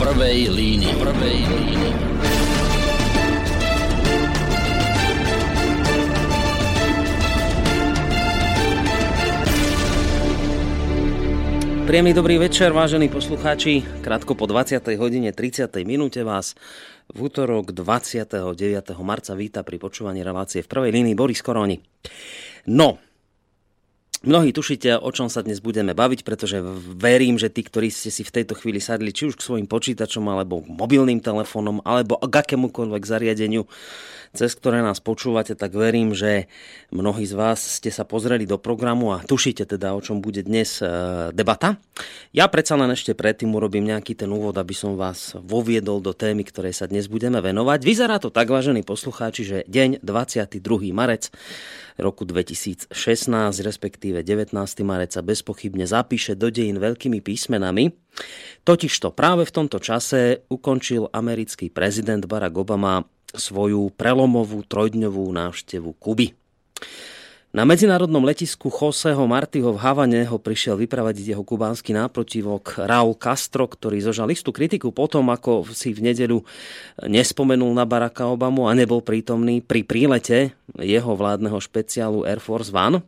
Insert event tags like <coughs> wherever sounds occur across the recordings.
prvej línii. Prvej línii. Príjemný dobrý večer, vážení poslucháči. Krátko po 20. hodine 30. minúte vás v útorok 29. marca víta pri počúvaní relácie v prvej línii Boris Koroni. No, Mnohí tušíte, o čom sa dnes budeme baviť, pretože verím, že tí, ktorí ste si v tejto chvíli sadli či už k svojim počítačom, alebo mobilným telefónom, alebo k akémukoľvek zariadeniu, cez ktoré nás počúvate, tak verím, že mnohí z vás ste sa pozreli do programu a tušíte teda, o čom bude dnes e, debata. Ja predsa len ešte predtým urobím nejaký ten úvod, aby som vás voviedol do témy, ktorej sa dnes budeme venovať. Vyzerá to tak, vážení poslucháči, že deň 22. marec roku 2016, respektíve 19. marec sa bezpochybne zapíše do dejín veľkými písmenami. Totižto práve v tomto čase ukončil americký prezident Barack Obama svoju prelomovú trojdňovú návštevu Kuby. Na medzinárodnom letisku Joseho Martyho v Havane ho prišiel vypravadiť jeho kubánsky náprotivok Raúl Castro, ktorý zožal istú kritiku potom, ako si v nedeľu nespomenul na Baracka Obamu a nebol prítomný pri prílete jeho vládneho špeciálu Air Force One.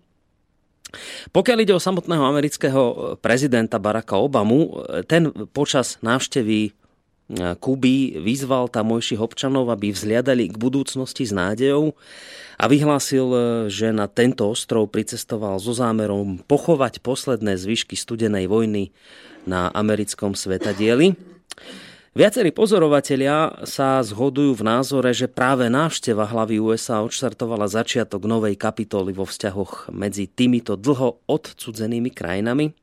Pokiaľ ide o samotného amerického prezidenta Baracka Obamu, ten počas návštevy Kuby vyzval tamojších občanov, aby vzliadali k budúcnosti s nádejou a vyhlásil, že na tento ostrov pricestoval so zámerom pochovať posledné zvyšky studenej vojny na americkom svetadieli. Viacerí pozorovatelia sa zhodujú v názore, že práve návšteva hlavy USA odštartovala začiatok novej kapitoly vo vzťahoch medzi týmito dlho odcudzenými krajinami.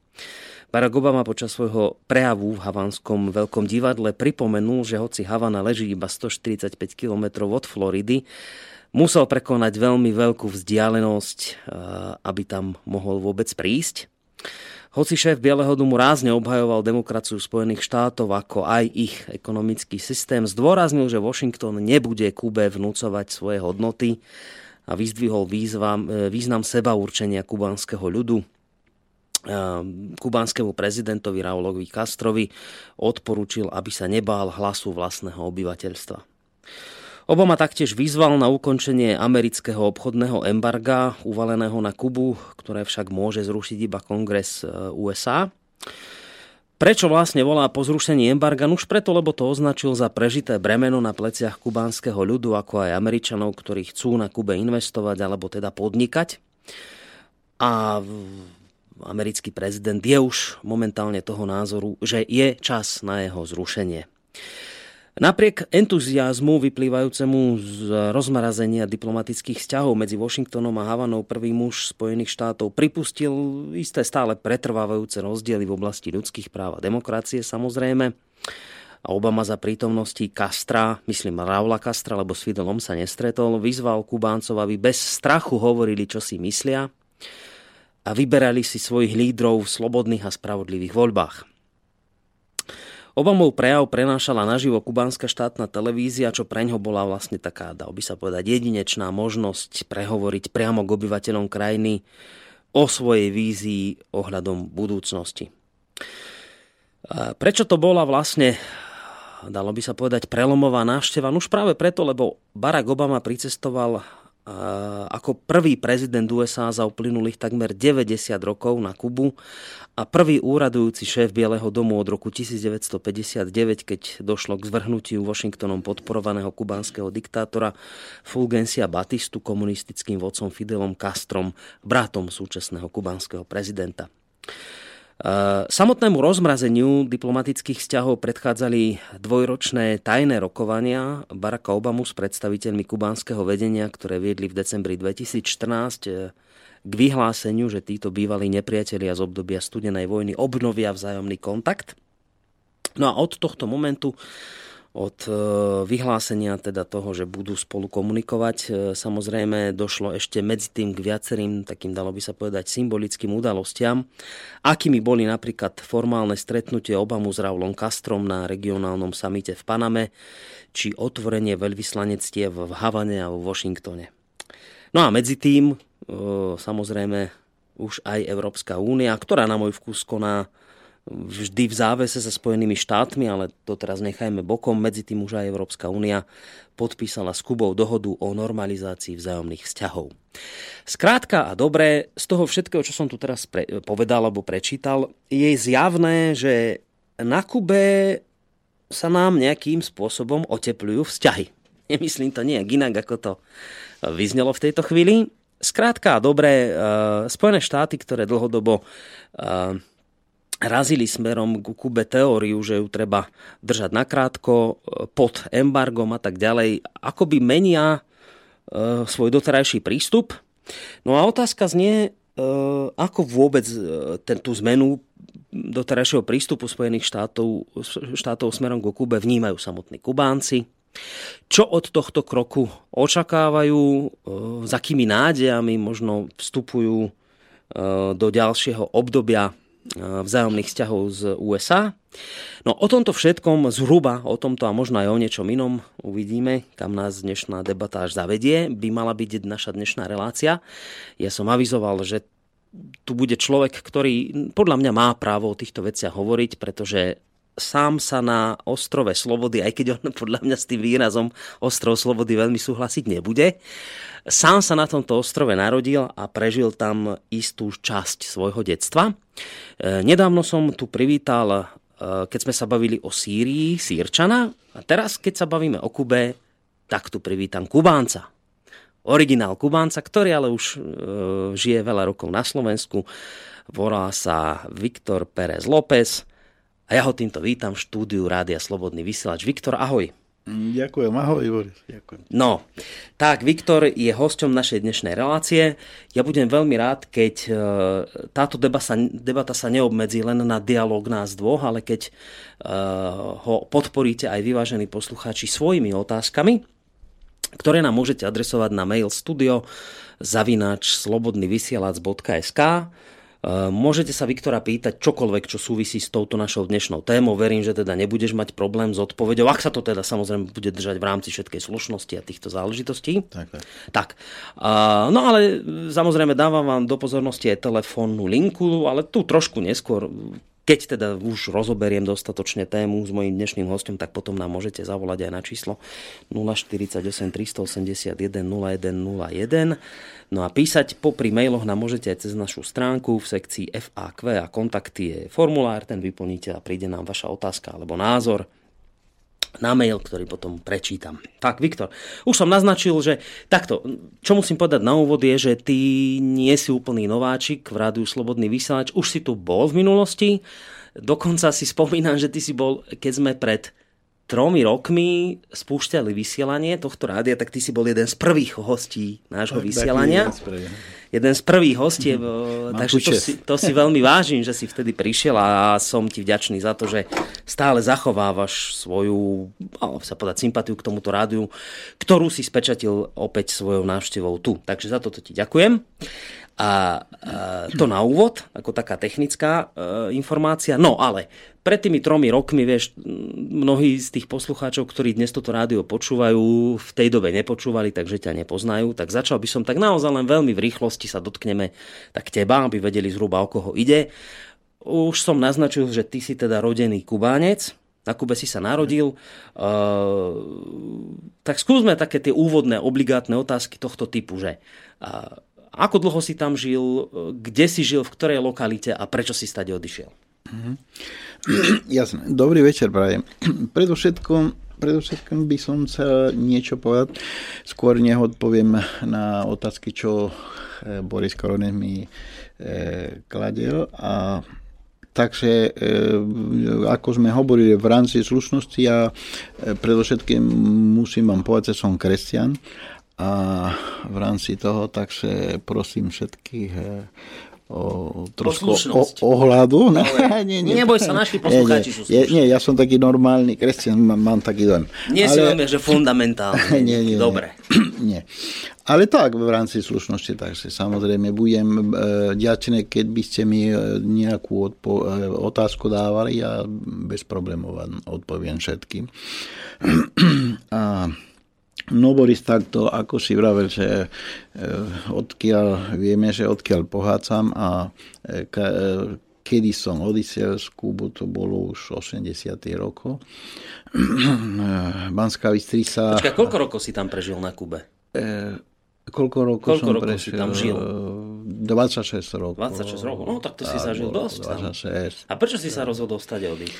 Barack Obama počas svojho prejavu v havanskom veľkom divadle pripomenul, že hoci Havana leží iba 145 km od Floridy, musel prekonať veľmi veľkú vzdialenosť, eh, aby tam mohol vôbec prísť. Hoci šéf Bieleho domu rázne obhajoval demokraciu Spojených štátov ako aj ich ekonomický systém, zdôraznil, že Washington nebude Kube vnúcovať svoje hodnoty a vyzdvihol eh, význam seba určenia kubanského ľudu kubánskému prezidentovi Raulovi Castrovi odporúčil, aby sa nebál hlasu vlastného obyvateľstva. Obama taktiež vyzval na ukončenie amerického obchodného embarga uvaleného na Kubu, ktoré však môže zrušiť iba kongres e, USA. Prečo vlastne volá po zrušení embarga? Už preto, lebo to označil za prežité bremeno na pleciach kubánskeho ľudu, ako aj Američanov, ktorí chcú na Kube investovať alebo teda podnikať. A americký prezident je už momentálne toho názoru, že je čas na jeho zrušenie. Napriek entuziasmu vyplývajúcemu z rozmrazenia diplomatických vzťahov medzi Washingtonom a Havanou prvý muž Spojených štátov pripustil isté stále pretrvávajúce rozdiely v oblasti ľudských práv a demokracie samozrejme. A Obama za prítomnosti Castra, myslím Raula Castra, lebo s Fidelom sa nestretol, vyzval Kubáncov, aby bez strachu hovorili, čo si myslia a vyberali si svojich lídrov v slobodných a spravodlivých voľbách. Obamov prejav prenášala naživo kubánska štátna televízia, čo preňho bola vlastne taká, dal by sa povedať, jedinečná možnosť prehovoriť priamo k obyvateľom krajiny o svojej vízii ohľadom budúcnosti. Prečo to bola vlastne, dalo by sa povedať, prelomová návšteva? No už práve preto, lebo Barack Obama pricestoval ako prvý prezident USA za uplynulých takmer 90 rokov na Kubu a prvý úradujúci šéf Bieleho domu od roku 1959, keď došlo k zvrhnutiu Washingtonom podporovaného kubánskeho diktátora Fulgencia Batistu komunistickým vodcom Fidelom Castrom, bratom súčasného kubánskeho prezidenta. Eh, samotnému rozmrazeniu diplomatických vzťahov predchádzali dvojročné tajné rokovania Baracka Obamu s predstaviteľmi kubánskeho vedenia, ktoré viedli v decembri 2014 eh, k vyhláseniu, že títo bývalí nepriatelia z obdobia studenej vojny obnovia vzájomný kontakt. No a od tohto momentu od e, vyhlásenia teda toho, že budú spolu komunikovať. E, samozrejme došlo ešte medzi tým k viacerým takým, dalo by sa povedať, symbolickým udalostiam, akými boli napríklad formálne stretnutie Obamu s Raulom Castrom na regionálnom samite v Paname, či otvorenie veľvyslanectiev v Havane a v Washingtone. No a medzi tým, e, samozrejme, už aj Európska únia, ktorá na môj vkus koná vždy v závese sa Spojenými štátmi, ale to teraz nechajme bokom. Medzi tým už aj Európska únia podpísala s Kubou dohodu o normalizácii vzájomných vzťahov. Skrátka a dobre, z toho všetkého, čo som tu teraz pre, povedal alebo prečítal, je zjavné, že na Kube sa nám nejakým spôsobom oteplujú vzťahy. <laughs> Nemyslím to nejak inak, ako to vyznelo v tejto chvíli. Skrátka a dobre, Spojené štáty, ktoré dlhodobo razili smerom k Kube teóriu, že ju treba držať nakrátko e, pod embargom a tak ďalej, akoby menia e, svoj doterajší prístup. No a otázka znie, e, ako vôbec ten, tú zmenu doterajšieho prístupu Spojených štátov, štátov smerom k Kube vnímajú samotní Kubánci. Čo od tohto kroku očakávajú, za akými nádejami možno vstupujú do ďalšieho obdobia vzájomných vzťahov z USA. No o tomto všetkom zhruba, o tomto a možno aj o niečom inom uvidíme, kam nás dnešná debata až zavedie, by mala byť naša dnešná relácia. Ja som avizoval, že tu bude človek, ktorý podľa mňa má právo o týchto veciach hovoriť, pretože sám sa na ostrove Slobody, aj keď on podľa mňa s tým výrazom ostrov Slobody veľmi súhlasiť nebude, Sám sa na tomto ostrove narodil a prežil tam istú časť svojho detstva. E, nedávno som tu privítal, e, keď sme sa bavili o Sýrii, Sýrčana. A teraz, keď sa bavíme o Kube, tak tu privítam Kubánca. Originál Kubánca, ktorý ale už e, žije veľa rokov na Slovensku. Volá sa Viktor Pérez López. A ja ho týmto vítam v štúdiu Rádia Slobodný vysielač. Viktor, ahoj. Ďakujem, ahoj Boris. Ďakujem. No, tak Viktor je hosťom našej dnešnej relácie. Ja budem veľmi rád, keď e, táto debata sa, debata sa neobmedzí len na dialog nás dvoch, ale keď e, ho podporíte aj vyvážení poslucháči svojimi otázkami, ktoré nám môžete adresovať na mail studio zavináč slobodnyvysielac.sk môžete sa Viktora pýtať čokoľvek, čo súvisí s touto našou dnešnou témou. Verím, že teda nebudeš mať problém s odpovedou, ak sa to teda samozrejme bude držať v rámci všetkej slušnosti a týchto záležitostí. Tak, tak. tak. Ehm, no ale samozrejme dávam vám do pozornosti aj telefónnu linku, ale tu trošku neskôr keď teda už rozoberiem dostatočne tému s mojím dnešným hostom, tak potom nám môžete zavolať aj na číslo 048 381 0101. No a písať popri mailoch nám môžete aj cez našu stránku v sekcii FAQ a kontakty je formulár, ten vyplníte a príde nám vaša otázka alebo názor na mail, ktorý potom prečítam. Tak, Viktor, už som naznačil, že takto, čo musím povedať na úvod je, že ty nie si úplný nováčik v rádiu Slobodný vysielač, už si tu bol v minulosti, dokonca si spomínam, že ty si bol, keď sme pred tromi rokmi spúšťali vysielanie tohto rádia, tak ty si bol jeden z prvých hostí nášho tak, vysielania. Tak, jeden z prvých hostí, mm, takže to si, to si veľmi vážim, že si vtedy prišiel a som ti vďačný za to, že stále zachovávaš svoju, sa povedať, sympatiu k tomuto rádiu, ktorú si spečatil opäť svojou návštevou tu. Takže za toto ti ďakujem. A, to na úvod, ako taká technická e, informácia. No ale pred tými tromi rokmi, vieš, mnohí z tých poslucháčov, ktorí dnes toto rádio počúvajú, v tej dobe nepočúvali, takže ťa nepoznajú, tak začal by som tak naozaj len veľmi v rýchlosti sa dotkneme tak teba, aby vedeli zhruba o koho ide. Už som naznačil, že ty si teda rodený Kubánec, na Kube si sa narodil. Uh, tak skúsme také tie úvodné, obligátne otázky tohto typu, že uh, ako dlho si tam žil, kde si žil, v ktorej lokalite a prečo si stade odišiel? Mm-hmm. <clears throat> Jasné. Dobrý večer, prajem. <clears throat> Predovšetkom predovšetkým by som chcel niečo povedať. Skôr neodpoviem na otázky, čo eh, Boris Koronet mi e, kladil. A Takže, e, ako sme hovorili v rámci slušnosti, ja e, predovšetkým musím vám povedať, že som kresťan a v rámci toho, takže prosím všetkých eh, o trošku o, ohľadu. No, <laughs> nie, nie, Neboj sa, naši poslucháči sú slušní. Nie, ja som taký normálny kresťan, mám, mám taký dojem. Nie Ale... si veľmi, že fundamentálny. <laughs> nie, nie, Dobre. <clears throat> Nie. Ale tak, v rámci slušnosti, takže samozrejme budem e, ďačný, keď by ste mi e, nejakú odpo- e, otázku dávali, ja bez problémov odpoviem všetkým. <clears throat> a No Boris, takto, ako si vravel, že e, odkiaľ, vieme, že odkiaľ pohádzam a e, e, kedy som odišiel z Kubu, to bolo už 80. rokov. <clears throat> Banská Bystrica... Počkaj, koľko rokov si tam prežil na Kube? E, koľko rokov koľko som rokov prešiel? si tam žil? 26 rokov. 26 rokov? No tak to si zažil dosť. tam. 26. A prečo si sa rozhodol stať odísť?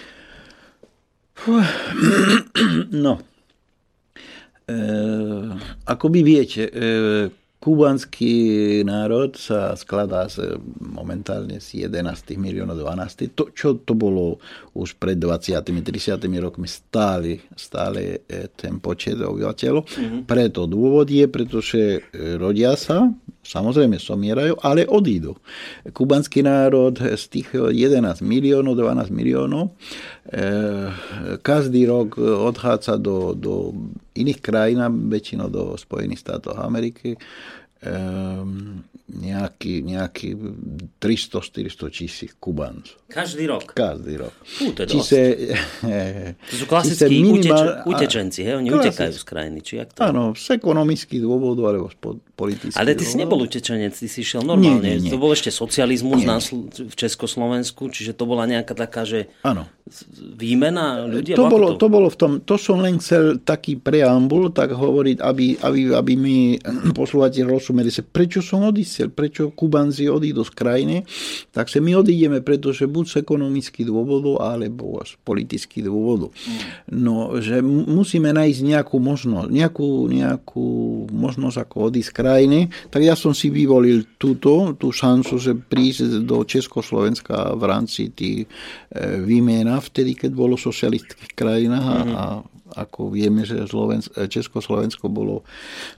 <clears throat> No. E, ako vy viete, e, kubanský národ sa skladá z, momentálne z 11 miliónov 12. To, čo to bolo už pred 20 30 rokmi stále, stále ten počet obyvateľov. Mm-hmm. Preto dôvod je, pretože e, rodia sa, samozrejme somierajú, ale odídu. Kubanský národ z tých 11 miliónov, 12 miliónov, e, každý rok odchádza do, do iných krajín, väčšinou do Spojených štátov Ameriky, um, nejaký, nejaký 300-400 tisíc Kubáncov. Každý rok? Každý rok. Fú, to je Čiže, <laughs> to sú klasickí minimál... uteč, utečenci, he? oni Klasic... utekajú z krajiny. Či jak to? Áno, z ekonomických dôvodov alebo z politických Ale ty si nebol utečenec, ty si šiel normálne. Nie, nie, nie. To bol ešte socializmus nie. v Československu, čiže to bola nejaká taká, že Áno. výmena ľudí? To bolo, to? to bolo v tom, to som len chcel taký preambul, tak hovoriť, aby, aby, aby mi <clears throat> poslúvate rozumeli, prečo som odišiel prečo Kubanci odídu z krajiny, tak sa my odídeme, pretože buď z ekonomických dôvodov, alebo z politických dôvodov. No, že musíme nájsť nejakú možnosť, nejakú, nejakú možnosť ako odísť krajiny, tak ja som si vyvolil túto, tú šancu, že prísť do Československa v rámci tých e, výmena, vtedy, keď bolo v socialistických krajinách a, a ako vieme, že Slovensko, Československo bolo,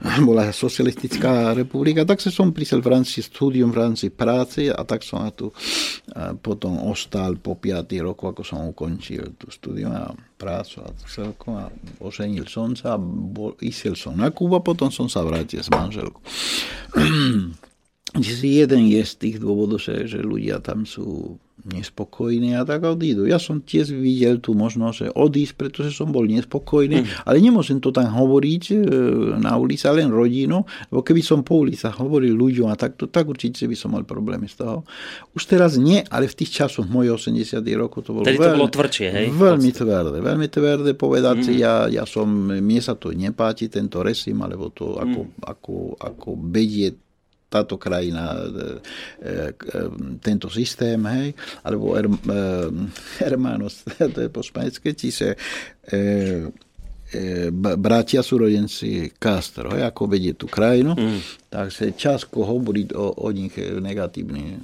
<clears throat> bola socialistická republika, tak sa som prišiel v rámci studium, v rámci práce a tak som tu potom ostal po 5 roku, ako som ukončil tú studium a prácu a celkom a oženil som sa a bol, išiel som na Kuba, potom som sa vrátil s manželkou. <clears throat> Jeden je z tých dôvodov, že, že ľudia tam sú nespokojní a tak odídu. Ja som tiež videl tú možnosť, že odísť, pretože som bol nespokojný, mm. ale nemôžem to tam hovoriť e, na ulici, len rodinu, lebo keby som po ulicách hovoril ľuďom a takto, tak určite by som mal problémy z toho. Už teraz nie, ale v tých časoch mojich 80 rokov to bolo Tedy to bolo tvrdšie, hej? Veľmi tvrdé, veľmi tvrdé povedať mm. ja, ja som, mne sa to nepáči, tento resim, alebo to, ako, mm. ako, ako vedie táto krajina, e, e, tento systém, hej, alebo er, hermanos, <laughs> to je po španielsky, čiže e, bratia súrodenci Castro, hej, ako vedie tú krajinu, mm. tak sa časko hovoriť o, o nich negatívne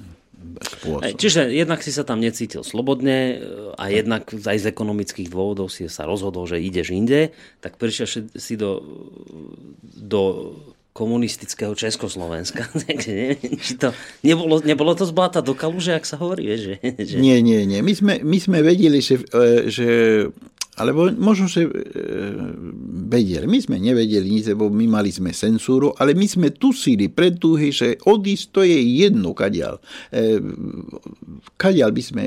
spôsob. Čiže jednak si sa tam necítil slobodne a jednak aj z ekonomických dôvodov si sa rozhodol, že ideš inde, tak prišiel si do, do komunistického Československa. <laughs> Či to... Nebolo, nebolo to zbláta do kaluže, ak sa hovorí, že, že... Nie, nie, nie. My sme, my sme vedeli, že, e, že alebo možno, že e, vedeli. My sme nevedeli nič, lebo my mali sme cenzúru, ale my sme tusili predúhy, že odísť to je jedno, kadiaľ. E, kadiaľ by sme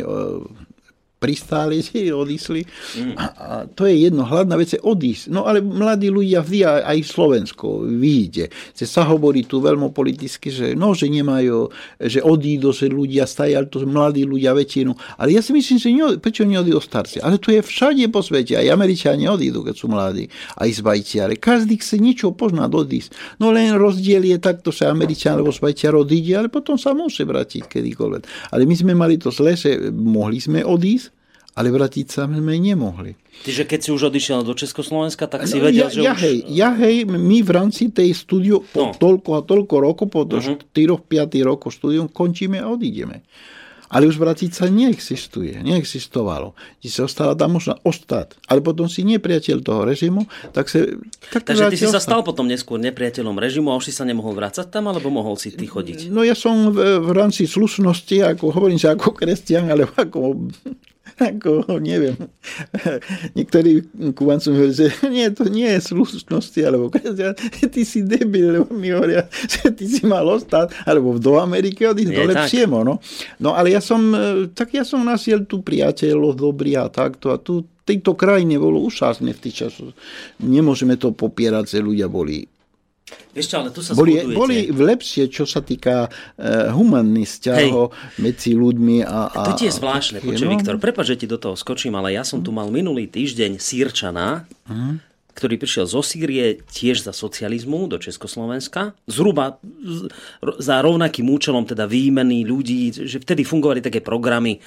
pristáli si, <laughs> odišli. Mm. A, a to je jedno, hlavná vec je odísť. No ale mladí ľudia, vy aj Slovensko, vidíte, že sa hovorí tu veľmi politicky, že no, že nemajú, že odídu že ľudia, stajú to mladí ľudia väčšinu. Ale ja si myslím, že ne, prečo neodídu starci? Ale to je všade po svete. Aj Američania odídu, keď sú mladí. Aj zvajčiari. Každý chce niečo poznať, odísť. No len rozdiel je takto, že Američan alebo zvajčiar odíde, ale potom sa môže vrátiť kedykoľvek. Ale my sme mali to zle, že mohli sme odísť, ale vrátiť sa sme nemohli. Čiže keď si už odišiel do Československa, tak si no, vedel, ja, že ja, už... Hej, ja hej, my v rámci tej studiu po no. toľko a toľko rokov, po uh-huh. 4-5 rokov štúdium končíme a odídeme. Ale už vrátiť sa neexistuje, neexistovalo. Ti sa ostala tam možno ostať. Ale potom si nepriateľ toho režimu, tak sa... Tak Takže ty si sa stal potom neskôr nepriateľom režimu a už si sa nemohol vrácať tam, alebo mohol si ty chodiť? No ja som v, v rámci slušnosti, ako hovorím sa ako kresťan, alebo ako <laughs> ako, neviem, niektorí Kubancom hovorí, že nie, to nie je slušnosti, alebo ty si debil, lebo mi hovoria, že ty si mal ostať, alebo do Ameriky odísť, do lepšiemu, no. No ale ja som, e, tak ja som nasiel tu priateľov dobrý a takto a tu tejto krajine bolo úžasné v tých časoch. Nemôžeme to popierať, že ľudia boli Čo, ale tu sa boli, zhodujete. boli lepšie, čo sa týka uh, humanných vzťahov medzi ľuďmi a... a To ti je zvláštne, a, počuj, no. Viktor, prepáč, že ti do toho skočím, ale ja som tu mal minulý týždeň Sýrčana, ktorý prišiel zo Sýrie tiež za socializmu do Československa, zhruba za rovnakým účelom teda výmeny ľudí, že vtedy fungovali také programy e,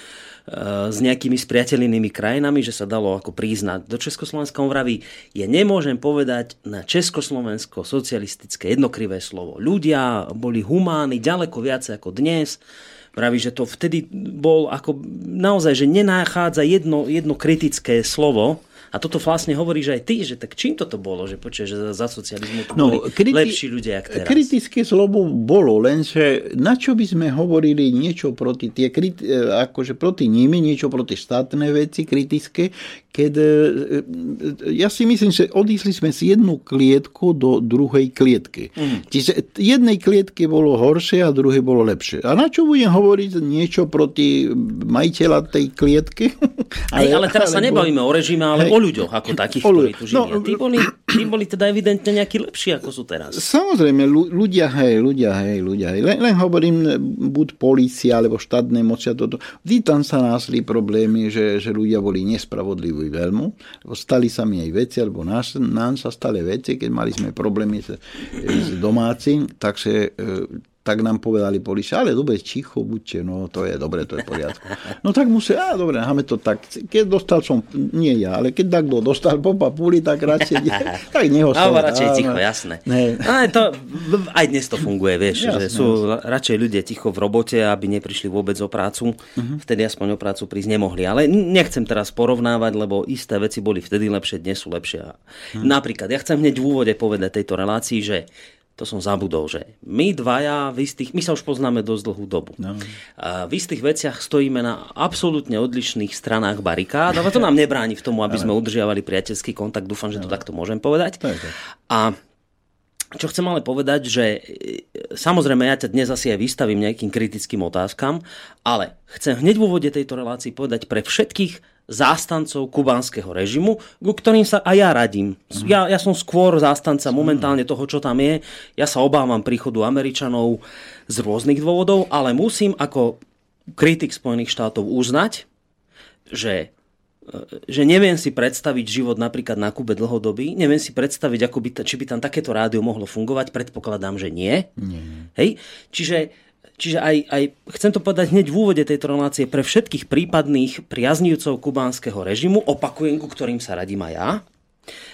s nejakými spriateľnými krajinami, že sa dalo ako priznať. Do Československa on vraví, ja nemôžem povedať na Československo socialistické jednokrivé slovo. Ľudia boli humáni ďaleko viac ako dnes, Vraví, že to vtedy bol ako naozaj, že nenachádza jedno, jedno kritické slovo. A toto vlastne hovorí, že aj ty, že tak čím toto bolo, že počuješ, že za, socializmu to No, boli kriti- lepší ľudia, jak teraz. Kritické slovo bolo, lenže na čo by sme hovorili niečo proti, tie, e, akože proti nimi, niečo proti štátne veci kritické, keď e, e, ja si myslím, že odišli sme z jednu klietku do druhej klietky. Mhm. Čiže jednej klietke bolo horšie a druhej bolo lepšie. A na čo budem hovoriť niečo proti majiteľa tej klietky? <laughs> Ale, ale teraz sa nebavíme o režime, ale Hej. o ľuďoch ako takých, O ktorí tu žili. No, tí boli, tí boli teda evidentne nejakí lepší, ako sú teraz. Samozrejme, ľu- ľudia, hej, ľudia, hej, ľudia, hej. Len, len hovorím, buď polícia, alebo štátne moci a toto. Vždy tam sa násli problémy, že, že ľudia boli nespravodliví veľmi, lebo stali sa mi aj veci, alebo nás, nám sa stali veci, keď mali sme problémy s, s domácim, takže e, tak nám povedali policia, ale dobre, ticho buďte, no to je dobre, to je v poriadku. No tak musí, a dobre, máme to tak. Keď dostal som, nie ja, ale keď tak kto dostal po papuli, tak radšej, <laughs> tak neho som- radšej áno. ticho, jasné. Ne. Ale to, aj dnes to funguje, vieš, že Jasné, sú radšej ľudia ticho v robote, aby neprišli vôbec o prácu. Mhm. Vtedy aspoň o prácu prísť nemohli. Ale nechcem teraz porovnávať, lebo isté veci boli vtedy lepšie, dnes sú lepšie. Mhm. Napríklad, ja chcem hneď v úvode povedať tejto relácii, že to som zabudol, že my dvaja v istých, my sa už poznáme dosť dlhú dobu. No. V istých veciach stojíme na absolútne odlišných stranách barikád, ale to nám nebráni v tomu, aby <laughs> sme udržiavali priateľský kontakt. Dúfam, že to takto môžem povedať. A čo chcem ale povedať, že e, samozrejme ja ťa dnes asi aj vystavím nejakým kritickým otázkam, ale chcem hneď v úvode tejto relácii povedať pre všetkých zástancov kubánskeho režimu, ku ktorým sa aj ja radím. Ja, ja som skôr zástanca momentálne toho, čo tam je. Ja sa obávam príchodu Američanov z rôznych dôvodov, ale musím ako kritik Spojených štátov uznať, že že neviem si predstaviť život napríklad na Kube dlhodobý, neviem si predstaviť, ako by, či by tam takéto rádio mohlo fungovať, predpokladám, že nie. nie. Hej? Čiže, čiže aj, aj, chcem to povedať hneď v úvode tejto relácie, pre všetkých prípadných priaznivcov kubánskeho režimu, opakujem, ku ktorým sa radím aj ja,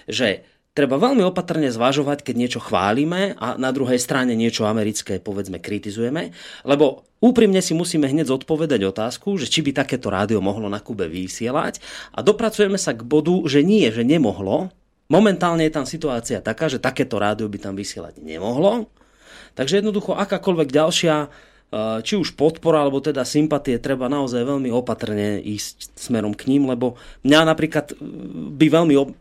že treba veľmi opatrne zvažovať, keď niečo chválime a na druhej strane niečo americké, povedzme, kritizujeme, lebo úprimne si musíme hneď zodpovedať otázku, že či by takéto rádio mohlo na Kube vysielať a dopracujeme sa k bodu, že nie, že nemohlo. Momentálne je tam situácia taká, že takéto rádio by tam vysielať nemohlo. Takže jednoducho akákoľvek ďalšia či už podpora, alebo teda sympatie, treba naozaj veľmi opatrne ísť smerom k ním, lebo mňa napríklad e, by veľmi ob-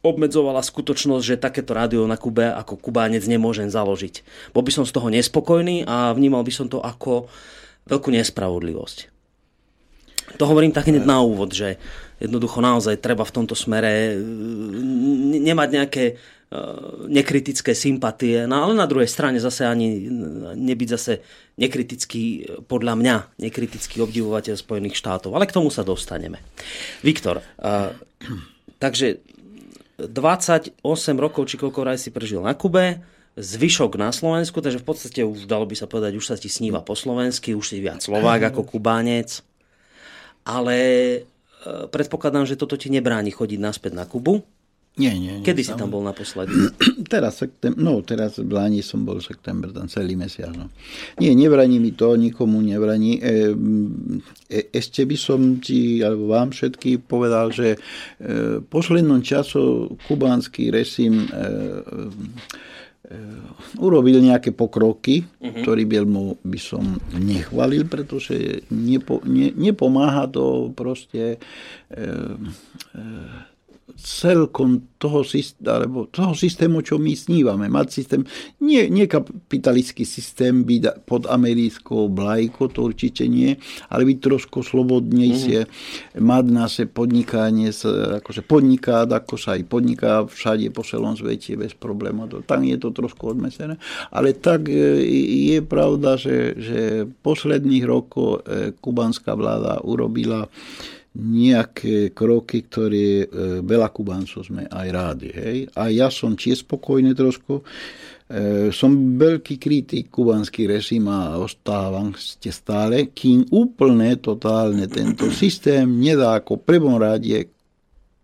obmedzovala skutočnosť, že takéto rádio na Kube ako Kubánec nemôžem založiť. Bol by som z toho nespokojný a vnímal by som to ako veľkú nespravodlivosť. To hovorím tak hneď na úvod, že jednoducho naozaj treba v tomto smere e, n- nemať nejaké nekritické sympatie, no ale na druhej strane zase ani nebyť zase nekritický, e, podľa mňa, nekritický obdivovateľ Spojených štátov. Ale k tomu sa dostaneme. Viktor, uh, takže 28 rokov, či koľko raj si prežil na Kube, zvyšok na Slovensku, takže v podstate už dalo by sa povedať, už sa ti sníva po slovensky, už si viac Slovák ako Kubánec. Ale predpokladám, že toto ti nebráni chodiť naspäť na Kubu. Nie, nie, nie. Kedy si tam bol naposledy? <clears throat> Teraz, septem, no, teraz v Lani som bol september, tam celý mesiac. No. Nie, nebraní mi to, nikomu nebraní. E, e, ešte by som ti, alebo vám všetky povedal, že e, poslednom času kubánsky režim e, e, urobil nejaké pokroky, uh-huh. ktorý by, mu, by som nechvalil, pretože nepo, ne, nepomáha to proste e, e, celkom toho, alebo toho systému, čo my snívame. Mať systém, nie, nie kapitalistický systém byť pod americkou blajkou, to určite nie, ale byť trošku slobodnejšie, mm-hmm. mať naše podnikanie, akože podniká, ako sa aj podniká všade po celom svete bez problémov. Tam je to trošku odmesené. Ale tak e, je pravda, že, že posledných rokov e, kubanská vláda urobila nejaké kroky, ktoré e, veľa Kubáncov sme aj rádi. Hej? A ja som tiež spokojný trošku. E, som veľký kritik kubanský režim a ostávam ste stále, kým úplne, totálne tento systém nedá ako prvom rade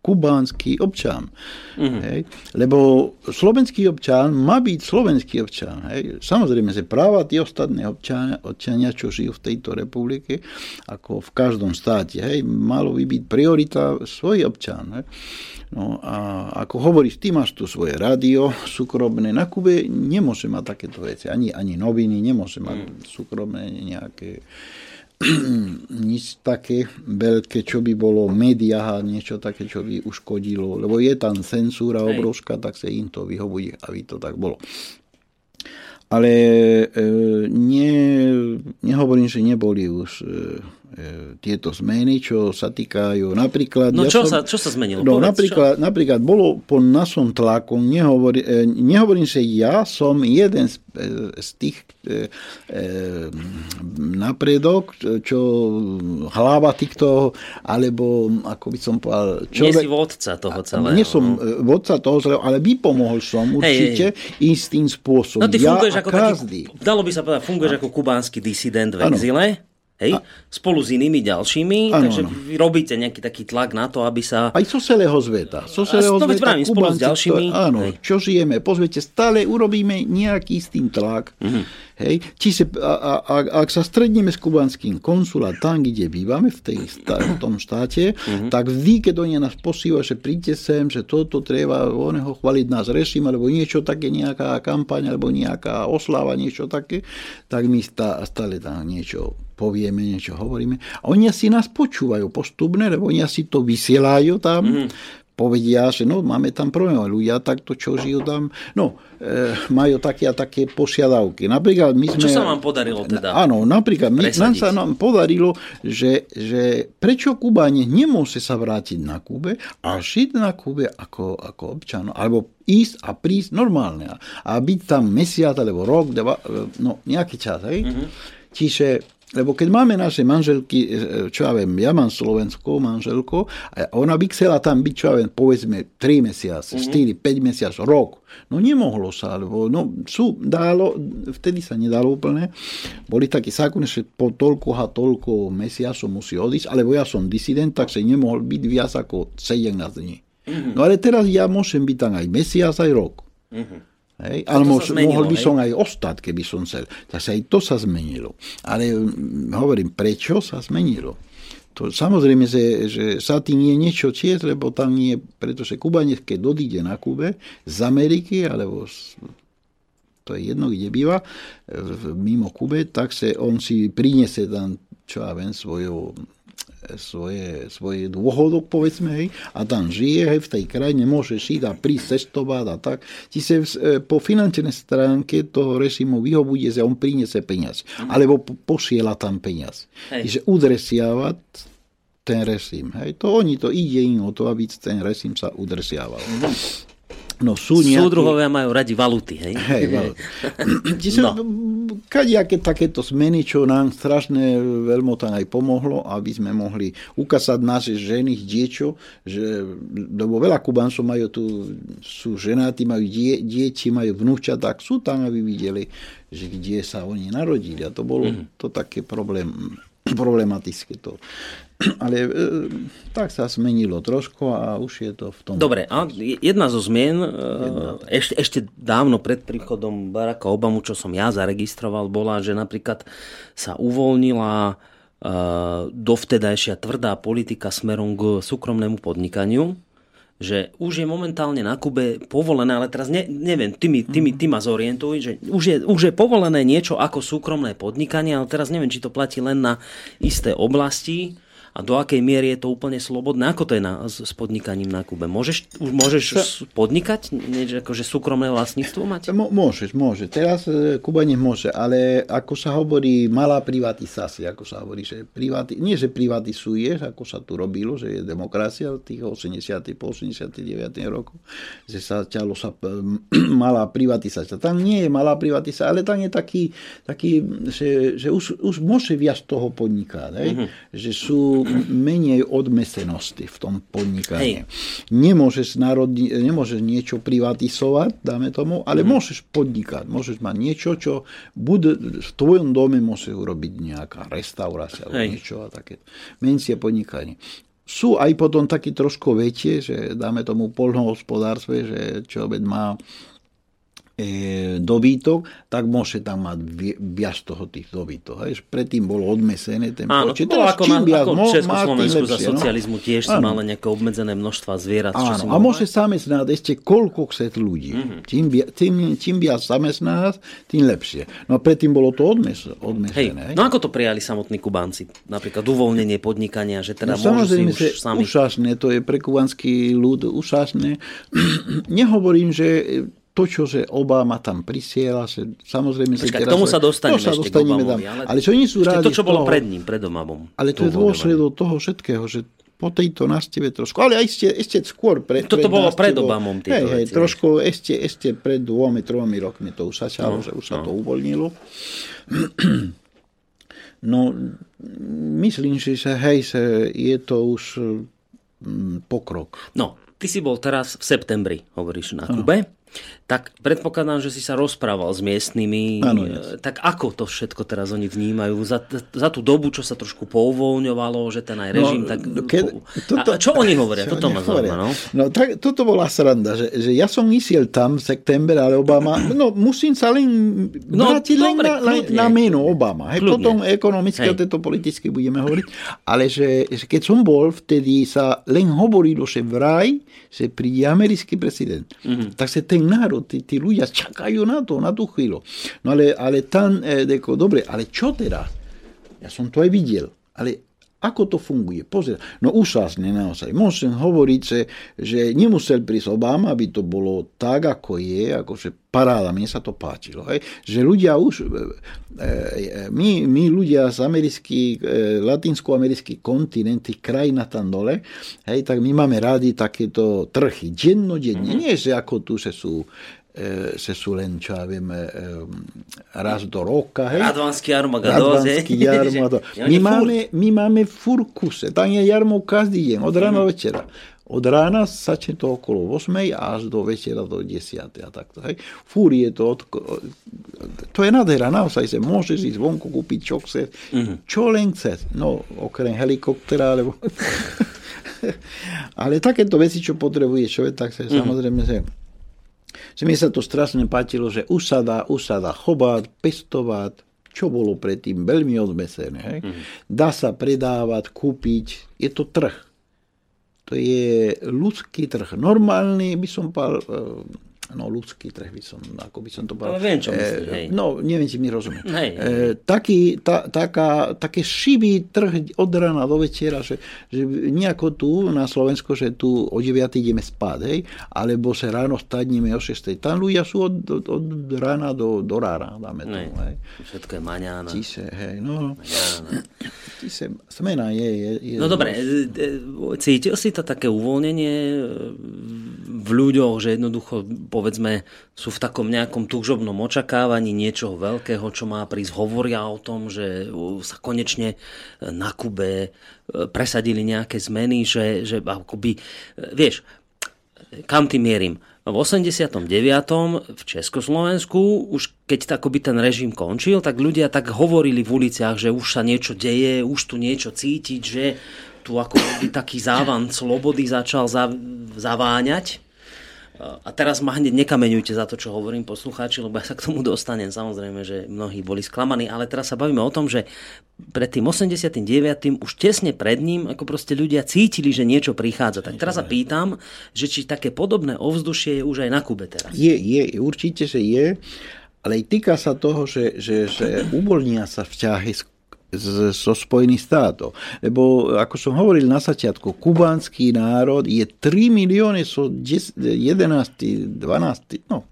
kubánsky občan. Mm-hmm. Hej? Lebo slovenský občan má byť slovenský občan. Hej? Samozrejme, že práva tí ostatní občania, občania, čo žijú v tejto republike, ako v každom státe, hej, malo by byť priorita svoj občan. Hej? No a ako hovoríš, ty máš tu svoje rádio súkromné. Na Kube nemôže mať takéto veci. Ani, ani noviny nemôže mať mm. súkromné nejaké <clears throat> nič také veľké, čo by bolo v médiách a niečo také, čo by uškodilo. Lebo je tam cenzúra obrovská, tak sa im to vyhovuje, aby to tak bolo. Ale e, nie, nehovorím, že neboli už e, E, tieto zmeny, čo sa týkajú napríklad... No ja čo, som, sa, čo sa zmenilo? No, Povedz, napríklad, čo? napríklad bolo po našom tlaku, nehovorí, e, nehovorím, že ja som jeden z, e, z tých e, napredok, čo hlava týchto, alebo ako by som povedal... Človek, nie si vodca toho celého. Nie som vodca toho celého, ale vypomohol som určite istým spôsobom. No ty funguješ ja ako každý. taký, dalo by sa povedať, funguješ a... ako kubánsky disident v exile. Hej? A... Spolu s inými ďalšími, ano, takže ano. vy robíte nejaký taký tlak na to, aby sa... Aj zo celého sveta. Zo celého sveta, pravím, spolu s ďalšími. To, áno, hej. čo žijeme, pozviete, stále urobíme nejaký s tým tlak. Mm-hmm Hej. Čiže a, a, ak sa stredneme s kubanským konsulát tam, kde bývame, v, tej, v tom štáte, mm-hmm. tak vy, keď oni nás posíva, že príďte sem, že toto treba oného chváliť nás režim, alebo niečo také, nejaká kampaň, alebo nejaká oslava, niečo také, tak my stále tam niečo povieme, niečo hovoríme. A oni asi nás počúvajú postupne, lebo oni asi to vysielajú tam. Mm-hmm povedia, že no, máme tam problém, ľudia takto, čo žijú tam, no, e, majú také a také požiadavky. Napríklad my sme... Čo sa vám podarilo teda? Áno, napríklad my, nám sa nám podarilo, že, že prečo Kubáne nemôže sa vrátiť na Kube a žiť na Kube ako, ako občan, alebo ísť a prísť normálne a byť tam mesiac alebo rok, dva, no nejaký čas, hej? Mm-hmm. Čiže lebo keď máme naše manželky, e, čo ja viem, ja mám slovenskú manželku a ona by chcela tam byť, čo ja viem, povedzme 3 mesiace, mm-hmm. 4, 5 mesiacov, rok. No nemohlo sa, lebo no, sú, dálo, vtedy sa nedalo úplne. Boli takí zákony, že po toľko a toľko mesiacov musí odísť, alebo ja som disident, tak sa nemohol byť viac ako 17 dní. Mm-hmm. No ale teraz ja môžem byť tam aj mesiac, aj rok. Mm-hmm. Hej? Ale mo- zmenilo, mohol by hej? som aj ostať, keby som chcel. Tak aj to sa zmenilo. Ale mm, hovorím, prečo sa zmenilo? To, samozrejme, že, že sa tým je niečo tiež, lebo tam nie, pretože Kubanec, keď odíde na Kube z Ameriky, alebo z, to je jedno, kde býva, mimo Kube, tak sa on si priniesie tam, čo ja viem, svoju svoje, svoje dôchodok, povedzme, hej, a tam žije, hej, v tej krajine môže žiť a prísť cestovať a tak. Či sa e, po finančnej stránke toho režimu vyhovuje, že on priniesie peniaz, mm. alebo posiela tam peniaz. Hej. Že udresiavať ten režim. Hej. To oni to ide im o to, aby ten režim sa udresiaval. Mm. No, sú nejaké... Súdruhovia majú radi valuty, hej? Hej, valuty. <clears throat> no. Kadejaké takéto zmeny, čo nám strašne veľmi tam aj pomohlo, aby sme mohli ukázať naše ženy, diečo, že, lebo veľa Kubáncov majú tu, sú ženáti, majú die, dieti, majú vnúča, tak sú tam, aby videli, že kde sa oni narodili. A to bolo mm. to také problém, problematické to <clears throat> ale e, tak sa zmenilo trošku a už je to v tom. Dobre, a jedna zo zmien, e, jedna. Ešte, ešte dávno pred príchodom Baracka Obamu, čo som ja zaregistroval, bola, že napríklad sa uvoľnila e, dovtedajšia tvrdá politika smerom k súkromnému podnikaniu, že už je momentálne na Kube povolené, ale teraz ne, neviem, ty, mi, ty, mi, ty ma zorientuj, že už je, už je povolené niečo ako súkromné podnikanie, ale teraz neviem, či to platí len na isté oblasti, a do akej miery je to úplne slobodné. Ako to je na, s, s podnikaním na Kube? Môžeš, už môžeš Sa... podnikať? Nie, akože súkromné vlastníctvo mať? môžeš, môže. Teraz e, Kuba nemôže, ale ako sa hovorí malá privatizácia, ako sa hovorí, že privati... nie že privatizuješ, ako sa tu robilo, že je demokracia v tých 80. po 89. roku, že sa ťalo sa <clears throat> malá privatizácia. Tam nie je malá privatizácia, ale tam je taký, taký že, že už, už môže viac toho podnikať. Mm-hmm. Že sú menej odmesenosti v tom podnikaní. Nemôžeš, národni, nemôžeš niečo privatizovať, dáme tomu, ale mm-hmm. môžeš podnikať. Môžeš mať niečo, čo bude v tvojom dome môže urobiť nejaká restaurácia alebo niečo a také menšie podnikanie sú aj potom takí trošku väčšie, že dáme tomu polnohospodárstve, že človek má e, dobytok, tak môže tam mať viac toho tých dobytok. Hej. Predtým bolo odmesené ten Áno, počet. Teraz, ako, čím viac, ako v Československu za no. socializmu no? tiež si mal nejaké obmedzené množstva zvierat. Áno, čo si a môže zamestnať ešte koľko chce ľudí. Mm-hmm. Čím, viac zamestnať, tým lepšie. No predtým bolo to odmes, odmesené. Hej. No ako to prijali samotní Kubánci? Napríklad uvoľnenie podnikania, že teda no, môžu si už sami... Ušašné, to je pre kubanský ľud ušašné. <clears throat> Nehovorím, že to, čo že Obama tam prisiela, že samozrejme... Počkaj, k tomu sa dostaneme, to sa dostaneme Obamovi, ale, ale čo oni sú rádi to, čo bolo toho, pred ním, pred Obamom. Ale to je dôsledok toho všetkého, že po tejto návšteve trošku, ale aj ešte, ešte skôr pred Toto pred bolo pred Obamom. Hej, hej, trošku ešte, ešte pred dvomi, tromi rokmi to už začalo, no, že už sa no. to uvoľnilo. <clears throat> No, myslím si, že hej, je to už mm, pokrok. No, ty si bol teraz v septembri, hovoríš na Kube. Tak predpokladám, že si sa rozprával s miestnymi. Ano, yes. Tak ako to všetko teraz oni vnímajú? Za, za tú dobu, čo sa trošku pouvoľňovalo, že ten aj no, režim... No, tak, keď, toto, a čo oni hovoria? Čo toto ma zaujíma. No? no tak, toto bola sranda, že, že ja som išiel tam v september, ale Obama... <clears throat> No musím sa len no, vrátiť len na, na meno Obama. Hej, potom ekonomicky o tejto politicky budeme hovoriť. Ale že, že keď som bol, vtedy sa len hovorilo, že vraj, že príde americký prezident. Mm-hmm. Tak sa ten národ, tí, tí ľudia čakajú na to, na tú chvíľu. No ale, ale tam, e, deko, dobre, ale čo teraz? Ja som to aj videl, ale ako to funguje? Pozri, no úžasne naozaj. Môžem hovoriť, že, že nemusel prísť Obama, aby to bolo tak, ako je, akože paráda, mne sa to páčilo. Hej? Že ľudia už, e, e, my, my ľudia z americký, e, latinsko-americký kontinent, tých krajín tam dole, hej, tak my máme rádi takéto trhy, dennodenne. Mm-hmm. Nie, že ako tu, že sú se sú len, čo ja viem, raz do roka. Hej? Radvanský jarmoga. Radvanský jarmoga. My, <laughs> máme, my máme fur kuse. Tam je jarmo každý deň, od rána do večera. Od rána začne to okolo 8 až do večera do 10. A takto, hej. Fúr je to, od, to je nádhera, naozaj sa môžeš ísť vonku kúpiť čo chceš, mm-hmm. čo len chceš. No, okrem helikoptera, alebo... <laughs> <laughs> Ale takéto veci, čo potrebuje človek, tak sa mm-hmm. samozrejme sa že mi sa to strašne páčilo, že už sa dá, už sa dá chovať, pestovať, čo bolo predtým veľmi odmesené. Hej? Mm. Dá sa predávať, kúpiť, je to trh. To je ľudský trh. Normálny by som povedal, no ľudský trh by som, ako by som to povedal. Ale viem, čo myslíš, hej. No, neviem, či mi rozumie. Hej. E, taký, ta, taká, také šivý trh od rána do večera, že, že nejako tu na Slovensku, že tu o 9 ideme spať, hej, alebo sa ráno stadneme o 6. Tam ľudia sú od, od, od rána do, do rána, dáme tomu, hej. Všetko je maňána. Tiše, hej, no. Maňána. Tiše, smena je, je, je No dobre, e, e, cítil si to také uvoľnenie v ľuďoch, že jednoducho povedzme sú v takom nejakom túžobnom očakávaní niečoho veľkého, čo má prísť. Hovoria o tom, že sa konečne na Kube e, presadili nejaké zmeny, že, že akoby, e, vieš, kam tým mierim? V 89. v Československu, už keď akoby ten režim končil, tak ľudia tak hovorili v uliciach, že už sa niečo deje, už tu niečo cítiť, že tu ako taký závan slobody začal zaváňať. A teraz ma hneď nekameňujte za to, čo hovorím poslucháči, lebo ja sa k tomu dostanem. Samozrejme, že mnohí boli sklamaní, ale teraz sa bavíme o tom, že pred tým 89. už tesne pred ním, ako proste ľudia cítili, že niečo prichádza. Tak teraz sa pýtam, že či také podobné ovzdušie je už aj na Kube teraz. Je, je, určite, že je, ale týka sa toho, že, že, že uvoľnia sa vzťahy z, zo Spojených štátov. Lebo, ako som hovoril na začiatku, kubánsky národ je 3 milióny, so 11, 12, no,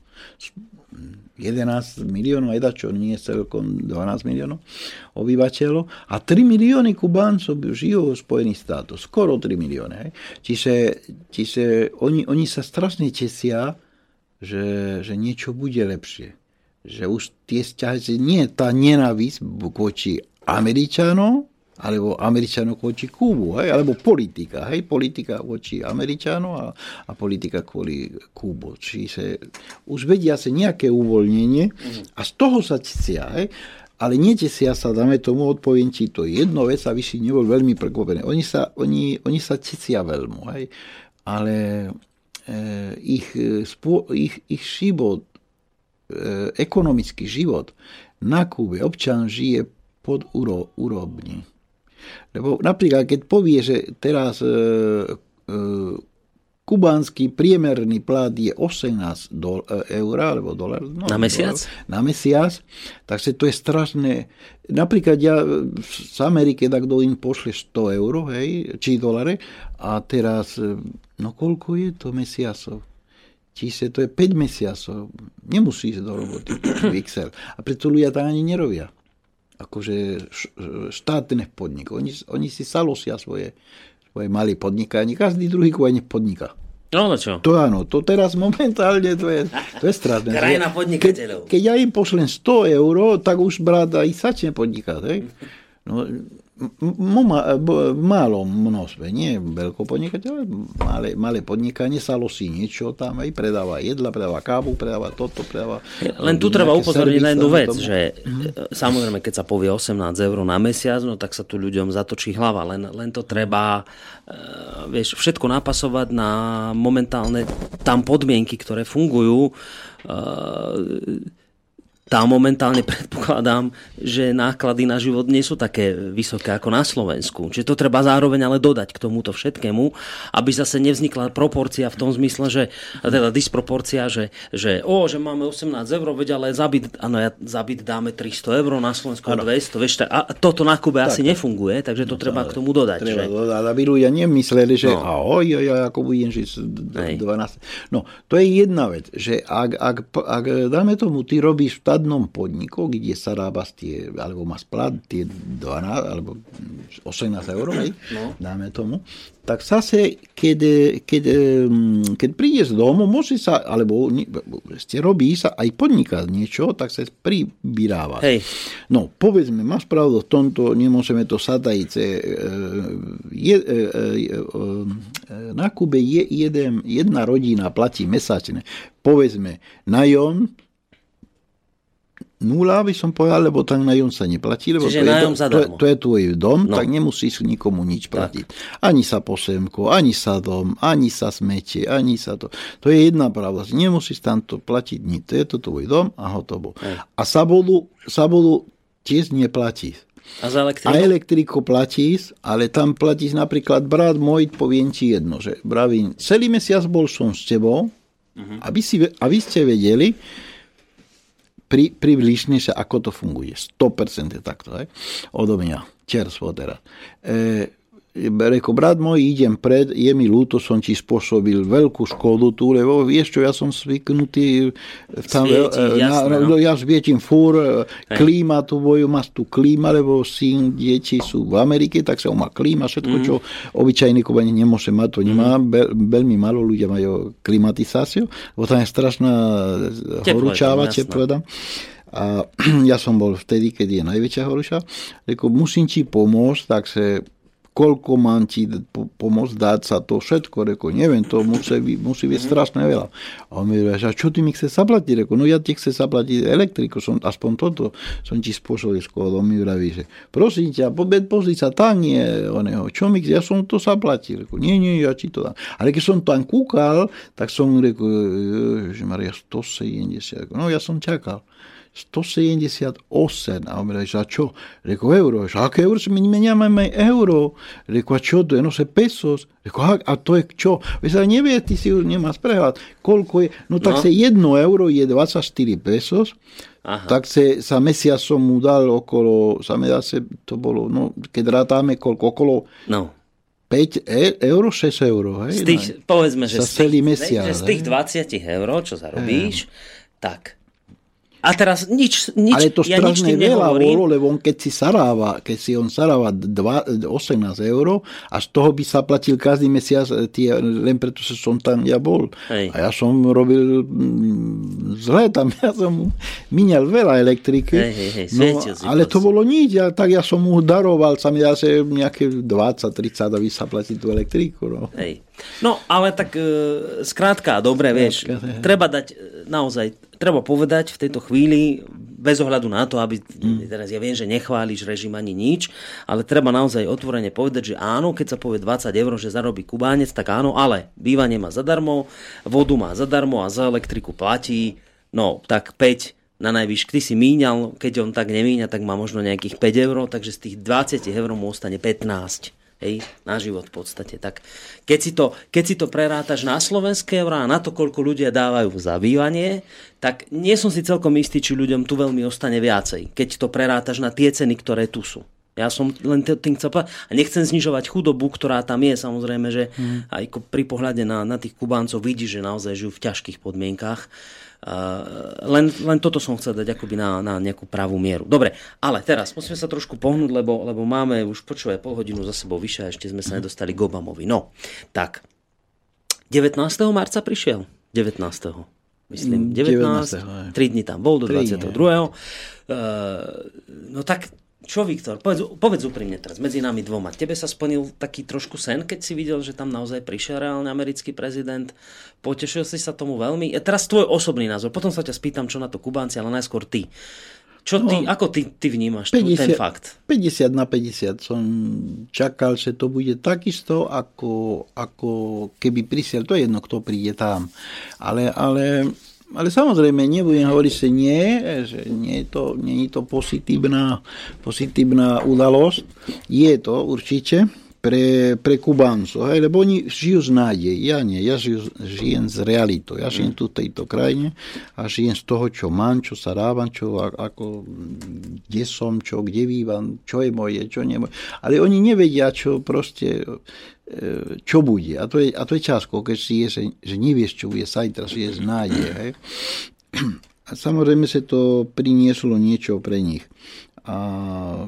11 miliónov, aj čo nie je celkom 12 miliónov obyvateľov. A 3 milióny Kubáncov žijú v Spojených štátoch. Skoro 3 milióny. Hej. Čiže, čiže oni, oni sa strašne tesia, že, že niečo bude lepšie. Že už tie vzťahy, nie tá nenávisť voči Američanom, alebo Američanov voči Kúbu, hej, alebo politika, hej, politika voči Američanov a, a politika kvôli Kúbu. Čiže už vedia sa nejaké uvoľnenie a z toho sa cítia, hej, ale netesia sa, dáme tomu, odpoviem ti to jedno vec, aby si nebol veľmi prekvapený. Oni sa, oni, oni sa cítia veľmi, hej, ale e, ich, spo, ich, ich život, e, ekonomický život na Kúbe, občan žije pod úro, úrovni. Lebo napríklad, keď povie, že teraz e, e, kubánsky priemerný plat je 18 do, e, eur alebo dolar. No, na mesiac? Dolar, na mesiac, takže to je strašné. Napríklad ja z Amerike, tak kto im pošle 100 eur, hej, či dolare, a teraz, e, no koľko je to mesiacov? Čiže to je 5 mesiacov. Nemusí ísť do roboty <coughs> Excel. A preto ľudia tam ani nerobia akože štátne podnik. Oni, oni si salosia svoje, svoje malé podnikanie. Každý druhý kôň podniká. No, no čo? To áno, to teraz momentálne, to je, to je strašné. Krajina podnikateľov. Ke, keď ja im pošlem 100 eur, tak už brat aj začne podnikať. Hej? No, v malom množstve, nie veľko podnikateľ, malé, malé podnikanie sa losí niečo tam, aj predáva jedla, predáva kávu, predáva toto, predáva... Len tu treba upozorniť na jednu vec, tomu. že mm. samozrejme, keď sa povie 18 eur na mesiac, no tak sa tu ľuďom zatočí hlava, len, len to treba uh, vieš, všetko napasovať na momentálne tam podmienky, ktoré fungujú. Tam momentálne <laughs> predpokladám, že náklady na život nie sú také vysoké ako na Slovensku. Čiže to treba zároveň ale dodať k tomuto všetkému, aby zase nevznikla proporcia v tom zmysle, že teda disproporcia, že, že o, že máme 18 eur, veď ale zabit, ano, ja, zabit dáme 300 eur, na Slovensku ano. 200, vieš, a toto na Kube tak, asi nefunguje, takže to no, treba k tomu dodať. Treba že... dodať, aby ľudia nemysleli, že no. ahoj, ja ako budem žiť 12. No, to je jedna vec, že ak, ak, ak dáme tomu, ty robíš v štátnom podniku, kde sa rába tie, alebo má splat tie 12 alebo 18 eur, no. dáme tomu, tak zase, keď, keď, keď prídeš z domu, môže sa, alebo ste robí sa aj podnikať niečo, tak sa pribíráva. Hej. No, povedzme, máš pravdu v tomto, nemôžeme to sadajice. E, je, e, e, na Kube je jeden, jedna rodina platí mesačne. Povedzme, najom nula by som povedal, lebo tak nájom sa neplatí, lebo Čiže to, je, to, je, to je tvoj dom, no. tak nemusíš nikomu nič platiť. Tak. Ani sa posemko, ani sa dom, ani sa smete, ani sa to. To je jedna pravda. Nemusíš tam to platiť nič. To je to tvoj dom a hotovo. Aj. A sabodu, sabodu tiež neplatíš. A za elektriku? A elektriku platíš, ale tam platíš napríklad, brat môj, poviem ti jedno, že bravím, celý mesiac bol som s tebou, uh-huh. aby, si, aby ste vedeli, pri, približne sa, ako to funguje. 100% takto, hej? odo mňa, čerstvo teraz. E, Reko, brat môj, idem pred, je mi ľúto, som ti spôsobil veľkú škodu tu, lebo vieš čo, ja som zvyknutý tam, Svieti, e, na, jasné, no. ja svietím fúr, e, Hej. klíma tu boju, máš tu klíma, lebo syn, deti sú v Amerike, tak sa má klíma, všetko, mm. čo obyčajný kubani nemôže mať, to nemá, mm. Be, veľmi malo ľudia majú klimatizáciu, lebo tam je strašná horúčava, teplo A <clears throat> ja som bol vtedy, keď je najväčšia horúčava, reko, musím ti pomôcť, tak sa koľko mám ti pomôcť dať sa to všetko, reko, neviem, to musí, musí byť strašne veľa. A on mi hovorí, a čo ty mi chce zaplatiť? Reko, no ja ti chce zaplatiť elektriku, som, aspoň toto som ti spôsobil škodu. On mi hovorí, že prosím ťa, pozri sa tam nie, oného, čo mi ja som to zaplatil. Reko, nie, nie, ja ti to dám. Ale keď som tam kúkal, tak som rekel, že Maria 170, reko, no ja som čakal 178. A on mi že a čo? Reko, euro. Že aké euro? My nemáme euro. Reko, a čo to je? No se pesos. Reko, a, a to je čo? Vy sa nevie, ty si už nemáš prehľad. Koľko je? No tak no. se 1 euro je 24 pesos. Aha. Tak se, sa mesiacom mu dal okolo, sa mi dá se, to bolo, no, keď rátame koľko, okolo no 5 e, eur, 6 eur. Hej, z tých, na, povedzme, že z tých, mesiac, že z tých 20 eur, čo zarobíš, hej. tak a teraz nič, nič Ale to ja strašne veľa bolo, lebo on keď si saráva, keď si on saráva 2, 18 eur a z toho by sa platil každý mesiac e, tie, len preto, že som tam ja bol. Hej. A ja som robil zle tam, <laughs> ja som míňal veľa elektriky. Hej, hej, hej, no, ale to bolo nič, ja, tak ja som mu daroval, sa mi asi nejaké 20-30, aby sa platil tú elektriku. No. Hej. No, ale tak e, skrátka, dobre, vieš, treba dať e, naozaj treba povedať v tejto chvíli, bez ohľadu na to, aby mm. teraz ja viem, že nechváliš režim ani nič, ale treba naozaj otvorene povedať, že áno, keď sa povie 20 eur, že zarobí Kubánec, tak áno, ale bývanie má zadarmo, vodu má zadarmo a za elektriku platí, no tak 5 na najvyš, ty si míňal, keď on tak nemíňa, tak má možno nejakých 5 eur, takže z tých 20 eur mu ostane 15 hej, na život v podstate. Tak keď si to, keď si to prerátaš na slovenské eurá a na to, koľko ľudia dávajú za bývanie, tak nie som si celkom istý, či ľuďom tu veľmi ostane viacej, keď to prerátaš na tie ceny, ktoré tu sú. Ja som len tým chcel povedať, a nechcem znižovať chudobu, ktorá tam je, samozrejme, že hmm. aj pri pohľade na, na tých Kubáncov vidí, že naozaj žijú v ťažkých podmienkách len, len toto som chcel dať akoby na, na nejakú pravú mieru. Dobre, ale teraz musíme sa trošku pohnúť, lebo, lebo máme už počúvaj pol hodinu za sebou vyššie a ešte sme sa nedostali k Obamovi. No, tak 19. marca prišiel. 19. Myslím, 19, 19 3 dní tam bol do 22. Uh, no tak čo, Viktor, povedz, povedz úprimne teraz, medzi nami dvoma. Tebe sa splnil taký trošku sen, keď si videl, že tam naozaj prišiel reálne americký prezident. Potešil si sa tomu veľmi. A teraz tvoj osobný názor. Potom sa ťa spýtam, čo na to Kubánci, ale najskôr ty. Čo ty, no, ako ty, ty vnímaš 50, ten fakt? 50 na 50 som čakal, že to bude takisto, ako, ako keby prišiel, to je jedno, kto príde tam. Ale, ale ale samozrejme, nebudem hovoriť, že nie, že nie je to, nie je to pozitívna, pozitívna udalosť. Je to určite pre, pre Kubáncov, lebo oni žijú z nádej. Ja nie, ja žijú, žijem z realitou. Ja žijem tu v tejto krajine a žijem z toho, čo mám, čo sa dávam, čo, ako, kde som, čo, kde bývam, čo je moje, čo nie je moje. Ale oni nevedia, čo proste E, čo bude. A to je, a to je ťažko, keď si je, že, že nevieš, čo bude zajtra, si je z Hej. <clears throat> A samozrejme sa to prinieslo niečo pre nich. A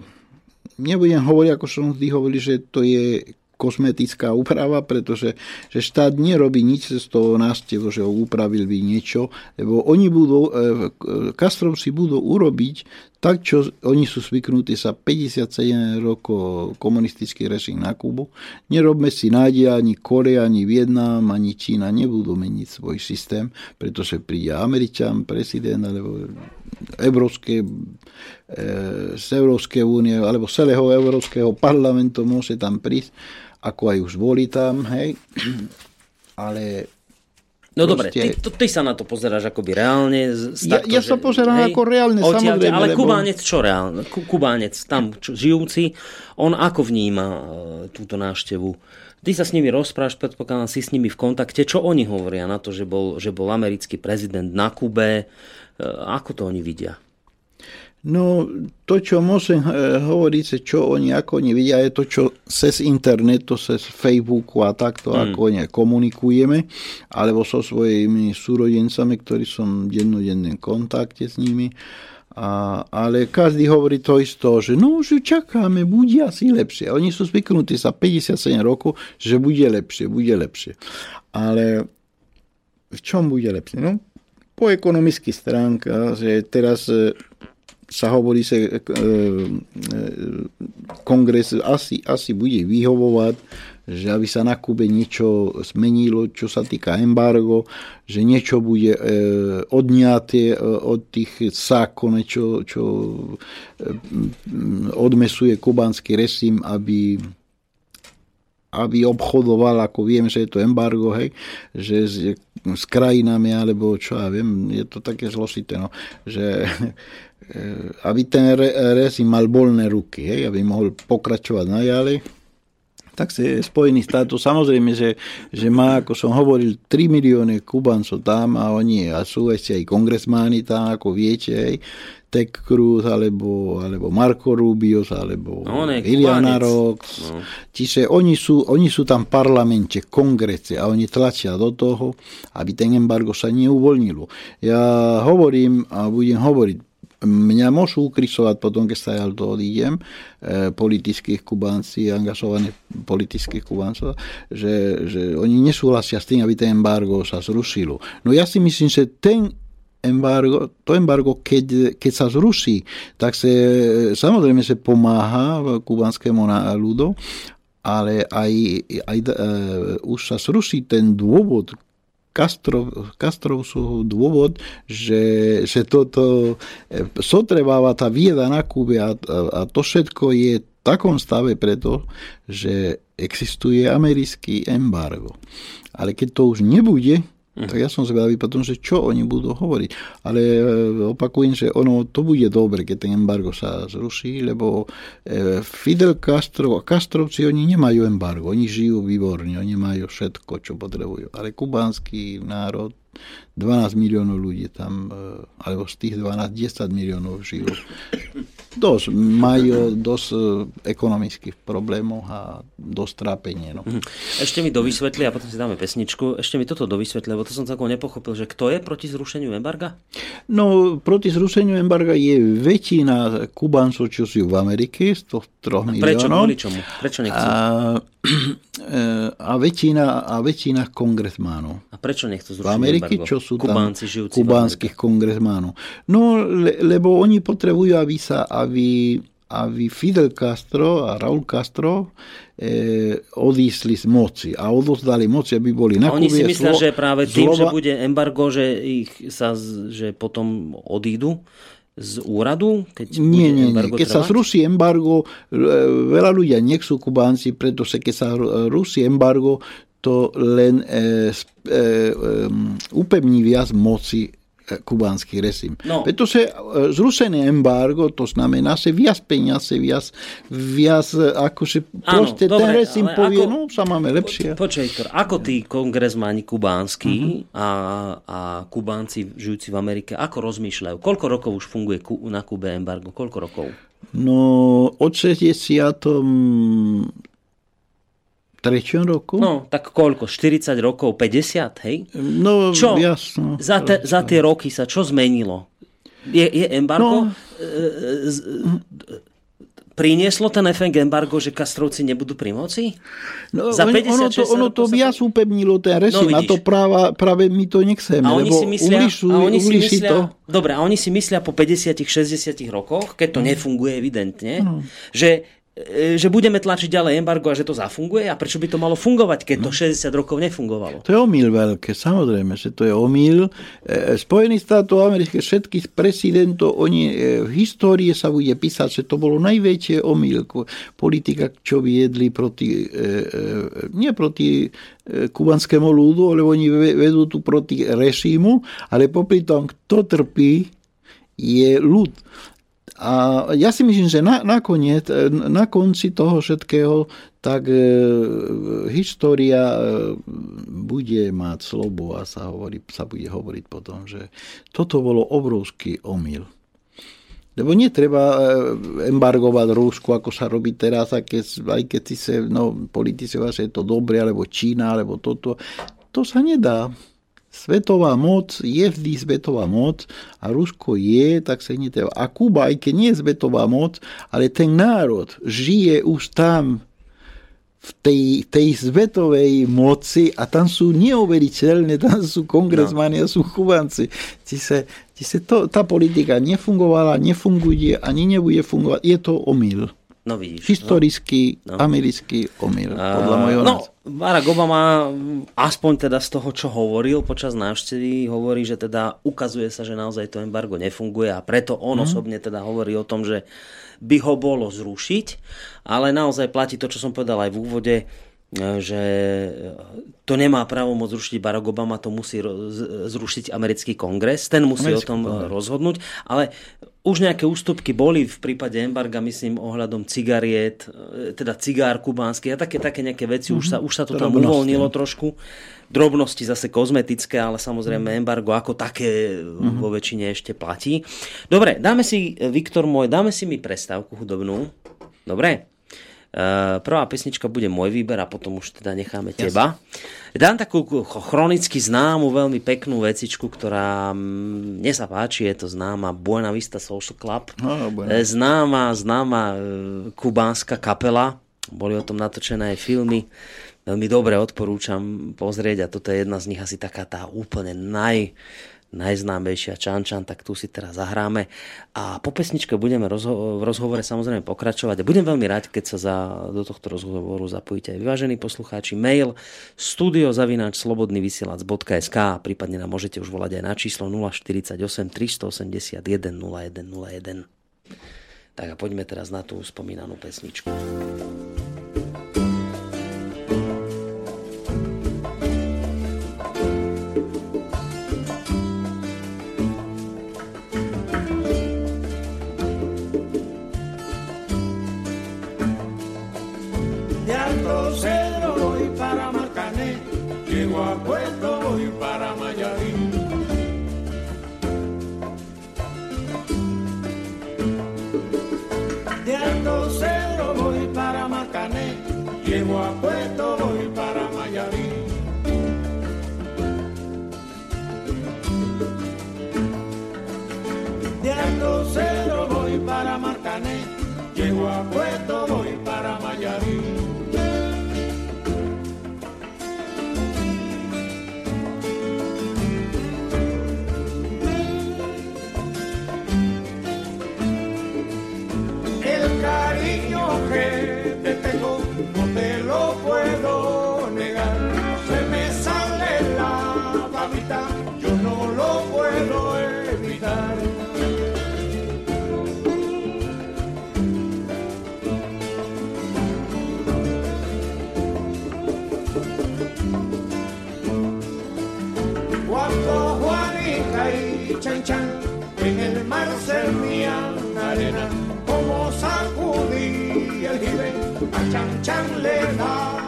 nebudem hovoriť, ako som vždy hovoril, že to je kosmetická úprava, pretože že štát nerobí nič z toho nástevu, že ho upravil by niečo, lebo oni budú, e, Kastrovci budú urobiť tak, čo oni sú zvyknutí sa 57 rokov komunistický režim na Kubu. Nerobme si nádej, ani Korea, ani Vietnam, ani Čína nebudú meniť svoj systém, pretože príde Američan, prezident, alebo Európske, e, z Európskej únie, alebo celého Európskeho parlamentu môže tam prísť ako aj už boli tam, hej. Ale No dobre, ty, ty sa na to pozeráš akoby reálne. Z takto, ja, ja sa pozerám hej, ako reálne, odtiaľ, samozrejme. Ale lebo... Kubánec čo reálne? Kubánec tam čo, žijúci, on ako vníma uh, túto návštevu? Ty sa s nimi rozprávaš, predpokladám, si s nimi v kontakte. Čo oni hovoria na to, že bol, že bol americký prezident na Kube? Uh, ako to oni vidia? No, to, čo môžem eh, hovoriť, čo oni, ako oni vidia, je to, čo cez internetu, cez Facebooku a takto, mm. ako oni komunikujeme, alebo so svojimi súrodencami, ktorí som v dennodennom kontakte s nimi. A, ale každý hovorí to isto, že no, že čakáme, bude asi lepšie. Oni sú zvyknutí za 57 rokov, že bude lepšie, bude lepšie. Ale v čom bude lepšie? No, po ekonomických stránkach, že teraz eh, sa hovorí, že e, e, kongres asi, asi bude vyhovovať, že aby sa na Kube niečo zmenilo, čo sa týka embargo, že niečo bude e, odňaté od tých zákone, čo, čo odmesuje kubanský režim, aby aby obchodoval, ako viem, že je to embargo, hej, že s krajinami, alebo čo ja viem, je to také zložité, no, že <laughs> aby ten rezim mal voľné ruky, hej, aby mohol pokračovať najďalej, tak sa Spojený štátov, samozrejme, že, že má, ako som hovoril, 3 milióny Kubancov tam a oni a sú ešte aj kongresmáni tam, ako viete, hej, Ted Cruz, alebo, alebo Marco Rubio, alebo no, Iliana Rox. No. Čiže oni sú, oni sú tam v parlamente, kongrese a oni tlačia do toho, aby ten embargo sa neuvoľnilo. Ja hovorím a budem hovoriť, mňa môžu ukrysovať potom, keď sa ja to odídem, e, politických kubánci, angažovaných politických kubáncov, že, že oni nesúhlasia s tým, aby ten embargo sa zrušilo. No ja si myslím, že ten embargo, to embargo, keď, keď sa zruší, tak sa samozrejme sa pomáha kubanskému ľudu, ale aj, aj e, už sa zruší ten dôvod, Castro, Castrovsov dôvod, že, že toto e, sotrebáva tá vieda na Kube a, a to všetko je v takom stave preto, že existuje americký embargo. Ale keď to už nebude, Mm. Tak ja som zvedavý potom, že čo oni budú hovoriť. Ale e, opakujem, že ono to bude dobre, keď ten embargo sa zruší, lebo e, Fidel Castro Castrovci, oni nemajú embargo, oni žijú výborne, oni majú všetko, čo potrebujú. Ale kubánsky národ 12 miliónov ľudí tam, e, alebo z tých 12, 10 miliónov žijú. Dosť, majú dosť e, ekonomických problémov a dosť trápenie. No. Mhm. Ešte mi dovysvetli, a potom si dáme pesničku, ešte mi toto dovysvetli, lebo to som celkom nepochopil, že kto je proti zrušeniu embarga? No, proti zrušeniu embarga je väčšina Kubáncov, čo sú v Amerike, z toho 3 miliónov. Prečo, kvôli čomu? Prečo nechcú? A, <clears throat> a väčšina, a väčšina kongresmánov. A prečo nechcú zrušiť V Amerike, embargo? čo sú Kubánci, tam kubánskych kongresmánov. No, le, lebo oni potrebujú, aby sa, aby, aby Fidel Castro a Raúl Castro e, odísli z moci a odozdali moci, aby boli na Oni si myslia, že práve tým, zlova... že bude embargo, že, ich sa, že potom odídu z úradu? Keď nie, nie, nie. Keď trvať? sa zruší embargo, e, veľa ľudia nechcú Kubánci, pretože keď sa rusí embargo, to len e, e, e, upevní viac moci kubánsky režim. No. Pretože zrušené embargo, to znamená, že viac peniaze, viac, viac akože proste Áno, ten dobre, režim povie, ako, no sa máme lepšie. Po, počkej, ako tí kongresmáni kubánsky uh-huh. a, a kubánci žijúci v Amerike, ako rozmýšľajú? Koľko rokov už funguje na Kube embargo? Koľko rokov? No, od 60 treťom roku? No, tak koľko? 40 rokov? 50, hej? No, čo? jasno. Za, te, za tie roky sa čo zmenilo? Je, je embargo? No. E, z, prinieslo ten efekt embargo, že Kastrovci nebudú pri moci? No, Za 50, ono to, ono to viac upevnilo ten režim no, a to práva, práve my to nechceme, a oni lebo si myslia, ulišu, a oni si myslia, to. Dobre, a oni si myslia po 50-60 rokoch, keď to mm. nefunguje evidentne, no. že E, že budeme tlačiť ďalej embargo a že to zafunguje a prečo by to malo fungovať, keď to 60 no. rokov nefungovalo? To je omyl veľké, samozrejme, že to je omyl. E, Spojených štátov amerických všetkých prezidentov, oni e, v histórii sa bude písať, že to bolo najväčšie omyl politika, čo viedli proti, nie proti kubanskému ľudu, ale oni vedú tu proti režimu, ale popri tom, kto trpí, je ľud. A ja si myslím, že na, nakoniec, na konci toho všetkého, tak e, história e, bude mať slobo a sa, hovorí, sa bude hovoriť potom, že toto bolo obrovský omyl. Lebo netreba e, embargovať Rúsku, ako sa robí teraz, aj keď, aj keď si sa no, politici že je to dobre, alebo Čína, alebo toto. To sa nedá. Svetová moc je vždy svetová moc a Rusko je, tak sa netreba. A Kuba, aj keď nie je svetová moc, ale ten národ žije už tam v tej, tej svetovej moci a tam sú neuveriteľné, tam sú kongresmani a sú kubanci. Čiže, čiže to, tá politika nefungovala, nefunguje, ani nebude fungovať. Je to omyl. No vidíš. Historický, no. americký omyl, podľa mojho No, Barack Obama, aspoň teda z toho, čo hovoril počas návštevy, hovorí, že teda ukazuje sa, že naozaj to embargo nefunguje a preto on mm. osobne teda hovorí o tom, že by ho bolo zrušiť, ale naozaj platí to, čo som povedal aj v úvode, že to nemá právo môcť zrušiť Barack Obama, to musí zrušiť americký kongres, ten musí americký o tom kongres. rozhodnúť, ale už nejaké ústupky boli v prípade embarga, myslím, ohľadom cigariet, e, teda cigár kubánsky a také, také nejaké veci, mm-hmm. už, sa, už sa to tam uvoľnilo trošku. Drobnosti zase kozmetické, ale samozrejme mm-hmm. embargo ako také mm-hmm. vo väčšine ešte platí. Dobre, dáme si, Viktor môj, dáme si mi prestávku hudobnú. Dobre? Eh, prvá pesnička bude môj výber a potom už teda necháme Jasne. teba. Dám takú chronicky známu, veľmi peknú vecičku, ktorá mm, mne sa páči, je to známa Buena Vista Social Club. Oh, známa, známa eh, kubánska kapela. Boli o tom natočené aj filmy. Veľmi dobre odporúčam pozrieť a toto je jedna z nich asi taká tá úplne naj, najznámejšia Čančan, tak tu si teraz zahráme. A po pesničke budeme rozho- v rozhovore samozrejme pokračovať. Budem veľmi rád, keď sa za, do tohto rozhovoru zapojíte aj vyvážení poslucháči. Mail studiozavináčslobodnyvysielac.sk prípadne nám môžete už volať aj na číslo 048 381 0101. Tak a poďme teraz na tú spomínanú pesničku. Llego a como sacudí el jibe, a Chan Chan le daba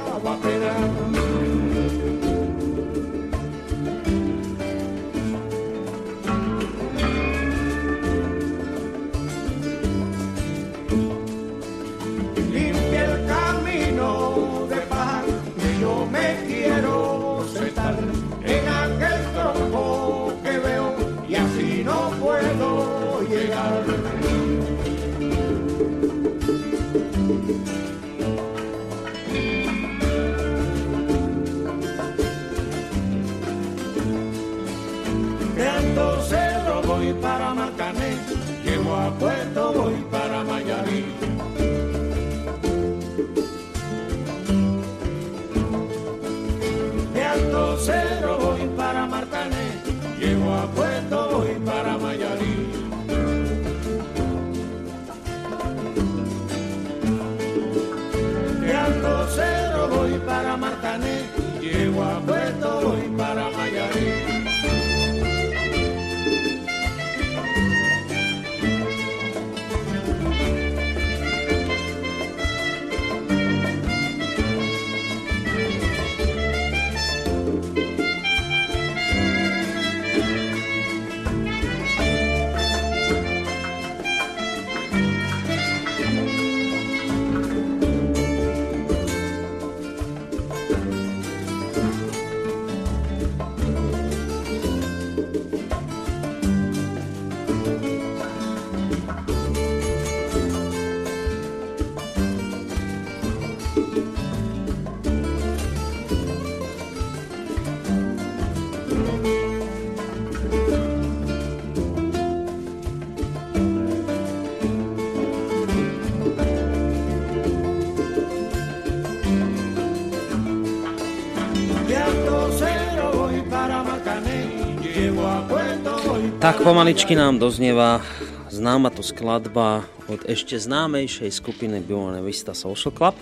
pomaličky nám doznieva známa to skladba od ešte známejšej skupiny Buena Vista Social Club.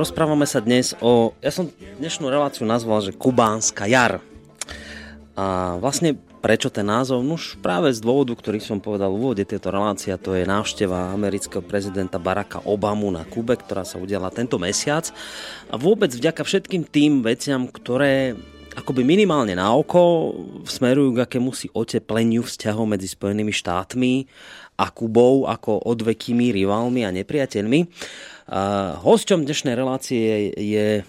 rozprávame sa dnes o... Ja som dnešnú reláciu nazval, že Kubánska jar. A vlastne prečo ten názov? No už práve z dôvodu, ktorý som povedal v úvode tejto relácie, to je návšteva amerického prezidenta Baracka Obamu na Kube, ktorá sa udiala tento mesiac. A vôbec vďaka všetkým tým veciam, ktoré akoby minimálne na oko smerujú k akému si otepleniu vzťahov medzi Spojenými štátmi a Kubou ako odvekými rivalmi a nepriateľmi. Hosťom dnešnej relácie je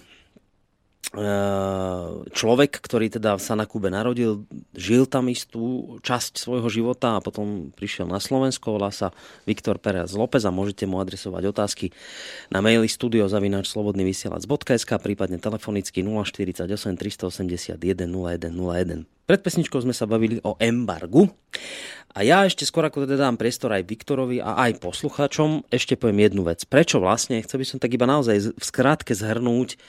človek, ktorý teda sa na Kube narodil, žil tam istú časť svojho života a potom prišiel na Slovensko, volá sa Viktor Perez López a môžete mu adresovať otázky na maili studiozavináčslobodnyvysielac.sk prípadne telefonicky 048 381 0101. Pred pesničkou sme sa bavili o embargu a ja ešte skôr ako teda dám priestor aj Viktorovi a aj poslucháčom, ešte poviem jednu vec. Prečo vlastne, chcel by som tak iba naozaj v skrátke zhrnúť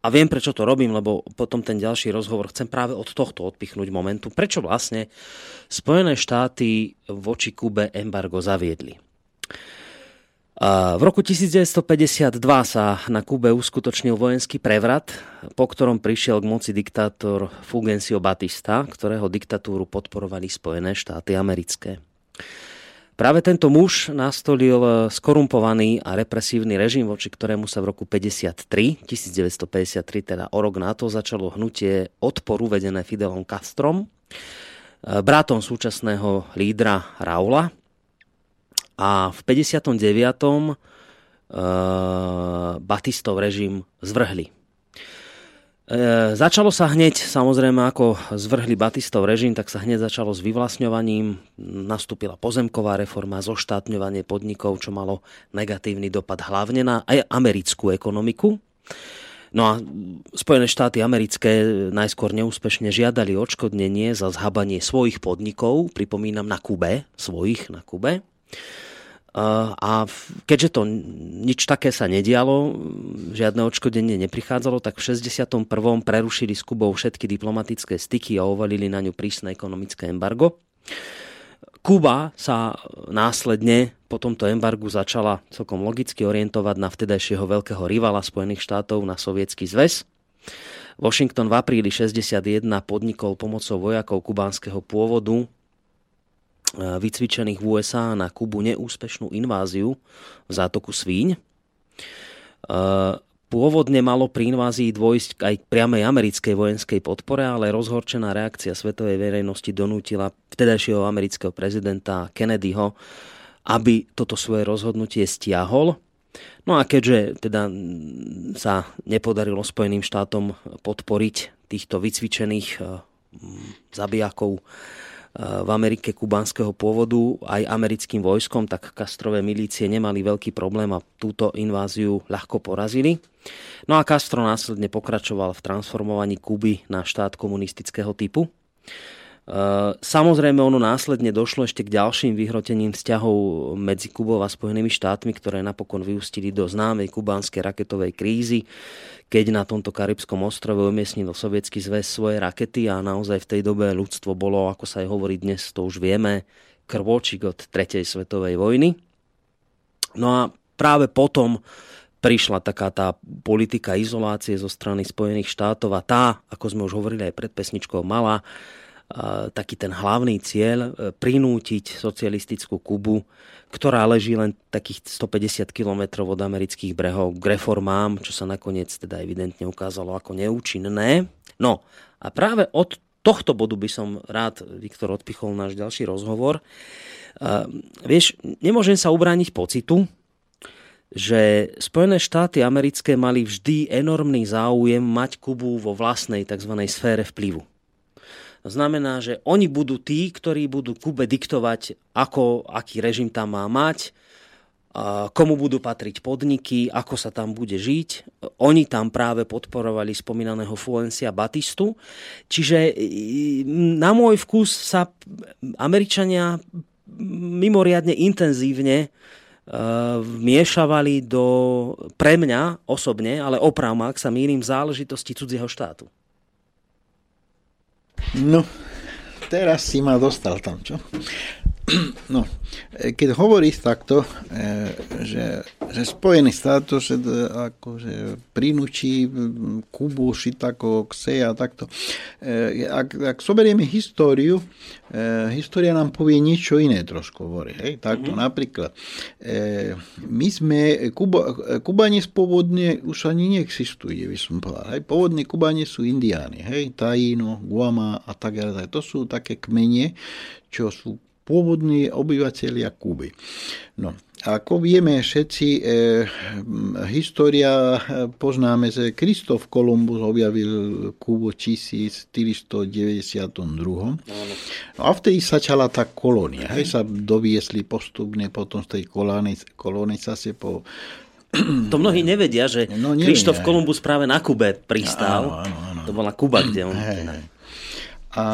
a viem, prečo to robím, lebo potom ten ďalší rozhovor chcem práve od tohto odpichnúť momentu. Prečo vlastne Spojené štáty voči Kube embargo zaviedli? V roku 1952 sa na Kube uskutočnil vojenský prevrat, po ktorom prišiel k moci diktátor Fulgencio Batista, ktorého diktatúru podporovali Spojené štáty americké. Práve tento muž nastolil eh, skorumpovaný a represívny režim, voči ktorému sa v roku 53, 1953, teda o rok na to, začalo hnutie odporu vedené Fidelom Castrom, eh, bratom súčasného lídra Raula. A v 59. Uh, Batistov režim zvrhli. E, začalo sa hneď, samozrejme, ako zvrhli Batistov režim, tak sa hneď začalo s vyvlastňovaním. Nastúpila pozemková reforma, zoštátňovanie podnikov, čo malo negatívny dopad hlavne na aj americkú ekonomiku. No a Spojené štáty americké najskôr neúspešne žiadali odškodnenie za zhabanie svojich podnikov, pripomínam na Kube, svojich na Kube. A keďže to nič také sa nedialo, žiadne odškodenie neprichádzalo, tak v 61. prerušili s Kubou všetky diplomatické styky a ovalili na ňu prísne ekonomické embargo. Kuba sa následne po tomto embargu začala celkom logicky orientovať na vtedajšieho veľkého rivala Spojených štátov na Sovietský zväz. Washington v apríli 61 podnikol pomocou vojakov kubánskeho pôvodu vycvičených v USA na Kubu neúspešnú inváziu v zátoku Svíň. E, pôvodne malo pri invázii dôjsť aj k priamej americkej vojenskej podpore, ale rozhorčená reakcia svetovej verejnosti donútila vtedajšieho amerického prezidenta Kennedyho, aby toto svoje rozhodnutie stiahol. No a keďže teda sa nepodarilo Spojeným štátom podporiť týchto vycvičených e, zabijakov v Amerike kubánskeho pôvodu aj americkým vojskom, tak Castrové milície nemali veľký problém a túto inváziu ľahko porazili. No a Castro následne pokračoval v transformovaní Kuby na štát komunistického typu. Eh, samozrejme, ono následne došlo ešte k ďalším vyhrotením vzťahov medzi Kubou a Spojenými štátmi, ktoré napokon vyústili do známej kubánskej raketovej krízy, keď na tomto karibskom ostrove umiestnil Sovietský zväz svoje rakety a naozaj v tej dobe ľudstvo bolo, ako sa aj hovorí dnes, to už vieme, krvočík od tretej svetovej vojny. No a práve potom prišla taká tá politika izolácie zo strany Spojených štátov a tá, ako sme už hovorili aj pred pesničkou, mala taký ten hlavný cieľ e, prinútiť socialistickú Kubu, ktorá leží len takých 150 km od amerických brehov k reformám, čo sa nakoniec teda evidentne ukázalo ako neúčinné. No a práve od tohto bodu by som rád, Viktor, odpichol náš ďalší rozhovor. Uh, vieš, nemôžem sa ubrániť pocitu, že Spojené štáty americké mali vždy enormný záujem mať Kubu vo vlastnej tzv. sfére vplyvu. To znamená, že oni budú tí, ktorí budú Kube diktovať, ako, aký režim tam má mať, komu budú patriť podniky, ako sa tam bude žiť. Oni tam práve podporovali spomínaného Fuencia Batistu. Čiže na môj vkus sa Američania mimoriadne intenzívne vmiešavali do, pre mňa osobne, ale oprav ak sa mýlim, záležitosti cudzieho štátu. No, teraz si ma dostal tam, čo? No, e, keď hovoríš takto, e, že, že Spojené státy že akože prinúči Kubu ako kse a takto. Ak, ak zoberieme históriu, história nám povie niečo iné trošku hovorí. Hej? Takto mm-hmm. napríklad. My sme, Kuba, Kubani pôvodne už ani neexistujú, by som povedal. Hej? Pôvodne Kubani sú indiáni. Hej? Taino, Guama a tak ďalej. To sú také kmene, čo sú pôvodní obyvateľia Kuby. No, ako vieme všetci, e, história e, poznáme, že Kristof Kolumbus objavil Kubu 1492. No a vtedy začala tá kolónia. Hej, sa doviesli postupne potom z tej kolonizácie po to mnohí nevedia, že no, Krištof Kolumbus práve na Kube pristál. Áno, áno, áno. To bola Kuba, kde on... Hej, hej. A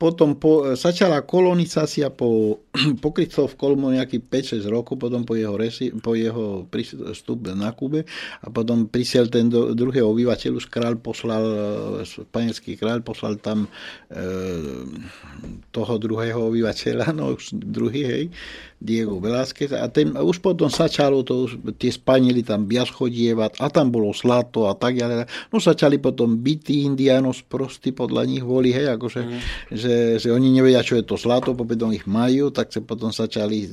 potom po, začala kolonizácia po, <clears throat> po v Kolmu nejaký 5-6 rokov, potom po jeho, resi, po jeho vstup na Kube a potom prisiel ten do, druhého obyvateľ, už kráľ poslal, španielský kráľ poslal tam e, toho druhého obyvateľa, <laughs> no už druhý, hej, Diego Velázquez a ten, už potom začalo to, tie Spanieli tam viac chodievať a tam bolo slato a tak ďalej. No začali potom bytí indianos prostí podľa nich voli, hej, akože, mm. že, že oni nevedia, čo je to slato, potom ich majú, tak sa potom začali,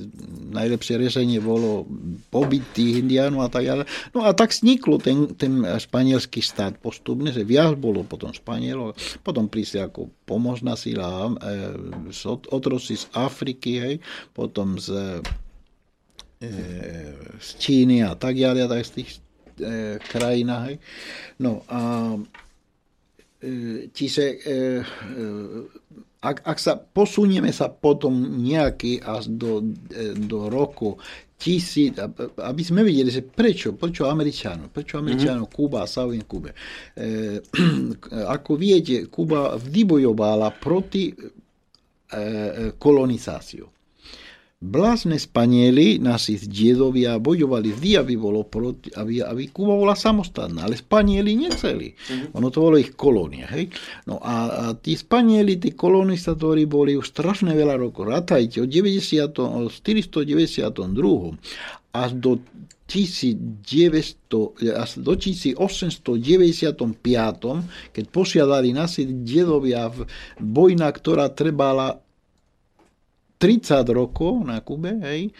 najlepšie riešenie bolo pobyť tých indiánov a tak ďalej. No a tak vzniklo ten, ten španielský stát postupne, že viac bolo potom Španielov, potom prišli ako pomocná sila, e, otroci z Afriky, hej, potom z E, z Číny a tak ďalej, tak z tých e, krajinách. No a e, čiže e, e, ak, ak sa posunieme sa potom nejaký až do, e, do roku tisíc, aby sme videli, že prečo, prečo Američano, prečo Američano, mm-hmm. Kuba, Saujen Kube. E, <clears throat> ako viete, Kuba vybojovala proti e, kolonizáciu. Blázne Spanieli, naši diedovia, bojovali vždy, aby, bolo proti, aby, aby Kuba bola samostatná, ale Spanieli nechceli. Mm-hmm. Ono to bolo ich kolónia. Hej? No a, a tí Spanieli, tí kolonizátori boli už strašne veľa rokov. Rátajte, od 90, od 492 až do 1900, až do 1895, keď posiadali nasi dedovia v vojna, ktorá trebala 30 rokov na Kube, hej,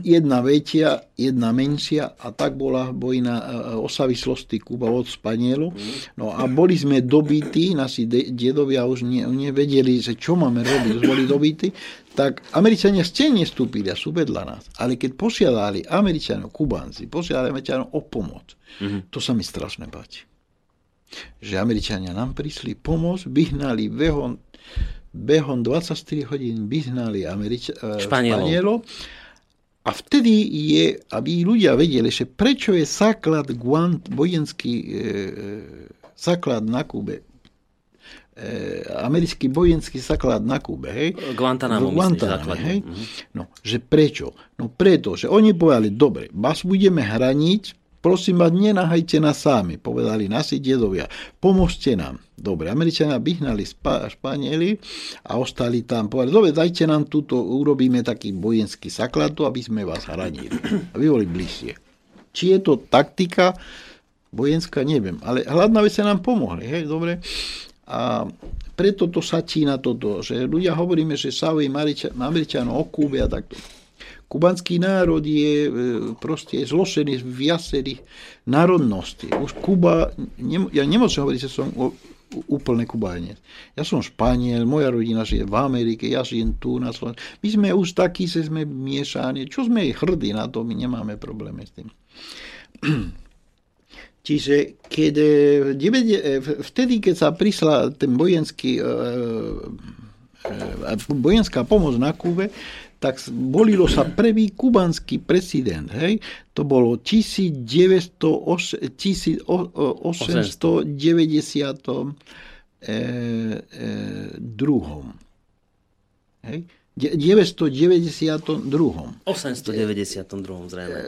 jedna väčšia, jedna menšia a tak bola vojna e, o závislosti Kuba od Spanielu. No a boli sme dobití, naši dedovia už ne, nevedeli, že čo máme robiť, boli dobití, tak Američania ste nestúpili a sú vedľa nás. Ale keď posiadali Američanov, Kubánci, posiadali Američanov o pomoc, mm-hmm. to sa mi strašne páči. Že Američania nám prišli pomôcť, vyhnali vehon behom 24 hodín vyhnali Američ- e, Španielov. Španielov. A vtedy je, aby ľudia vedeli, že prečo je základ Guant, vojenský e, e, základ na Kube, e, americký vojenský základ na Kube, hej? Guantanamo, Guantanamo hej? Mm-hmm. No, že prečo? No preto, že oni povedali, dobre, vás budeme hraniť Prosím vás, nenahajte nás sami, povedali nasi dedovia. Pomôžte nám. Dobre, Američania vyhnali Spa- Španieli a ostali tam. Povedali, dobre, dajte nám túto, urobíme taký vojenský základ, aby sme vás hranili. Aby boli bližšie. Či je to taktika vojenská, neviem. Ale hlavná vec sa nám pomohli. Hej, dobre. A preto to začína toto, že ľudia hovoríme, že Savi Američanov o Kúbe a takto. Kubanský národ je e, proste zložený z viacerých národností. Už Kuba, ja nemôžem hovoriť, že som úplne Kubánec. Ja som Španiel, moja rodina žije v Amerike, ja žijem tu na Slovensku. My sme už takí, že sme miešaní. Čo sme hrdí na to, my nemáme problémy s tým. <clears throat> Čiže keď, e, e, vtedy, keď sa prišla ten vojenský, vojenská pomoc na Kube, tak volilo sa prvý kubanský prezident, hej, to bolo 1890 Hej? 992. 892. zrejme.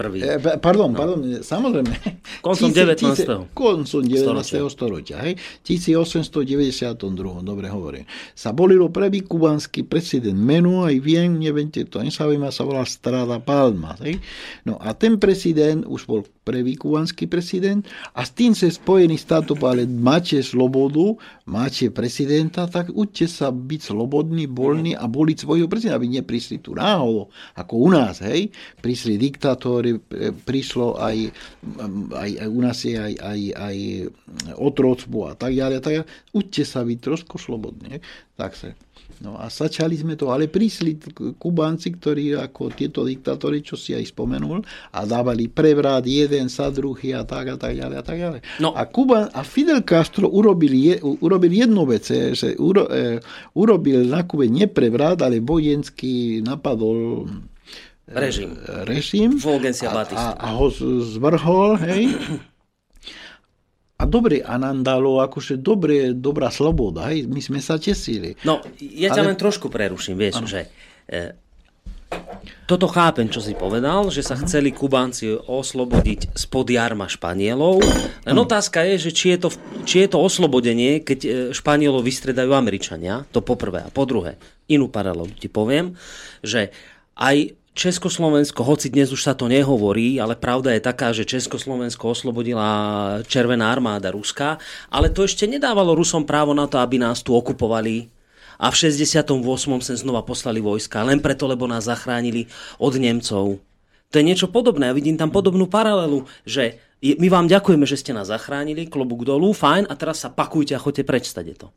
Prvý. E, pa- pardon, pardon, samozrejme. <laughs> Koncom Tisíc- 19. tisíc- Koncom 19. Storočia. hej. 1892, dobre hovorím. Sa volilo prvý kubanský prezident. Menu aj viem, neviete, to nezaujíma, sa volal Strada Palma. Hej. No a ten prezident už bol prvý kubanský prezident a s tým sa Spojený štátov ale máte slobodu, máte prezidenta, tak učte sa byť slobodný, voľný a voliť svojho prezidenta, aby neprišli tu náhodou, ako u nás, hej. Prišli diktátori, e, prišlo aj, aj, aj u nás je aj, aj, aj otroctvo a tak ďalej, tak ďalej. Učte sa byť trošku slobodný, hej. tak sa. No a začali sme to, ale prišli t- Kubánci, ktorí ako tieto diktátori, čo si aj spomenul, a dávali prevrat jeden sa druhý a tak a tak ďalej a tak ďalej. No. A, Kuba, a Fidel Castro urobil, je, urobil jednu vec, eh, že uro, e, urobil na Kube neprevrat, ale vojenský napadol eh, Režim. režim Fulgencia a, Batista. a, a ho zvrhol, hej. <clears throat> A dobre, a nám dalo akože dobre, dobrá sloboda, hej. My sme sa tesili. No, ja ťa Ale- len trošku preruším, vieš, že e, toto chápem, čo si povedal, že sa chceli Kubánci oslobodiť spod jarma Španielov. Len otázka je, že či je, to, či je to oslobodenie, keď e, Španielov vystredajú Američania, to poprvé. A po druhé, inú paralelu ti poviem, že aj Československo, hoci dnes už sa to nehovorí, ale pravda je taká, že Československo oslobodila Červená armáda Ruska, ale to ešte nedávalo Rusom právo na to, aby nás tu okupovali a v 68. sem znova poslali vojska, len preto, lebo nás zachránili od Nemcov. To je niečo podobné, ja vidím tam podobnú paralelu, že my vám ďakujeme, že ste nás zachránili, klobúk dolu, fajn, a teraz sa pakujte a choďte preč, to.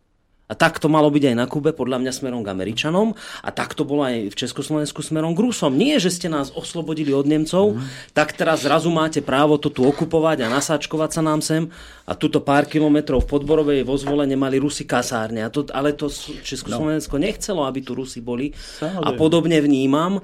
A tak to malo byť aj na Kube, podľa mňa smerom k Američanom a tak to bolo aj v Československu smerom k Rusom. Nie, že ste nás oslobodili od Nemcov, tak teraz zrazu máte právo to tu okupovať a nasáčkovať sa nám sem a tuto pár kilometrov v Podborovej vo zvole nemali Rusi kasárne. A to, ale to s- Československo nechcelo, aby tu Rusi boli. A Samozrejme. podobne vnímam,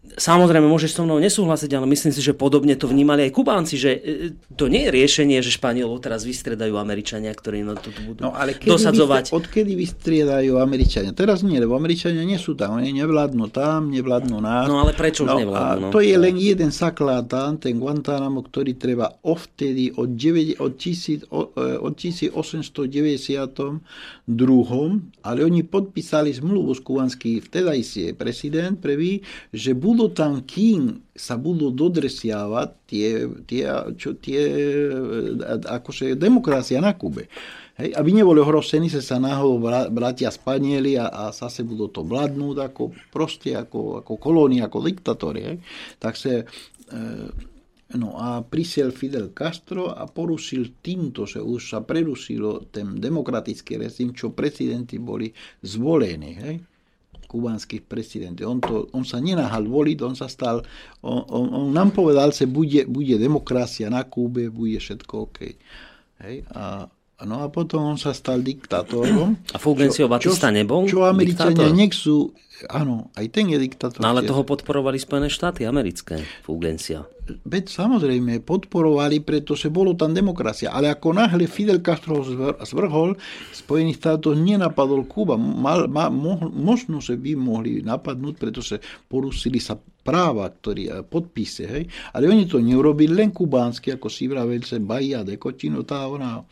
Samozrejme, môžeš so mnou nesúhlasiť, ale myslím si, že podobne to vnímali aj Kubánci, že e, to nie je riešenie, že Španielov teraz vystredajú Američania, ktorí na to budú No ale kedy dosadzovať. Vystre, odkedy vystriedajú Američania? Teraz nie, lebo Američania nie sú tam, oni nevládnu tam, nevládnu nás. No, ale prečo už no, nevládnu, A no? to je len jeden tam, ten Guantánamo, ktorý treba ovtedy od, 9, od, 1000, o- e, od 1892, ale oni podpísali zmluvu s kubanský vtedajší prezident prvý, že budú tam, kým sa budú dodresiavať tie, tie, čo, tie e, akože demokracia na Kube. Hej, aby neboli ohrození, že sa náhodou vrátia Spanieli a, a zase budú to vládnuť ako, proste ako, ako kolónia, ako diktatóri. Tak sa, e, no a prišiel Fidel Castro a porušil týmto, že už sa prerušilo ten demokratický režim, čo prezidenti boli zvolení. Hej kubanských prezidentov. On, to, on sa nenahal voliť, on sa stal, on, on, on nám povedal, že bude, bude demokracia na Kúbe, bude všetko OK. Hej, a, no a potom on sa stal diktátorom. A Fulgencio Batista nebol Čo Američania nechcú, áno, aj ten je diktátor. No ale toho podporovali Spojené štáty americké, Fulgencia. Veď samozrejme podporovali, pretože bolo tam demokracia. Ale ako náhle Fidel Castro ho zvr- zvrhol, Spojených štátov nenapadol Kuba. Mal, ma, mo, možno, že by mohli napadnúť, pretože porušili sa práva, ktoré eh, podpise, hej. Ale oni to neurobili len kubánsky, ako si vravel, že Bahia de Cotino, tá ona,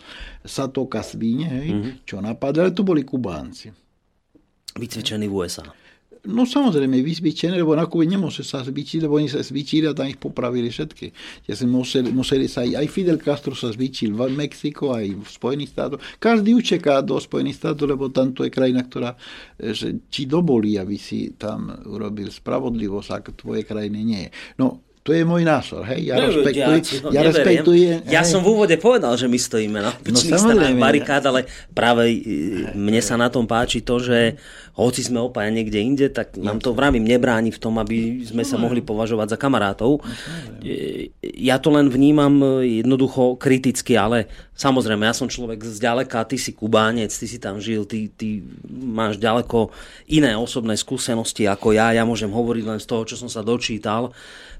Satoka Svíne, hej, mm-hmm. čo napadali, to boli Kubánci. Vycvičený v USA. No samozrejme, vyzbičené, lebo na Kube nemôže sa zbičiť, lebo oni sa zbičili a tam ich popravili všetky. Ja som museli, museli sa, aj Fidel Castro sa zbičil v Mexiku, aj v Spojených štátoch. Každý učeká do Spojených štátov, lebo tam to je krajina, ktorá e, že ti dovolí, aby si tam urobil spravodlivosť, ak v tvojej krajine nie je. No, to je môj názor, hej? Ja, No, respektujem, ti to ja respektujem. Ja hej. som v úvode povedal, že my stojíme na opičných No, stranách barikád, ale práve e, mne sa na tom páči to, že hoci sme opäť niekde inde, tak nám to vravím nebráni v tom, aby sme sa mohli považovať za kamarátov. E, Ja to len vnímam e, jednoducho kriticky, ale samozrejme, ja som človek zďaleka, ty si Kubánec, ty si tam žil, ty, ty máš ďaleko iné osobné skúsenosti ako ja, ja môžem hovoriť len z toho, čo som sa dočítal.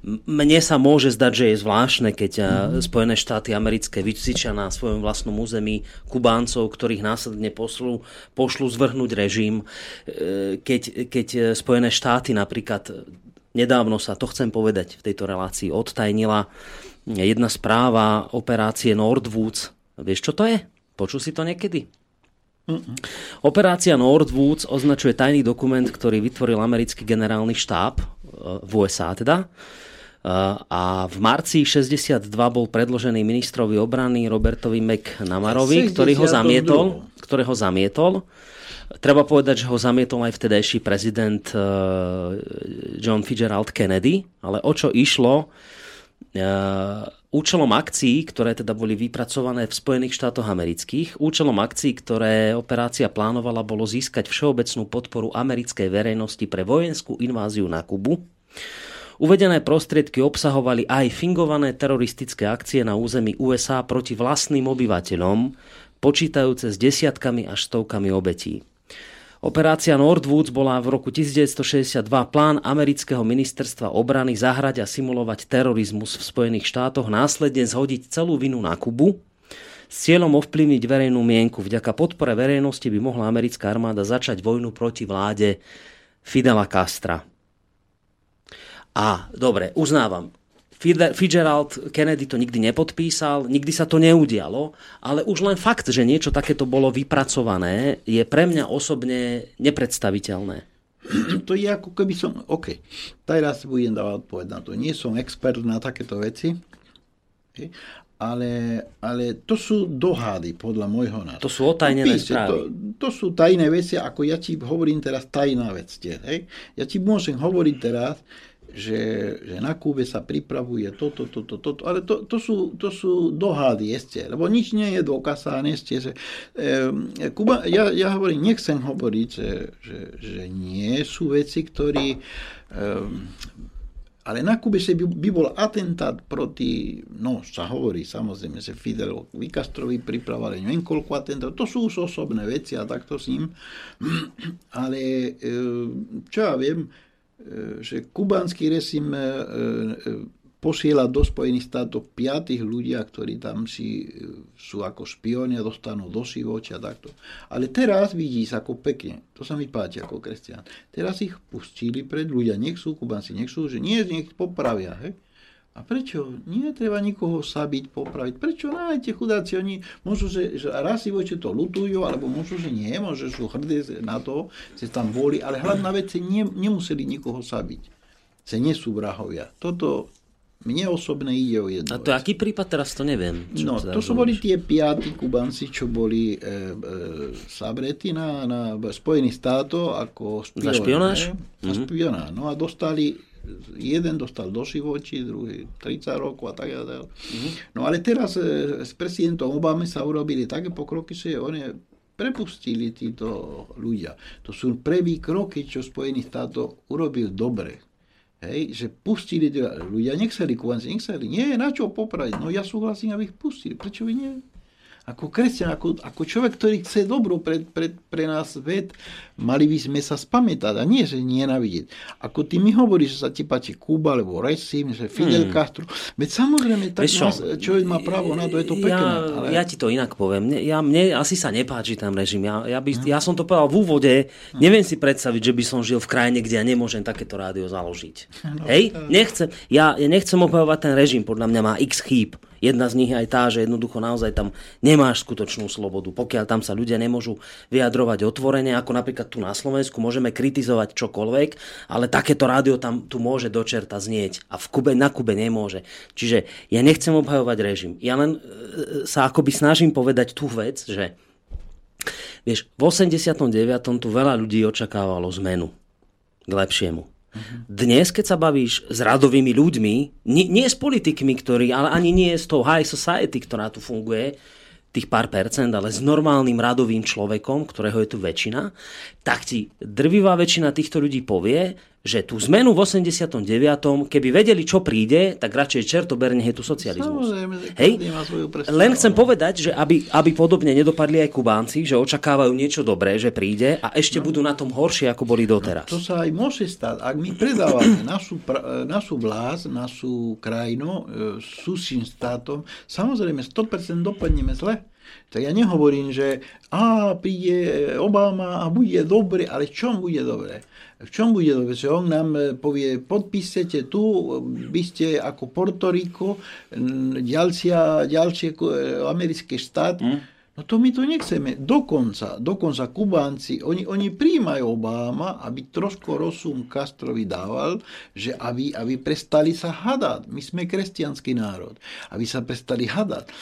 Mne sa môže zdať, že je zvláštne, keď mm. Spojené štáty americké vycvičia na svojom vlastnom území Kubáncov, ktorých následne pošlú, pošlú zvrhnúť režim. E, Keď, keď Spojené štáty napríklad nedávno sa, to chcem povedať v tejto relácii, odtajnila jedna správa operácie Nordwoods. Vieš, čo to je? Počul si to niekedy? Mm-mm. Operácia Nordwoods označuje tajný dokument, ktorý vytvoril americký generálny štáb e, v USA teda. E, a v marci 62 bol predložený ministrovi obrany Robertovi McNamarovi, ktorý ho zamietol, ktorého zamietol. Treba povedať, že ho zamietol aj vtedajší prezident e, John Fitzgerald Kennedy, ale o čo išlo, Účelom akcií, ktoré teda boli vypracované v Spojených štátoch amerických, účelom akcií, ktoré operácia plánovala, bolo získať všeobecnú podporu americkej verejnosti pre vojenskú inváziu na Kubu. Uvedené prostriedky obsahovali aj fingované teroristické akcie na území USA proti vlastným obyvateľom, počítajúce s desiatkami až stovkami obetí. Operácia Nordwoods bola v roku 1962 plán amerického ministerstva obrany zahrať a simulovať terorizmus v Spojených štátoch, následne zhodiť celú vinu na Kubu s cieľom ovplyvniť verejnú mienku. Vďaka podpore verejnosti by mohla americká armáda začať vojnu proti vláde Fidela Castra. A, dobre, uznávam, Fitzgerald Kennedy to nikdy nepodpísal, nikdy sa to neudialo, ale už len fakt, že niečo takéto bolo vypracované, je pre mňa osobne nepredstaviteľné. To je ako keby som, OK, teraz budem dávať odpoveď na to. Nie som expert na takéto veci, ale, ale to sú dohady podľa môjho názoru. To sú otajnené správy. To, to sú tajné veci, ako ja ti hovorím teraz tajná vec. Hej? Ja ti môžem hovoriť teraz, že, že na Kúbe sa pripravuje toto, toto, toto, ale to, to, sú, to sú dohady ešte, lebo nič nie je dokázané ešte. Že, e, Kuba, ja, ja hovorím, nechcem hovoriť, že, že, že nie sú veci, ktorí e, ale na Kube by, by bol atentát proti, no sa hovorí samozrejme, že Fidel Castro pripravovali neviem koľko atentát, to sú už osobné veci a takto s ním, <clears throat> ale čo ja viem, že kubánsky režim e, e, posiela do Spojených štátov piatých ľudia, ktorí tam si sú ako špioni a dostanú do živočia takto. Ale teraz vidíš ako pekne, to sa mi páči ako kresťan, teraz ich pustili pred ľudia, nech sú Kubánci, nech sú, že nie, nech popravia. Hej? A prečo? Nie treba nikoho sabiť, popraviť. Prečo? Nájte chudáci, oni môžu, že, že raz si voči to lutujú, alebo môžu, že nie, môžu, sú hrdí na to, že tam boli, ale hlavná vec, ne, nemuseli nikoho sabiť. Se nie sú vrahovia. Toto mne osobne ide o jedno. A to aký prípad, teraz to neviem. no, to sú boli tie piati Kubanci, čo boli e, e, sabretí na, na Spojených štátov ako. Za špionáž? Za mhm. špionáž. No a dostali jeden dostal do živočí, druhý 30 rokov a tak ďalej. Mm-hmm. No ale teraz e, s prezidentom Obama sa urobili také pokroky, že oni prepustili títo ľudia. To sú prvý kroky, čo Spojených štátov urobil dobre. Hej, že pustili ľudia, nechceli kubanci, nechceli. Nie, na čo popraviť? No ja súhlasím, aby ich pustili. Prečo vy nie? Ako kresťan, ako, ako človek, ktorý chce dobro pre, pre, pre nás svet, mali by sme sa spamätať a nie, že nenávidieť. Ako ty mi hovoríš, že sa ti páči Kuba, alebo Resim, že Fidel hmm. Castro, veď samozrejme, tak čo? Nás, človek má právo na to, je to pekné. Ja, ale... ja ti to inak poviem. Ja, mne asi sa nepáči tam režim. Ja, ja, by, hmm. ja som to povedal v úvode, hmm. neviem si predstaviť, že by som žil v krajine, kde ja nemôžem takéto rádio založiť. No, Hej, nechcem, ja, ja nechcem opravovať ten režim, podľa mňa má x chýb. Jedna z nich je aj tá, že jednoducho naozaj tam nemáš skutočnú slobodu. Pokiaľ tam sa ľudia nemôžu vyjadrovať otvorene, ako napríklad tu na Slovensku, môžeme kritizovať čokoľvek, ale takéto rádio tam tu môže dočerta znieť a v Kube na Kube nemôže. Čiže ja nechcem obhajovať režim. Ja len e, sa akoby snažím povedať tú vec, že vieš, v 89. tu veľa ľudí očakávalo zmenu k lepšiemu. Dnes, keď sa bavíš s radovými ľuďmi, nie, nie s politikmi, ktorí, ale ani nie s tou high society, ktorá tu funguje, tých pár percent, ale s normálnym radovým človekom, ktorého je tu väčšina, tak ti drvivá väčšina týchto ľudí povie, že tú zmenu v 89. keby vedeli, čo príde, tak radšej čertober, nech je tu socializmus. Hej? Len chcem povedať, že aby, aby podobne nedopadli aj Kubánci, že očakávajú niečo dobré, že príde a ešte no. budú na tom horšie, ako boli doteraz. No, to sa aj môže stať. Ak my predávame našu, našu vlás, našu krajinu e, suším státom, samozrejme 100% dopadneme zle. Tak ja nehovorím, že a príde Obama a bude dobre, ale čom bude dobre? V čom bude dobre? Že on nám e, povie, podpísete tu, vy ste ako Porto Rico, ďalšia, ďalšie e, americké štát, mm No to my to nechceme. Dokonca, dokonca Kubánci, oni, oni príjmajú Obama, aby trošku rozum Castrovi dával, že aby, aby prestali sa hadať. My sme kresťanský národ. Aby sa prestali hadať. E,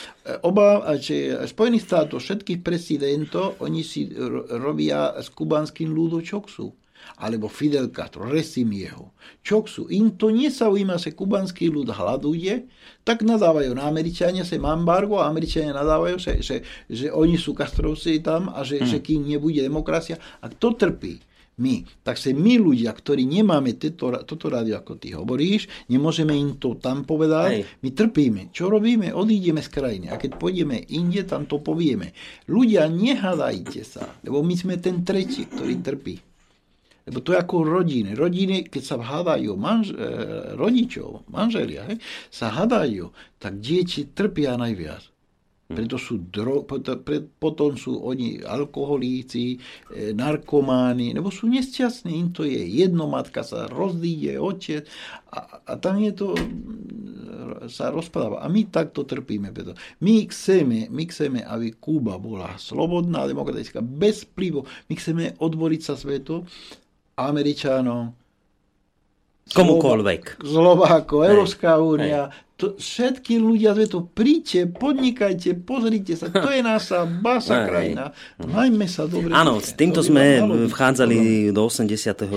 Obama, že Spojených štátov, všetkých prezidentov, oni si robia s kubánským ľudom čo chcú alebo Fidel Castro, resim jeho. Čo chcú? Im to nesaujíma, že kubanský ľud hľaduje, tak nadávajú na Američania, sa embargo a Američania nadávajú, že, že, že oni sú Castrovci tam a že, hmm. že kým nebude demokracia. A kto trpí? My. Tak sa my ľudia, ktorí nemáme toto, toto rádio, ako ty hovoríš, nemôžeme im to tam povedať, Hej. my trpíme. Čo robíme? Odídeme z krajiny. A keď pôjdeme inde, tam to povieme. Ľudia, nehadajte sa, lebo my sme ten tretí, ktorý trpí. Lebo to je ako rodiny. Rodiny, keď sa hádajú manž, e, rodičov, manželia, he, sa hádajú, tak deti trpia najviac. Hm. Preto sú dro, potom sú oni alkoholíci, e, narkománi, lebo sú nesťastní, im to je jedno, matka sa rozdíde, otec a, a tam je to, sa rozpadáva. A my takto trpíme. Preto. My chceme, my chceme, aby Kuba bola slobodná, demokratická, bez vplyvu. My chceme odboriť sa svetu Američanom, komukoľvek. Slováko, Európska únia, to, všetky ľudia to príďte, podnikajte, pozrite sa, to je naša basa krajina. Majme sa dobre. Áno, s týmto sme vchádzali do 89.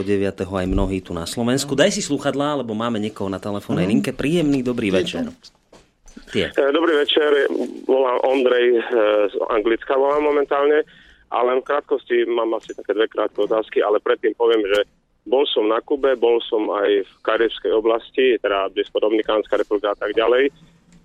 aj mnohí tu na Slovensku. Daj si sluchadlá, lebo máme niekoho na telefónnej linke. Príjemný dobrý večer. Tie. Eh, dobrý večer, volám Ondrej eh, z Anglicka, volám momentálne. A len v krátkosti mám asi také dve krátke otázky, ale predtým poviem, že bol som na Kube, bol som aj v Karibskej oblasti, teda blízko Dominikánska republika a tak ďalej.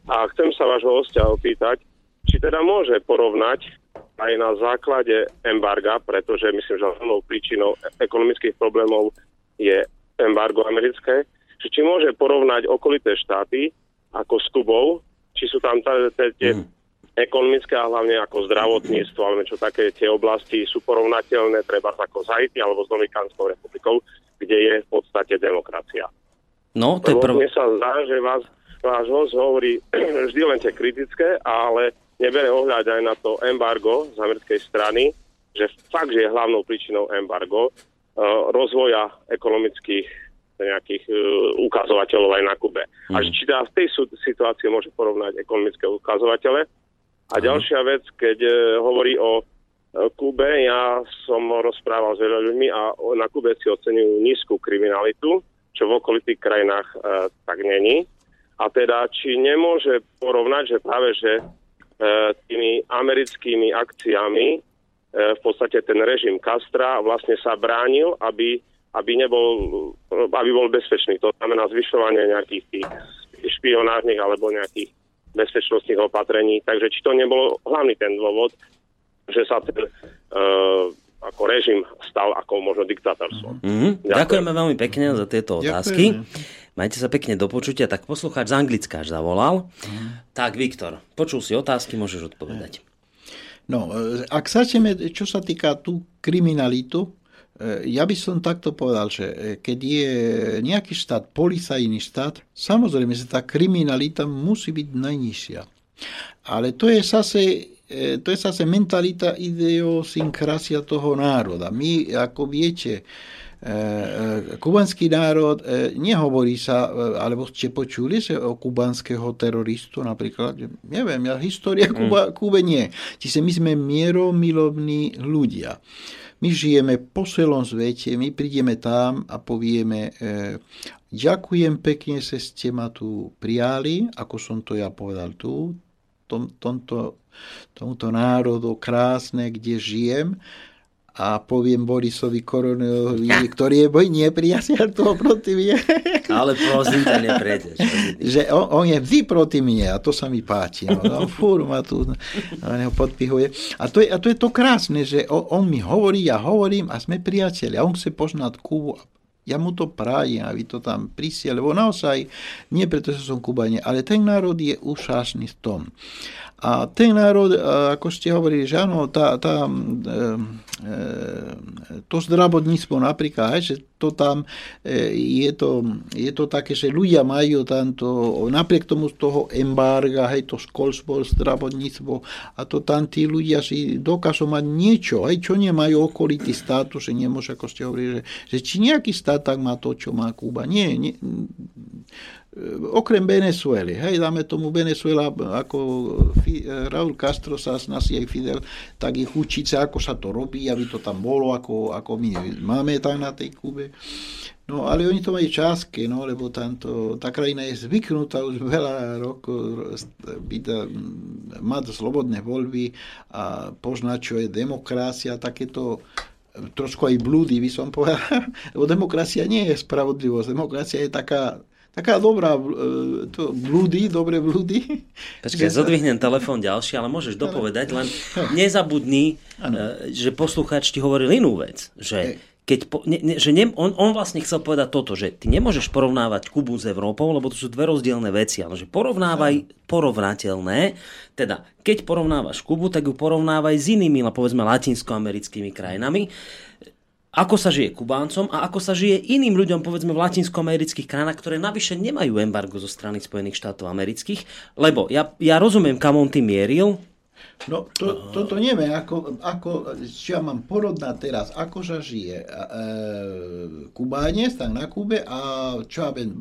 A chcem sa vášho hostia opýtať, či teda môže porovnať aj na základe embarga, pretože myslím, že hlavnou príčinou ekonomických problémov je embargo americké, či môže porovnať okolité štáty ako s Kubou, či sú tam tie mm ekonomické a hlavne ako zdravotníctvo, alebo čo také tie oblasti sú porovnateľné treba ako z Haiti alebo s Dominikánskou republikou, kde je v podstate demokracia. No, to je prv... Mne sa zdá, že vás, váš host hovorí <clears throat> vždy len tie kritické, ale nebere ohľad aj na to embargo z americkej strany, že fakt, že je hlavnou príčinou embargo uh, rozvoja ekonomických nejakých uh, ukazovateľov aj na Kube. Mm. A mhm. či teda v tej situácii môže porovnať ekonomické ukazovatele, a ďalšia vec, keď e, hovorí o e, Kube, ja som rozprával s veľa ľuďmi a na Kube si ocenujú nízku kriminalitu, čo v okolitých krajinách e, tak není. A teda, či nemôže porovnať, že práve, že e, tými americkými akciami e, v podstate ten režim Castra vlastne sa bránil, aby, aby, nebol, aby bol bezpečný. To znamená zvyšovanie nejakých tých špionážnych alebo nejakých bezpečnostných opatrení. Takže či to nebolo hlavný ten dôvod, že sa ten uh, ako režim stal ako možno diktátorstvom. Mm-hmm. Ďakujem. Ďakujeme veľmi pekne za tieto otázky. Ďakujeme. Majte sa pekne do počutia. Tak poslucháč z Anglicka až zavolal. Mm. Tak, Viktor, počul si otázky, môžeš odpovedať. No, e, ak začneme, čo sa týka tú kriminalitu, ja by som takto povedal, že e, keď je nejaký štát policajný štát, samozrejme, že tá kriminalita musí byť najnižšia. Ale to je zase, e, to je zase mentalita idiosynkrasia toho národa. My, ako viete, kubanský národ, nehovorí sa, alebo ste počuli sa o kubanského teroristu napríklad, neviem, ja, história Kuba, mm. Kube nie. Čiže my sme mieromilovní ľudia. My žijeme po celom svete, my prídeme tam a povieme, e, ďakujem pekne, že ste ma tu prijali, ako som to ja povedal tu, tom, tomto, tomuto národu krásne, kde žijem a poviem Borisovi Koronovi, ktorý je boj nepriateľ toho proti mne. Ale prosím ťa, neprejdeš. že on, on, je vždy proti mne a to sa mi páči. No, on fúr ma tu neho podpihuje. A to, je, a to je to krásne, že on, on mi hovorí, ja hovorím a sme priateľi. A on chce poznať Kubu ja mu to prajem, aby to tam prisiel, lebo naozaj, nie preto, že som Kubane, ale ten národ je úžasný v tom. A ten národ, ako ste hovorili, že áno, tá, tá, e, e, to zdravotníctvo napríklad, že to tam e, je to, je to také, že ľudia majú tamto, napriek tomu z toho embarga, hej, to školstvo, zdravotníctvo a to tam tí ľudia si dokážu mať niečo, hej, čo nemajú okolitý status, že nemôže, ako ste hovorili, že, že či nejaký stát tak má to, čo má Kuba. Nie, nie okrem Venezuely, hej, dáme tomu Venezuela, ako Raúl Castro sa snasí aj Fidel, tak ich učiť sa, ako sa to robí, aby to tam bolo, ako, ako my máme tam na tej Kube. No ale oni to majú časky, no, lebo tamto, tá krajina je zvyknutá už veľa rokov byť, mať slobodné voľby a poznať, čo je demokracia, takéto trošku aj blúdy, by som povedal, <laughs> lebo demokracia nie je spravodlivosť, demokracia je taká taká dobrá, e, to blúdy, dobré blúdy. Počkaj, zodvihnem telefón ďalší, ale môžeš dopovedať, len nezabudni, ano. E, že poslucháč ti hovoril inú vec, že keď po, ne, ne, že ne, on, on vlastne chcel povedať toto, že ty nemôžeš porovnávať Kubu s Európou, lebo to sú dve rozdielne veci, ale že porovnávaj porovnateľné, teda keď porovnávaš Kubu, tak ju porovnávaj s inými, povedzme, latinskoamerickými krajinami ako sa žije Kubáncom a ako sa žije iným ľuďom, povedzme v latinskoamerických krajinách, ktoré navyše nemajú embargo zo strany Spojených štátov amerických. Lebo ja, ja rozumiem, kam on tým mieril, No, to, toto neviem, ako, ako, čo ja mám porovnať teraz, ako sa žije e, Kubánec, tak na Kube a čo ja viem,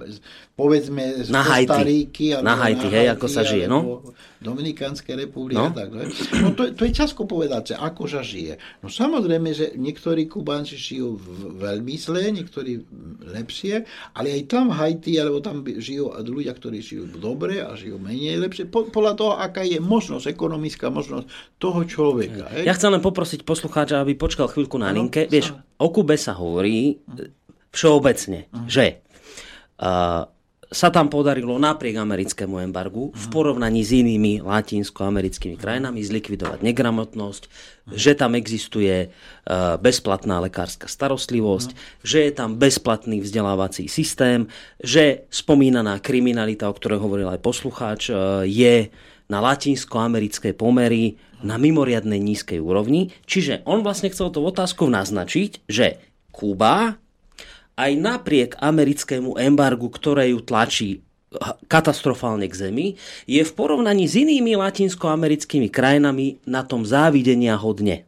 povedzme z na Haiti, na Haiti, hej, ako sa žije, no? Dominikánskej republiky no? tak, No to, to je ťažko povedať, ako sa žije. No samozrejme, že niektorí Kubánci žijú veľmi zle, niektorí lepšie, ale aj tam v Haiti, alebo tam žijú ľudia, ktorí žijú dobre a žijú menej lepšie, podľa toho, aká je možnosť, ekonomická možnosť toho človeka. Hej. Ja chcem len poprosiť poslucháča, aby počkal chvíľku na linke. Vieš, o Kube sa hovorí všeobecne, uh-huh. že uh, sa tam podarilo napriek americkému embargu v porovnaní s inými latinsko-americkými krajinami zlikvidovať negramotnosť, že tam existuje bezplatná lekárska starostlivosť, že je tam bezplatný vzdelávací systém, že spomínaná kriminalita, o ktorej hovoril aj poslucháč, je na latinsko-americké pomery na mimoriadnej nízkej úrovni. Čiže on vlastne chcel to otázku naznačiť, že Kuba aj napriek americkému embargu, ktoré ju tlačí katastrofálne k zemi, je v porovnaní s inými latinskoamerickými krajinami na tom závidenia hodne.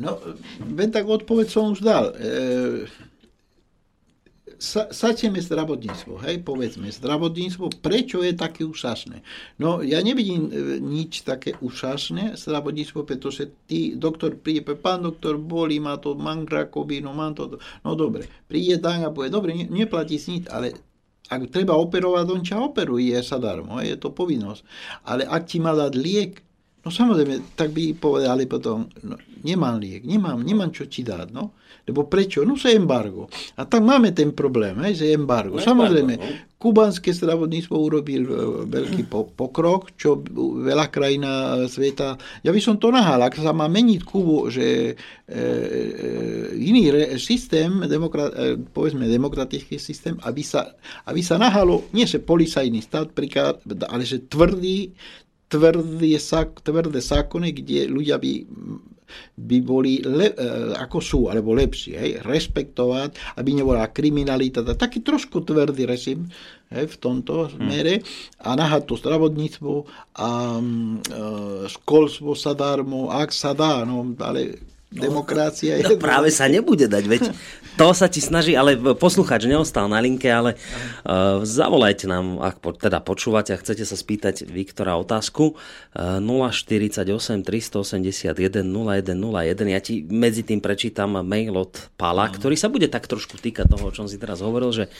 No, ven tak odpoveď som už dal. E, sa, sačeme zdravotníctvo, hej, povedzme, zdravotníctvo, prečo je také úžasné? No, ja nevidím e, nič také úžasné zdravotníctvo, pretože ty, doktor príde, pán doktor, bolí, má to, mám no mám to, no dobre, príde tam a povie, dobre, ne, neplatí si nič, ale ak treba operovať, on ťa operuje sadarmo, je to povinnosť. Ale ak ti má dať liek, no samozrejme, tak by povedali potom, no, nemám liek, nemám, nemám čo ti dať, no. Lebo prečo? No sa embargo. A tak máme ten problém, hej, že embargo. No, Samozrejme, no. kubánske zdravotníctvo urobil e, veľký pokrok, čo veľa krajina e, sveta... Ja by som to nahal, ak sa má meniť Kubu, že e, e, iný re, systém, demokra, povedzme demokratický systém, aby sa, aby sa nahalo, nie že policajný stát, ale že tvrdý, tvrdé, tvrdé zákony, kde ľudia by by boli le, e, ako sú, alebo lepší, hej, respektovať, aby nebola kriminalita, taký trošku tvrdý režim hej, v tomto smere. A nahať to zdravotníctvo a e, školstvo sadarmo, ak sa dá, no, ale Demokracia je... No, práve sa nebude dať, veď to sa ti snaží, ale posluchač neostal na linke, ale uh, zavolajte nám, ak po, teda počúvate a chcete sa spýtať Viktora otázku, uh, 048 381 0101. Ja ti medzi tým prečítam mail od Pala, no. ktorý sa bude tak trošku týkať toho, o čom si teraz hovoril, že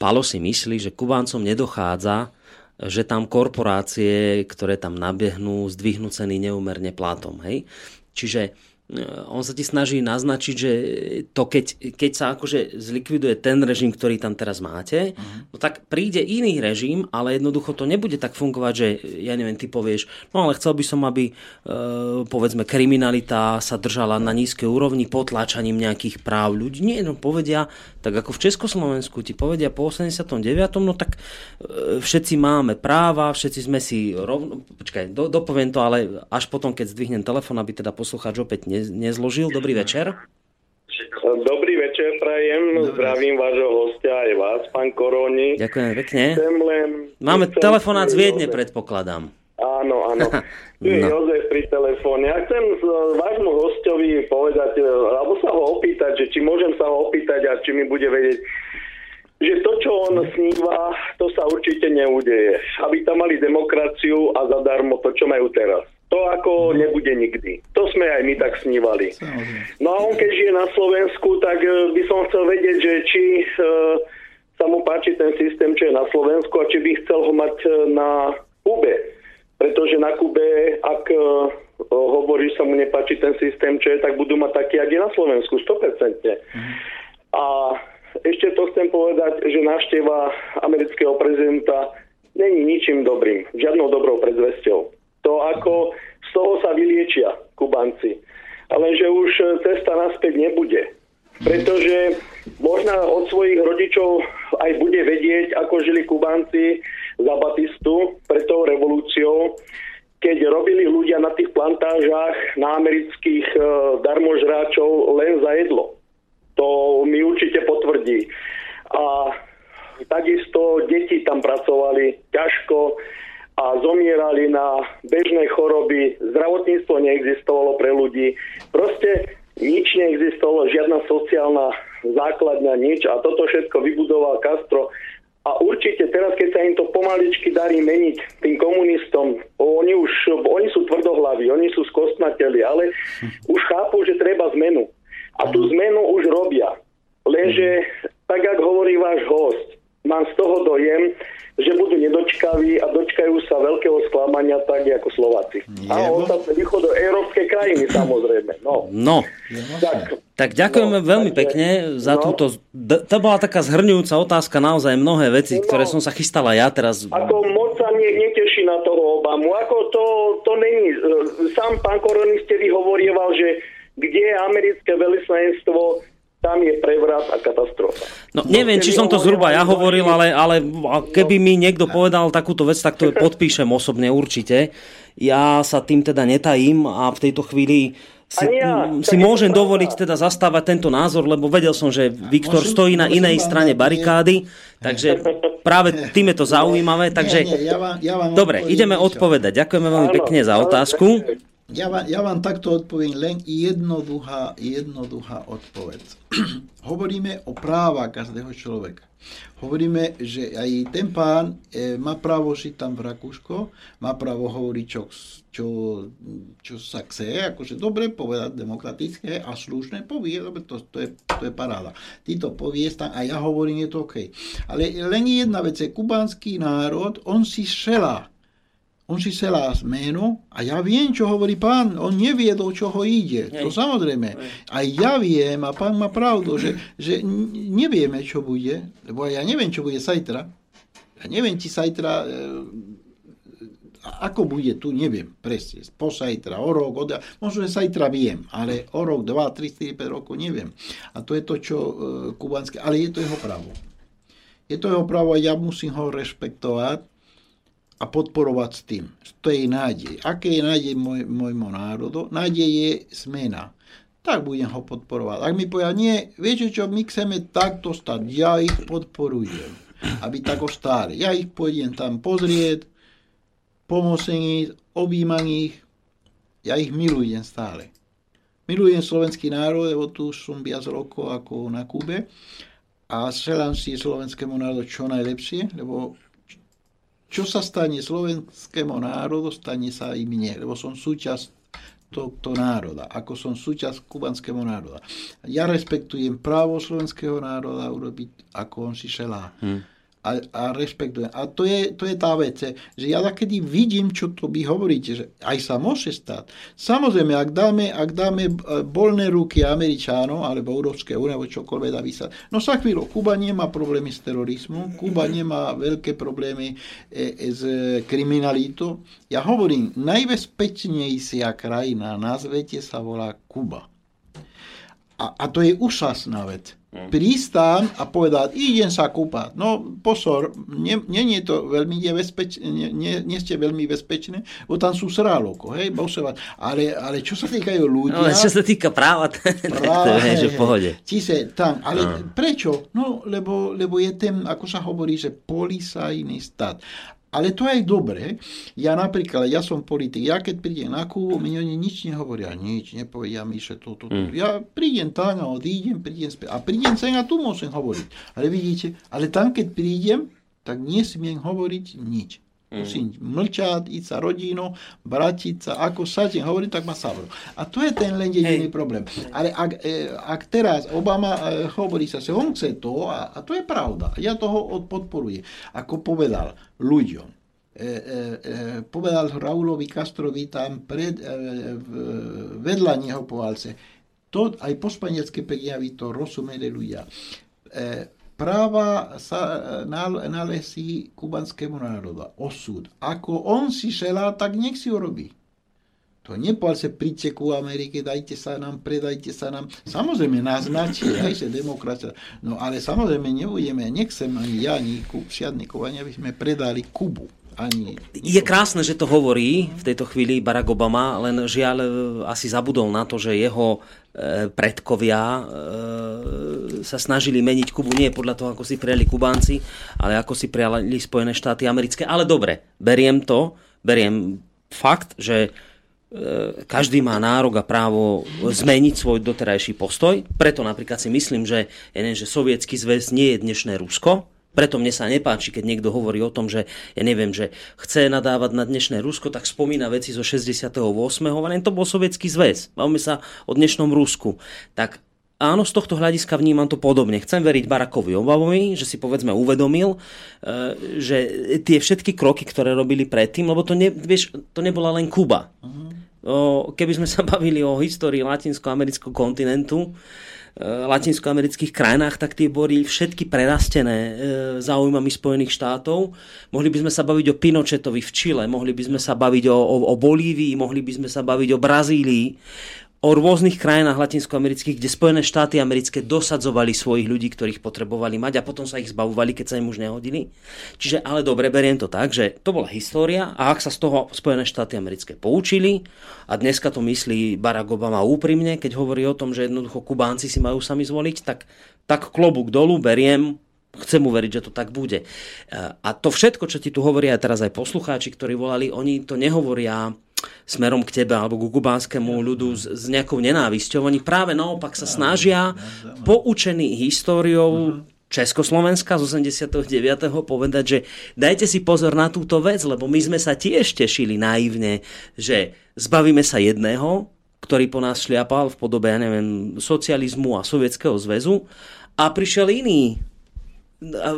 Palo si myslí, že Kubáncom nedochádza že tam korporácie, ktoré tam nabehnú, zdvihnú ceny neumerne platom. Hej? Čiže on sa ti snaží naznačiť, že to keď, keď sa akože zlikviduje ten režim, ktorý tam teraz máte, uh-huh. no tak príde iný režim, ale jednoducho to nebude tak fungovať, že ja neviem, ty povieš, no ale chcel by som, aby e, povedzme kriminalita sa držala na nízkej úrovni potláčaním nejakých práv ľudí. Nie, no povedia, tak ako v Československu ti povedia po 89. no tak e, všetci máme práva, všetci sme si rovno... Počkaj, do, dopoviem to, ale až potom, keď zdvihnem telefon, aby teda poslucháč opäť ne, nezložil. Dobrý večer. Dobrý večer, prajem. Dobre. Zdravím vášho hostia aj vás, pán Koroni. Ďakujem pekne. Chcem len... Máme chcem telefonát z Viedne, predpokladám. Áno, áno. Tu <laughs> je no. Jozef pri telefóne. Ja chcem vášmu hostovi povedať, alebo sa ho opýtať, že či môžem sa ho opýtať a či mi bude vedieť, že to, čo on sníva, to sa určite neudeje. Aby tam mali demokraciu a zadarmo to, čo majú teraz. To ako nebude nikdy. To sme aj my tak snívali. No a on keď žije na Slovensku, tak e, by som chcel vedieť, že či e, sa mu páči ten systém, čo je na Slovensku a či by chcel ho mať e, na Kube. Pretože na Kube, ak hovorí, že sa mu nepáči ten systém, čo je, tak budú mať taký, ak je na Slovensku, 100%. Mhm. A ešte to chcem povedať, že návšteva amerického prezidenta není ničím dobrým, žiadnou dobrou predzvesťou to ako z toho sa vyliečia Kubanci. Ale že už cesta naspäť nebude. Pretože možno od svojich rodičov aj bude vedieť, ako žili Kubanci za Batistu pred tou revolúciou, keď robili ľudia na tých plantážach na amerických e, darmožráčov len za jedlo. To mi určite potvrdí. A takisto deti tam pracovali ťažko, a zomierali na bežné choroby, zdravotníctvo neexistovalo pre ľudí, proste nič neexistovalo, žiadna sociálna základňa, nič. A toto všetko vybudoval Castro. A určite teraz, keď sa im to pomaličky darí meniť tým komunistom, oni už, oni sú tvrdohlaví, oni sú skostnateli, ale už chápu, že treba zmenu. A tú zmenu už robia. Lenže, tak ako hovorí váš host, mám z toho dojem, že budú nedočkaví a dočkajú sa veľkého sklamania tak ako Slováci. Je, a ostatné východo európske krajiny samozrejme. No. no. Tak, tak ďakujeme no, veľmi takže, pekne za no. túto... To bola taká zhrňujúca otázka, naozaj mnohé veci, no, ktoré som sa chystala ja teraz... Ako moc sa ne, neteší na toho Obamu. Ako to, to není... E, sám pán Koronistevi hovorieval, že kde je americké veľvyslanectvo, tam je prevrat a katastrofa. No neviem, či som to zhruba ja hovoril, ale, ale keby mi niekto povedal takúto vec, tak to <laughs> podpíšem osobne určite. Ja sa tým teda netajím a v tejto chvíli si, ja, si môžem dovoliť teda zastávať tento názor, lebo vedel som, že Viktor stojí na inej strane barikády, takže práve tým je to <laughs> zaujímavé. Takže... Dobre, ideme odpovedať. Ďakujeme veľmi pekne za otázku. Ja vám, ja vám takto odpoviem len jednoduchá, jednoduchá odpoveď. <clears throat> Hovoríme o práva každého človeka. Hovoríme, že aj ten pán e, má právo žiť tam v Rakúško, má právo hovoriť, čo, čo, čo sa chce, akože dobre povedať, demokratické a slušné povie, dobre, to, to, je, to je paráda. Ty to povieš tam a ja hovorím, je to OK. Ale len jedna vec je, kubanský národ, on si šelá on si celá zmenu a ja viem, čo hovorí pán. On nevie, do čoho ide. To samozrejme. A ja viem, a pán má pravdu, že, že nevieme, čo bude. Lebo ja neviem, čo bude sajtra. Ja neviem, či sajtra... E, ako bude tu, neviem presne. Po sajtra, o rok, od... možno, že sajtra viem, ale o rok, 2, 3, 4, 5 rokov neviem. A to je to, čo e, kubanské... Ale je to jeho právo. Je to jeho právo a ja musím ho rešpektovať a podporovať s tým. To je nádej. Aké je nádej môj, môjmu národu? Nádej je zmena. Tak budem ho podporovať. Ak mi povedia, nie, viete čo, my chceme takto stať, ja ich podporujem, aby tako stáli. Ja ich pôjdem tam pozrieť, pomôcem ich, objímam ich, ja ich milujem stále. Milujem slovenský národ, lebo tu som viac rokov ako na Kube a želám si slovenskému národu čo najlepšie, lebo čo sa stane slovenskému národu, stane sa i mne, lebo som súčasť tohto národa, ako som súčasť kubanského národa. Ja respektujem právo slovenského národa urobiť, ako on si šelá. Hmm. A a, a rešpektujem. A to je, to je tá vec, že ja takedy vidím, čo to vy hovoríte, že aj sa môže stať. Samozrejme, ak dáme, ak dáme bolné ruky Američánov alebo Európskej únie, alebo čokoľvek dá vysať. No sa chvíľu, Kuba nemá problémy s terorizmom, Kuba nemá veľké problémy e, e, s kriminalitou. Ja hovorím, najbezpečnejšia krajina na svete sa volá Kuba. A, a to je úžasná vec. Mm. Prísť tam a povedať, idem sa kúpať. No pozor, nie, nie je to veľmi nebezpečné, nie, nie, nie ste veľmi bezpečné, bo tam sú sráloko, hej, bosovať. Ale, ale čo sa týkajú ľudia... No, čo sa týka práva, <laughs> práva to je, že v pohode. Čiže tam, ale no. prečo? No, lebo, lebo je ten, ako sa hovorí, že policajný stát. Ale to je dobre. Ja napríklad, ja som politik, ja keď prídem na Kubu, mi oni nič nehovoria, nič, nepovedia mi, že toto. To, to. Mm. Ja prídem tam a odídem, prídem späť. A prídem sa a tu môžem hovoriť. Ale vidíte, ale tam keď prídem, tak nesmiem hovoriť nič. Mm. Musím mlčať, ísť sa rodinu, bratiť sa, ako sa ti hovorí, tak ma savrú. A to je ten len jediný problém. Ale ak, e, ak teraz Obama e, hovorí sa, že on chce to, a, a to je pravda, ja toho podporujem. Ako povedal, ľuďom. E, e, e, povedal Raulovi Castrovi tam pred, vedľa neho po valce. To aj po španielsky pekne to rozumeli ľudia. Práva sa nalesí kubanskému národa. Osud. Ako on si želá, tak nech si ho robí. To nepovedal sa, príďte ku Amerike, dajte sa nám, predajte sa nám. Samozrejme, naznačí, aj <laughs> že demokracia. No ale samozrejme nebudeme, nechcem ani ja, ani žiadny Kubani, aby sme predali Kubu. Ani je krásne, že to hovorí v tejto chvíli Barack Obama, len žiaľ e, asi zabudol na to, že jeho e, predkovia e, sa snažili meniť Kubu nie podľa toho, ako si prijali Kubánci, ale ako si prijali Spojené štáty americké. Ale dobre, beriem to, beriem fakt, že každý má nárok a právo zmeniť svoj doterajší postoj. Preto napríklad si myslím, že, že sovietský zväz nie je dnešné Rusko. Preto mne sa nepáči, keď niekto hovorí o tom, že ja neviem, že chce nadávať na dnešné Rusko, tak spomína veci zo 68. Len to bol sovietský zväz. Bavíme sa o dnešnom Rusku. Tak áno, z tohto hľadiska vnímam to podobne. Chcem veriť Barackovi Obamovi, že si povedzme uvedomil, e, že tie všetky kroky, ktoré robili predtým, lebo to, ne, vieš, to nebola len Kuba. Uh-huh. Keby sme sa <laughs> bavili o histórii latinsko-amerického kontinentu, e, latinskoamerických krajinách, tak tie boli všetky prerastené e, záujmami Spojených štátov. Mohli by sme sa baviť o Pinochetovi v Čile, mohli by sme sa baviť o, o, o Bolívii, mohli by sme sa baviť o Brazílii o rôznych krajinách latinskoamerických, kde Spojené štáty americké dosadzovali svojich ľudí, ktorých potrebovali mať a potom sa ich zbavovali, keď sa im už nehodili. Čiže ale dobre, beriem to tak, že to bola história a ak sa z toho Spojené štáty americké poučili a dneska to myslí Barack Obama úprimne, keď hovorí o tom, že jednoducho Kubánci si majú sami zvoliť, tak, tak klobúk dolu beriem, chcem uveriť, že to tak bude. A to všetko, čo ti tu hovoria teraz aj poslucháči, ktorí volali, oni to nehovoria smerom k tebe alebo k kubánskému ľudu s, s nejakou nenávisťou. Oni práve naopak sa snažia, poučení históriou Československa z 89. povedať, že dajte si pozor na túto vec, lebo my sme sa tiež tešili naivne, že zbavíme sa jedného, ktorý po nás šliapal v podobe, ja neviem, socializmu a sovietského zväzu a prišiel iný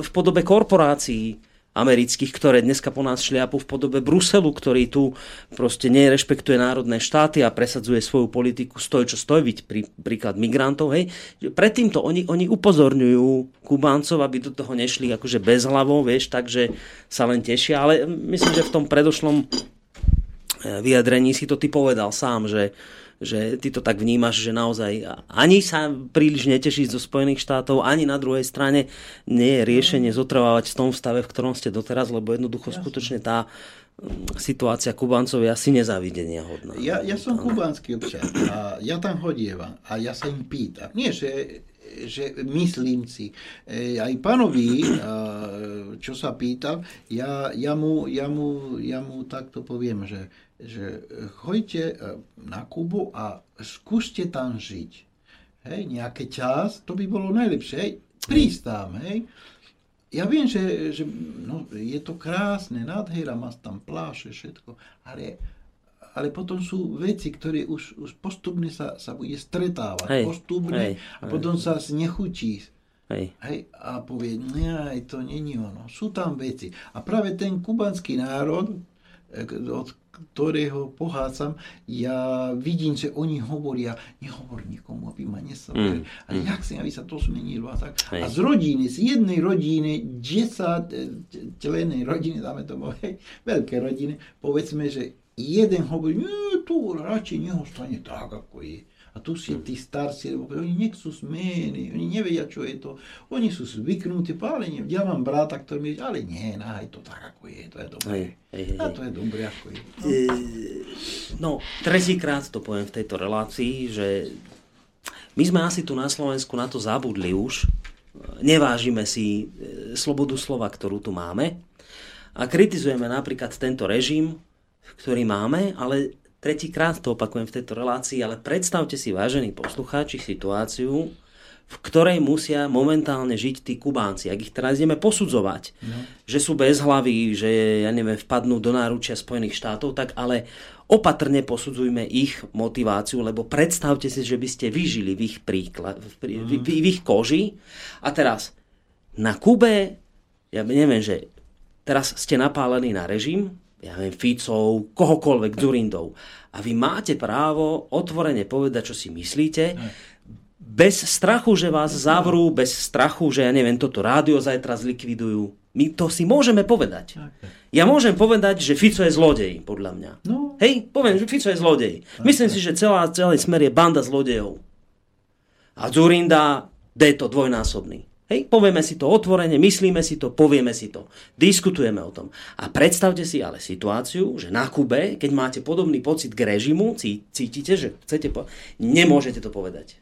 v podobe korporácií, amerických, ktoré dneska po nás šliapu v podobe Bruselu, ktorý tu proste nerešpektuje národné štáty a presadzuje svoju politiku stoj čo stoj, byť prí, príklad migrantov. Hej. Predtým to oni, oni upozorňujú Kubáncov, aby do toho nešli akože bez hlavou, vieš, takže sa len tešia. Ale myslím, že v tom predošlom eh, vyjadrení si to ty povedal sám, že že ty to tak vnímaš, že naozaj ani sa príliš netešíš zo Spojených štátov, ani na druhej strane nie je riešenie zotrvávať v tom stave, v ktorom ste doteraz, lebo jednoducho Jasne. skutočne tá mm, situácia Kubáncov je asi nezávidenia hodná. Ja, ja som kubánsky občan a ja tam chodievam a ja sa im pýtam. Nie, že že myslím si, e, aj pánovi, čo sa pýtam, ja, ja, mu, ja, mu, ja mu takto poviem, že že choďte e, na Kubu a skúste tam žiť. Hej, nejaký čas, to by bolo najlepšie. Hej, prísť tam, hej. Ja viem, že, že no, je to krásne, nádhera, má tam pláše, všetko, ale, ale potom sú veci, ktoré už, už postupne sa, sa bude stretávať. Hej, postupne hej, a potom hej. sa znechutí Hej. Hej, a povie, ne, to není ono. Sú tam veci. A práve ten kubanský národ, e, od ktorého pochádzam, ja vidím, že oni hovoria, nehovor nikomu, aby ma nesobrali. Mm. Ale jak si, aby sa to zmenilo a tak. Hej. A z rodiny, z jednej rodiny, 10 e, členej rodiny, dáme tomu, hej, veľké rodiny, povedzme, že jeden hovorí, nie, to radšej neostane tak, ako je. A tu si tí starci, oni nechcú zmeny, oni nevedia, čo je to. Oni sú zvyknutí, ale nie, ja mám brata, ktorý mi ale nie, nahaj to tak, ako je, to je dobré. Hej, hej, hej, A to je dobré, ako je. No. E, No, tretíkrát to poviem v tejto relácii, že my sme asi tu na Slovensku na to zabudli už. Nevážime si e, slobodu slova, ktorú tu máme. A kritizujeme napríklad tento režim, ktorý máme, ale tretíkrát to opakujem v tejto relácii, ale predstavte si, vážení poslucháči, situáciu, v ktorej musia momentálne žiť tí Kubánci. Ak ich teraz ideme posudzovať, no. že sú bezhlaví, že ja neviem, vpadnú do náručia Spojených štátov, tak ale opatrne posudzujme ich motiváciu, lebo predstavte si, že by ste vyžili v ich, príklad, v, v, v, v ich koži. A teraz na Kube, ja neviem, že teraz ste napálení na režim, ja neviem, Ficov, kohokoľvek, Dzurindov. A vy máte právo otvorene povedať, čo si myslíte, bez strachu, že vás zavrú, bez strachu, že ja neviem, toto rádio zajtra zlikvidujú. My to si môžeme povedať. Ja môžem povedať, že Fico je zlodej, podľa mňa. No. Hej, poviem, že Fico je zlodej. Myslím si, že celá, celý smer je banda zlodejov. A Zurinda, to dvojnásobný. Hej, povieme si to otvorene, myslíme si to, povieme si to. Diskutujeme o tom. A predstavte si ale situáciu, že na Kube, keď máte podobný pocit k režimu, cí- cítite, že chcete po... nemôžete to povedať.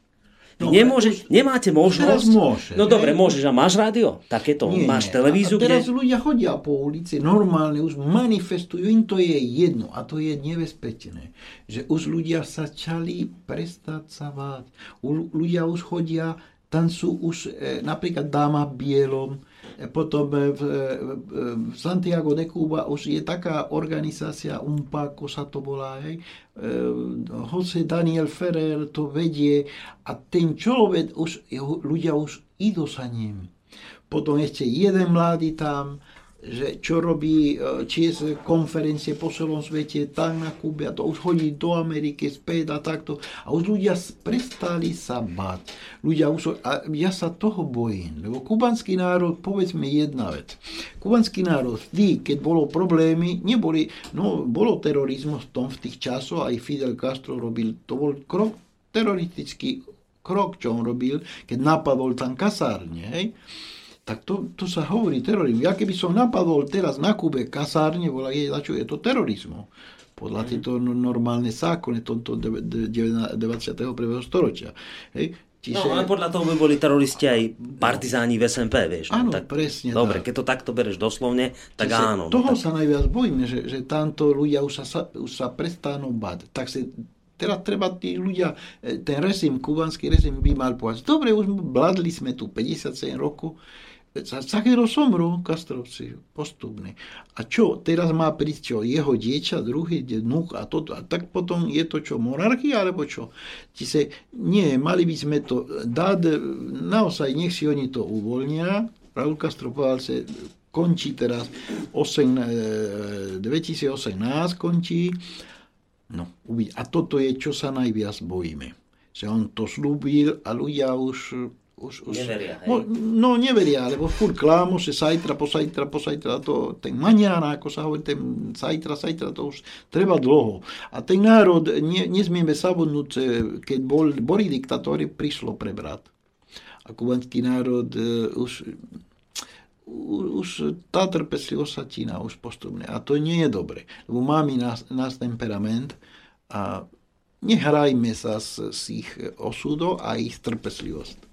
No, Nemôže, nemáte možnosť... teraz môže, no dobre, môžeš. A máš rádio? Takéto? Nie, máš nie. televíziu? A teraz kde... ľudia chodia po ulici, normálne už manifestujú, im to je jedno a to je nebezpečné, že už ľudia sa čali prestať sa báť. Ľudia už chodia, tam sú už e, napríklad dáma v bielom, e, potom e, v, v Santiago de Cuba už je taká organizácia UMPA, ako sa to volá, hej, Jose Daniel Ferrer to vedie a ten človek, už, ľudia už idú za ním. Potom ešte jeden mladý tam, že čo robí, e, či je konferencie po celom svete, tak na Kube, a to už chodí do Ameriky späť a takto. A už ľudia prestali sa báť. Ľudia už, a ja sa toho bojím, lebo kubanský národ, povedzme jedna vec. Kubanský národ vždy, keď bolo problémy, neboli, no bolo terorizmus v tom v tých časoch, aj Fidel Castro robil, to bol krok, teroristický krok, čo on robil, keď napadol tam kasárne, hej tak to, to sa hovorí terorizmu. Ja keby som napadol teraz na Kube kasárne, volá, je, je to terorizmu. Podľa tieto no- normálne zákony tomto 21. storočia. Hej. No, ale podľa toho by boli teroristi aj partizáni v SMP, vieš. no, Áno, presne Dobre, tak. keď to takto bereš doslovne, tak Čiže áno. no Toho tak, sa najviac bojíme, že, že tamto ľudia už sa, už sa prestanú bať. Tak si Teraz treba tí ľudia, e, ten režim, kubanský režim by mal povedať, dobre, už bladli sme tu 57 rokov, za Sakero somru Kastrovci, postupne. A čo, teraz má prísť čo, jeho dieťa, druhý vnúk a toto, a tak potom je to čo, monarchia, alebo čo? Čiže nie, mali by sme to dať, naozaj nech si oni to uvoľnia, Raúl Castro povedal, že končí teraz 8, e, 2018 končí, no. A toto je, čo sa najviac bojíme. Že on to slúbil a ľudia už už, už, Neveria, hej? No neveria, lebo furt klámo, že sajtra, posajtra, posajtra, to, ten maňána, ako sa hovorí, ten sajtra, sajtra, to už treba dlho. A ten národ, ne, nesmieme zabudnúť, keď bol, boli diktatóri, prišlo prebrať. A kubanský národ e, už, už tá trpezlivosť sa tína už postupne. A to nie je dobre, lebo máme nás, nás temperament a nehrajme sa s, s ich osudou a ich trpezlivosť.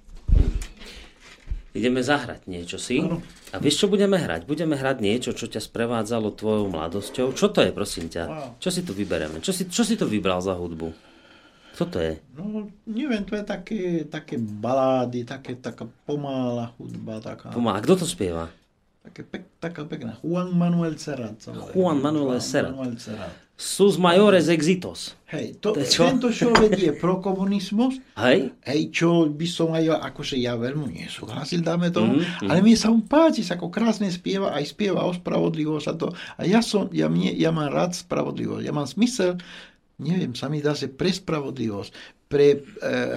Ideme zahrať niečo si. Áno. A vieš, čo budeme hrať? Budeme hrať niečo, čo ťa sprevádzalo tvojou mladosťou. Čo to je, prosím ťa? Wow. Čo si tu vybereme? Čo si, čo si to vybral za hudbu? Čo to je? No, neviem, to je také, také balády, také, taká pomála hudba, taká, Pomá, kto to spieva? také pek, taká pekná. Juan Manuel Serrat. Juan Manuel Serrat. Manuel Serrat. Sus mayores exitos. Hej, to, čo? tento človek je pro komunizmus, <laughs> Hej? hej, čo by som aj, akože ja veľmi nesúhlasil, dáme tomu, Mhm, ale mne sa mu páči, ako krásne spieva, aj spieva o spravodlivosť a to. A ja som, ja, mne, ja mám rád spravodlivosť, ja mám smysel, neviem, sa mi dá, že pre spravodlivosť, pre e,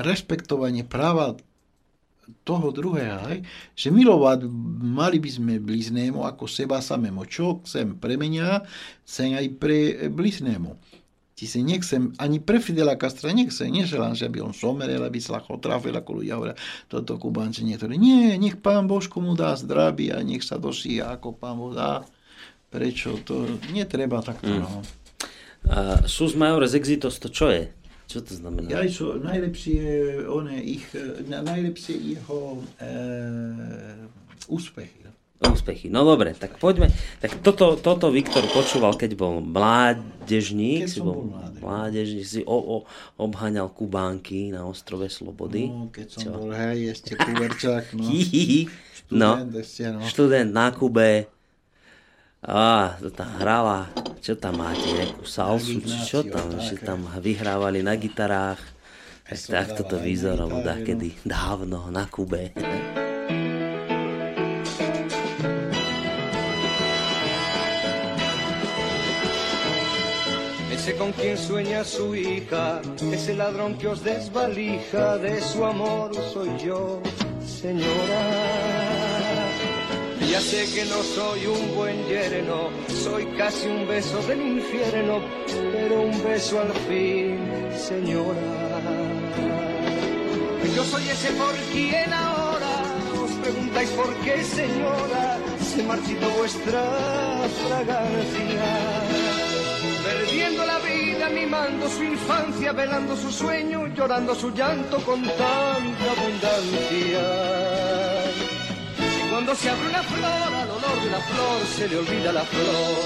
respektovanie práva toho druhého, hej, že milovať mali by sme bliznému ako seba samému. Čo chcem pre mňa, chcem aj pre bliznému. Ti si nechcem, ani pre Fidela Castra nechcem, neželám, že aby on somerel, aby sa trafil, ako ľudia hovoria, toto Kubánci niektorí. Nie, nech pán Božko mu dá zdraví a nech sa dosíha, ako pán Boh dá. Prečo to netreba takto, no. A sus mayores exitos to čo je? Čo to znamená? Ja sú najlepšie, one, ich, na, najlepšie jeho e, úspechy. Úspechy. No dobre, tak poďme. Tak toto, toto Viktor počúval, keď bol mládežník. Keď si bol bol mládež. mládežník, si o, o, obháňal Kubánky na ostrove Slobody. No, keď som Čo? bol, hej, ešte kuverčák, no. <laughs> Hihihi. No, Študent ešte, no. študent na Kube. Á, to tam hrala. Čo tam máte? Nejakú salsu? Či čo tam? Že hej. tam vyhrávali na gitarách. Tak som takto to hrával aj na vyzeralo no. kedy dávno na Kube. Ese con quien sueña su hija, ese ladrón que os desvalija, de su amor soy yo, señora. Ya sé que no soy un buen yerno, soy casi un beso del infierno, pero un beso al fin, señora. Yo soy ese por quien ahora os preguntáis por qué, señora, se marchitó vuestra fragancia. Perdiendo la vida, mimando su infancia, velando su sueño, llorando su llanto con tanta abundancia. Cuando se abre una flor, al olor de la flor se le olvida la flor.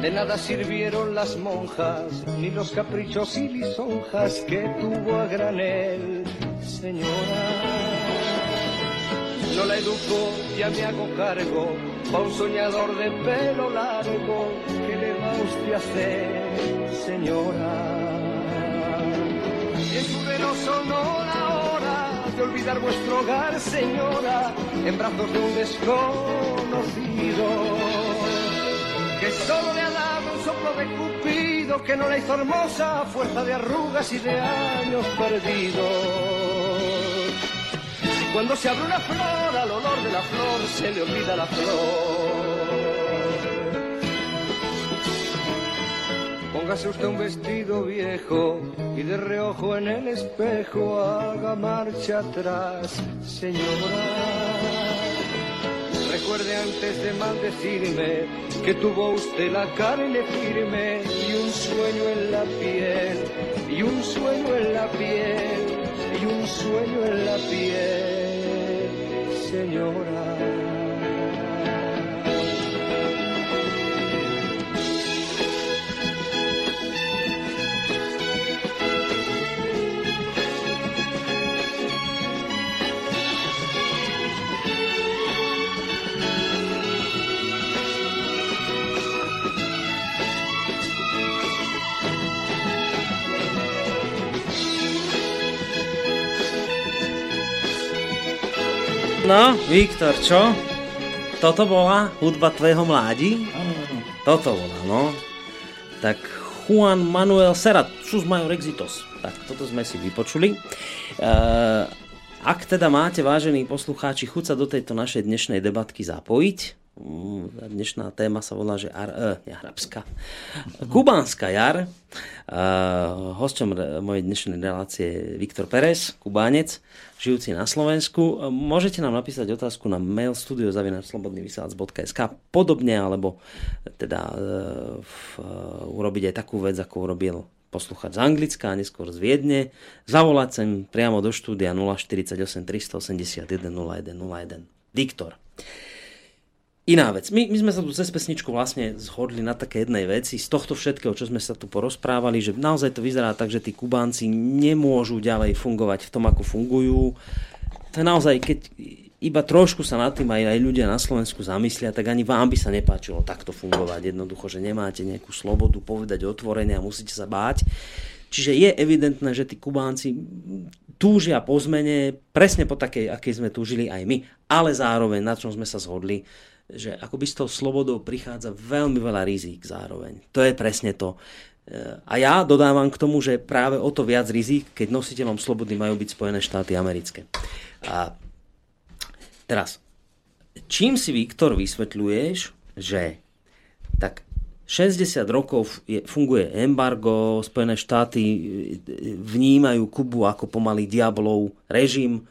De nada sirvieron las monjas, ni los caprichos y lisonjas que tuvo a granel, señora. No la educo, ya me hago cargo, pa' un soñador de pelo largo, ¿qué le va usted a hacer, señora? En su hora olvidar vuestro hogar, señora, en brazos de un desconocido que solo le ha dado un soplo de cupido que no la hizo hermosa a fuerza de arrugas y de años perdidos. Cuando se abre una flor, al olor de la flor se le olvida la flor. Póngase usted un vestido viejo y de reojo en el espejo haga marcha atrás, señora. Recuerde antes de maldecirme que tuvo usted la carne firme y un sueño en la piel, y un sueño en la piel, y un sueño en la piel, señora. No, Viktor, čo? Toto bola hudba tvojho mládi? Áno. Toto bola, no. Tak Juan Manuel Serrat, sus major exitos. Tak, toto sme si vypočuli. Uh, ak teda máte, vážení poslucháči, chuť sa do tejto našej dnešnej debatky zapojiť, dnešná téma sa volá, že ar, uh, nie arabská, kubánska jar. Uh, hosťom mojej dnešnej relácie je Viktor Pérez, kubánec, žijúci na Slovensku. Uh, Môžete nám napísať otázku na mail studiozavinarslobodnyvysielac.sk podobne, alebo teda uh, v, uh, urobiť aj takú vec, ako urobil posluchač z Anglicka a neskôr z Viedne. Zavolať sem priamo do štúdia 048 381 0101. Diktor. Iná vec. My, my sme sa tu cez pesničku vlastne zhodli na také jednej veci. Z tohto všetkého, čo sme sa tu porozprávali, že naozaj to vyzerá tak, že tí Kubánci nemôžu ďalej fungovať v tom, ako fungujú. To je naozaj, keď iba trošku sa nad tým aj, aj ľudia na Slovensku zamyslia, tak ani vám by sa nepáčilo takto fungovať. Jednoducho, že nemáte nejakú slobodu povedať otvorene a musíte sa báť. Čiže je evidentné, že tí Kubánci túžia po zmene, presne po takej, akej sme túžili aj my, ale zároveň, na čom sme sa zhodli, že akoby s tou slobodou prichádza veľmi veľa rizík zároveň. To je presne to. A ja dodávam k tomu, že práve o to viac rizík, keď nositeľom slobody majú byť Spojené štáty americké. A teraz, čím si, Viktor, vysvetľuješ, že tak 60 rokov je, funguje embargo, Spojené štáty e, vnímajú Kubu ako pomalý diablov režim.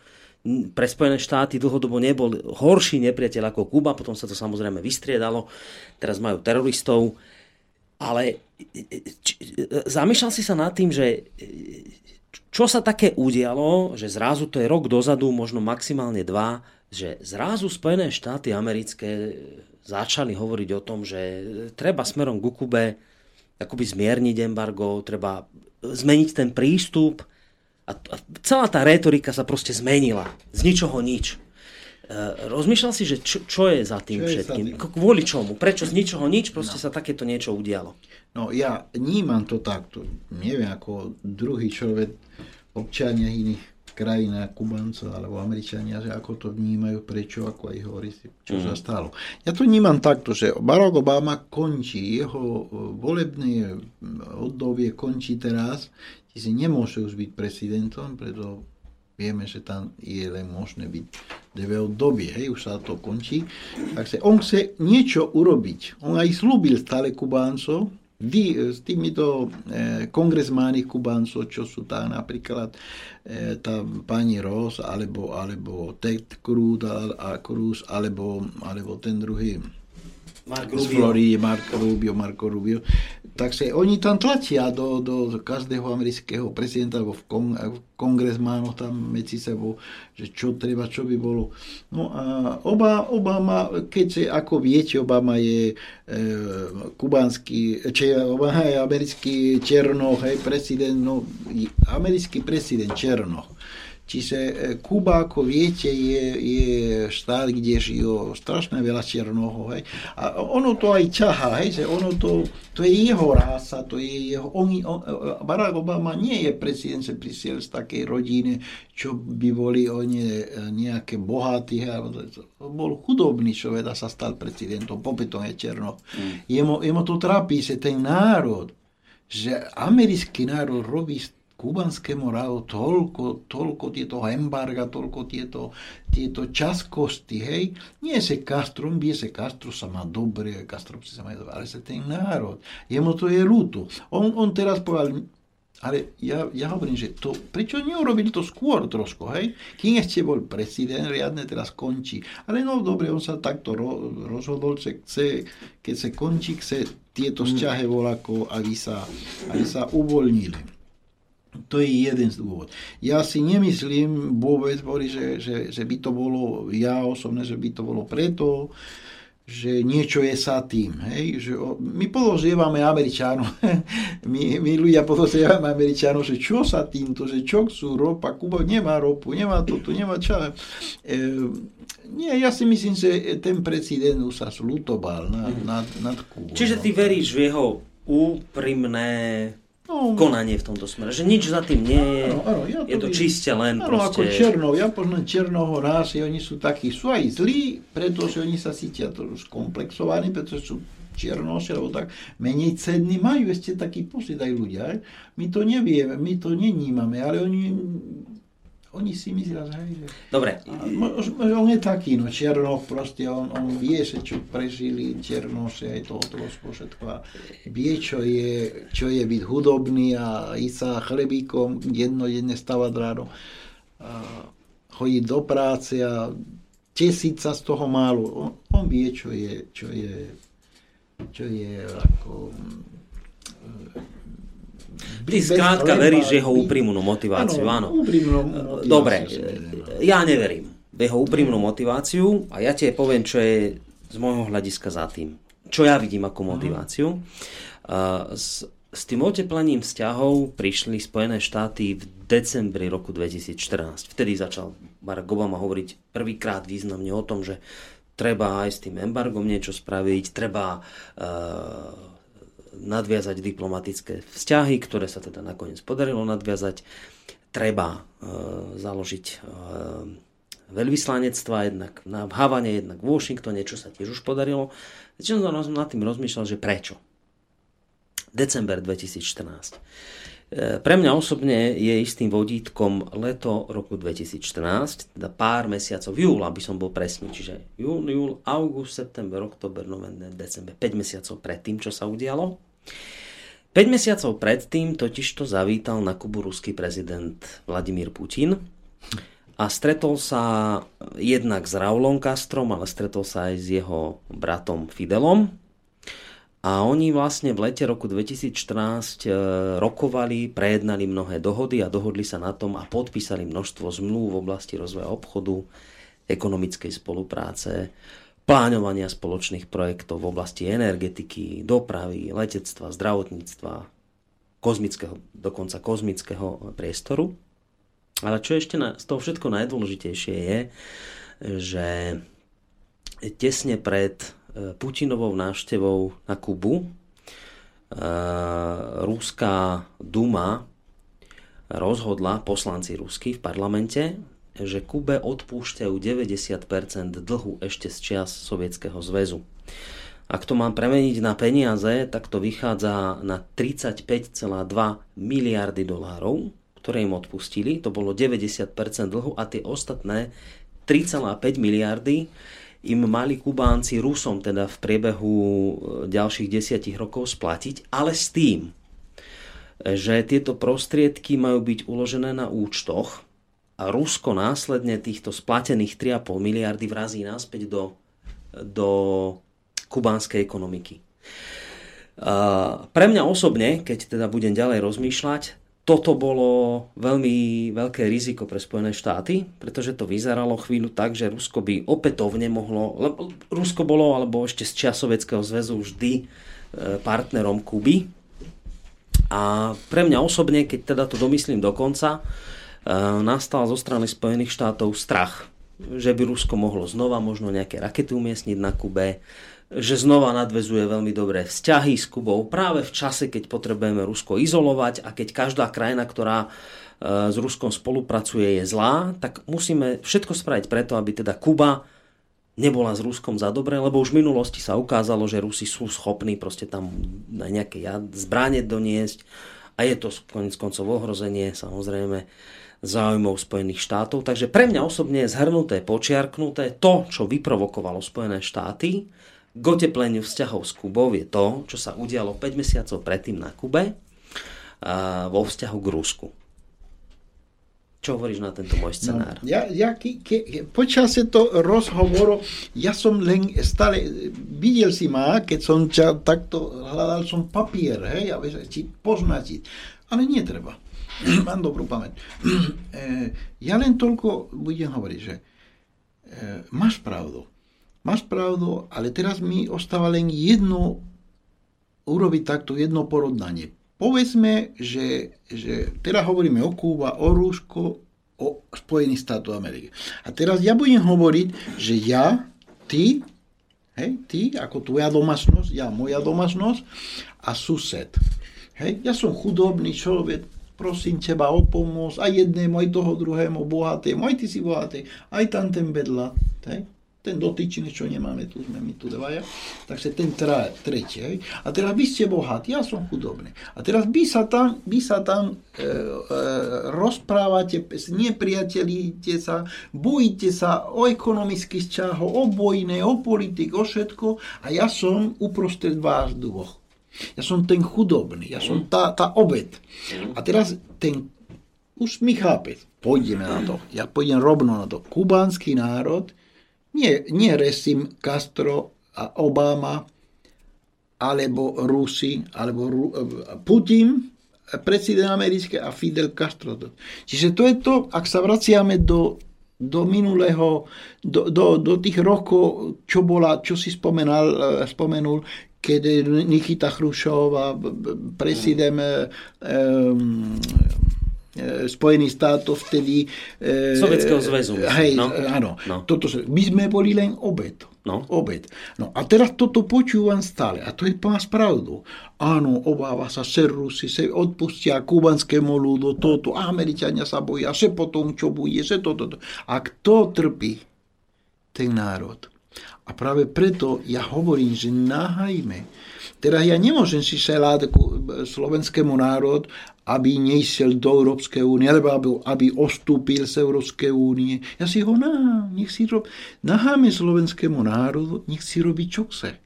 Pre Spojené štáty dlhodobo nebol horší nepriateľ ako Kuba, potom sa to samozrejme vystriedalo. Teraz majú teroristov. Ale či, zamýšľal si sa nad tým, že čo sa také udialo, že zrazu to je rok dozadu, možno maximálne dva, že zrazu Spojené štáty americké začali hovoriť o tom, že treba smerom k Kube akoby zmierniť embargo, treba zmeniť ten prístup a, a celá tá retorika sa proste zmenila. Z ničoho nič. E, rozmýšľal si, že čo, čo je za tým čo všetkým? Za tým? Kvôli čomu? Prečo z ničoho nič proste no. sa takéto niečo udialo? No ja vnímam to takto. Neviem, ako druhý človek, občania iných krajina Kubancov alebo Američania, že ako to vnímajú, prečo, ako aj hovorí si, čo mm. sa stalo. Ja to vnímam takto, že Barack Obama končí, jeho e, volebné obdobie končí teraz, si nemôže už byť prezidentom, preto vieme, že tam je len možné byť dve obdobie, hej, už sa to končí. Takže on chce niečo urobiť. On aj slúbil stále Kubáncov, vy s týmito e, kongresmáni Kubáncov, čo sú tam napríklad e, tá pani Ross, alebo, alebo Ted Cruz, a, Cruz alebo, alebo ten druhý Mark z Floridy, Marco Rubio, Marco Rubio. Takže oni tam tlačia do, do každého amerického prezidenta alebo v, kon, v kongresmánov tam medzi sebou, že čo treba, čo by bolo. No a oba, Obama, keďže ako viete, Obama je e, kubánsky, či Obama je americký Černoch, hej, prezident, no, americký prezident Černoch. Čiže e, Kuba, ako viete, je, je štát, kde žijú strašne veľa černohov. Hej. A ono to aj ťahá, hej, že ono to, to je jeho rása, to je jeho... On, on, Barack Obama nie je prezident, že prisiel z takej rodiny, čo by boli oni nejaké bohatí. Bol chudobný človek a sa stal prezidentom, popytom je černo. Mm. Jemu, jemu to trápi, že ten národ, že americký národ robí kubanskému rádu toľko, toľko tieto embarga, toľko tieto, tieto časkosti, hej. Nie se Castro, vie, se Castro sa má dobre, Castro sa má dobre, ale sa ten národ, jemu to je ľúto. On, on teraz povedal, ale ja, ja hovorím, že to, prečo neurobil to skôr trošku, hej? Kým ešte bol prezident, riadne teraz končí. Ale no dobre, on sa takto ro, rozhodol, že chce, keď sa končí, chce tieto vzťahy voľako, aby sa, aby sa uvoľnili. To je jeden z dôvod. Ja si nemyslím vôbec, Boris, že, že, že by to bolo, ja osobne, že by to bolo preto, že niečo je sa tým. Hej? Že o, my podozrievame Američanov, <laughs> my, my ľudia podozrievame Američanov, že čo sa týmto, že čo sú ropa, Kuba nemá ropu, nemá toto, nemá čo. E, nie, ja si myslím, že ten prezident sa zlutoval nad, nad, nad Kubou. Čiže ty veríš v jeho úprimné No, konanie v tomto smere. Že nič za tým nie je. Áno, áno, ja to je to čiste len áno, proste... ako Černov. Ja poznám Černoho rásy, oni sú takí, sú aj zlí, pretože oni sa cítia trošku komplexovaní, pretože sú černoši, alebo tak menej cenní, majú ešte taký pocit aj ľudia. My to nevieme, my to nenímame, ale oni oni si myslia, že... Hej, Dobre. On je taký, no Černoch proste, on, on vie, že čo prežili Černoši aj to otrostvo všetko a vie, čo je, čo je byť hudobný a ísť sa chlebíkom jedno jedne stavať ráno, a chodiť do práce a tesiť sa z toho málo. On, on vie, čo je, čo je, čo je ako Ty skrátka veríš jeho úprimnú motiváciu, áno. Dobre, ja neverím v jeho úprimnú motiváciu a ja ti poviem, čo je z môjho hľadiska za tým. Čo ja vidím ako motiváciu. Z, s tým oteplením vzťahov prišli Spojené štáty v decembri roku 2014. Vtedy začal Barack Obama hovoriť prvýkrát významne o tom, že treba aj s tým embargom niečo spraviť, treba uh, nadviazať diplomatické vzťahy, ktoré sa teda nakoniec podarilo nadviazať. Treba uh, založiť uh, veľvyslanectva jednak na Havane, jednak v Washingtone, čo sa tiež už podarilo. Začal som nad tým rozmýšľal, že prečo. December 2014. E, pre mňa osobne je istým vodítkom leto roku 2014, teda pár mesiacov, júl, aby som bol presný, čiže júl, júl, august, september, oktober, november, december, 5 mesiacov pred tým, čo sa udialo. 5 mesiacov predtým totiž to zavítal na Kubu ruský prezident Vladimír Putin a stretol sa jednak s Raulom Castrom, ale stretol sa aj s jeho bratom Fidelom, a oni vlastne v lete roku 2014 e, rokovali, prejednali mnohé dohody a dohodli sa na tom a podpísali množstvo zmluv v oblasti rozvoja obchodu, ekonomickej spolupráce, plánovania spoločných projektov v oblasti energetiky, dopravy, letectva, zdravotníctva, kozmického, dokonca kozmického priestoru. Ale čo ešte na, z toho všetko najdôležitejšie je, že tesne pred Putinovou návštevou na Kubu Ruská Duma rozhodla, poslanci rusky v parlamente, že Kube odpúšťajú 90% dlhu ešte z čias Sovietskeho zväzu. Ak to mám premeniť na peniaze, tak to vychádza na 35,2 miliardy dolárov, ktoré im odpustili. To bolo 90% dlhu a tie ostatné 3,5 miliardy im mali Kubánci Rusom teda v priebehu e, ďalších desiatich rokov splatiť, ale s tým, že tieto prostriedky majú byť uložené na účtoch a Rusko následne týchto splatených 3,5 miliardy vrazí naspäť do, do kubánskej ekonomiky. pre mňa osobne, keď teda budem ďalej rozmýšľať, toto bolo veľmi veľké riziko pre Spojené štáty, pretože to vyzeralo chvíľu tak, že Rusko by opätovne mohlo, lebo Rusko bolo, alebo ešte z čas zväzu vždy e, partnerom Kuby. A pre mňa osobne, keď teda to domyslím do konca, nastal zo strany Spojených štátov strach, že by Rusko mohlo znova možno nejaké rakety umiestniť na Kube, že znova nadvezuje veľmi dobré vzťahy s Kubou práve v čase, keď potrebujeme Rusko izolovať a keď každá krajina, ktorá e, s Ruskom spolupracuje, je zlá, tak musíme všetko spraviť preto, aby teda Kuba nebola s Ruskom za dobre, lebo už v minulosti sa ukázalo, že Rusi sú schopní proste tam na nejaké zbranie doniesť a je to konec koncov ohrozenie samozrejme záujmov Spojených štátov. Takže pre mňa osobne je zhrnuté, počiarknuté to, čo vyprovokovalo Spojené štáty, k otepleniu vzťahov s Kubou je to, čo sa udialo 5 mesiacov predtým na Kube vo vzťahu k Rusku. Čo hovoríš na tento môj scenár? No, ja, ja ke, ke, počas to rozhovoru, ja som len stále, videl si ma, keď som ťa takto hľadal som papier, hej, aby ti poznačiť. Ale nie treba. Mám dobrú pamäť. E, <clears throat> ja len toľko budem hovoriť, že e, máš pravdu Máš pravdu, ale teraz mi ostáva len jedno urobiť takto jedno porovnanie. Povedzme, že, že teraz hovoríme o Kúba, o Rúško, o Spojených štátoch Ameriky. A teraz ja budem hovoriť, že ja, ty, hej, ty, ako tvoja domácnosť, ja, moja domácnosť a sused. Hej, ja som chudobný človek, prosím teba o pomoc, aj jednému, aj toho druhému, bohatému, aj ty si bohatý, aj tam ten bedla. Hej ten dotyčný, čo nemáme, tu sme my tu dvaja, takže ten tra, tretí. Hej. A teraz vy ste bohatí, ja som chudobný. A teraz vy sa tam, vy sa tam e, e, rozprávate, nepriatelíte sa, bojíte sa o ekonomických vzťahov, o vojne, o politik, o všetko a ja som uprostred vás dvoch. Ja som ten chudobný, ja som tá, tá obed. A teraz ten, už mi chápe, pôjdeme na to, ja pôjdem rovno na to. Kubánsky národ nie, nie Resim, Castro a Obama, alebo Rusi, alebo Ru, Putin, prezident americký a Fidel Castro. Čiže to je to, ak sa vraciame do, do minulého, do, do, do tých rokov, čo, bola, čo si spomenal, spomenul, keď Nikita Chrušov a prezident um, Spojených štátov vtedy... Sovietskeho zväzu. Hej, no. áno. No. Toto, my sme boli len obed. No. Obed. No a teraz toto počúvam stále. A to je vás pravdu. Áno, obáva sa, ser Rusi, se odpustia kubanskému ľudu, toto, Američania sa boja, že potom čo bude, že toto. To. A kto trpí? Ten národ. A práve preto ja hovorím, že nahajme. Teda ja nemôžem si selať slovenskému národ, aby neišiel do Európskej únie, alebo aby, aby ostúpil z Európskej únie. Ja si ho nahám, nech si rob... naháme slovenskému národu, nech si robí čo chce.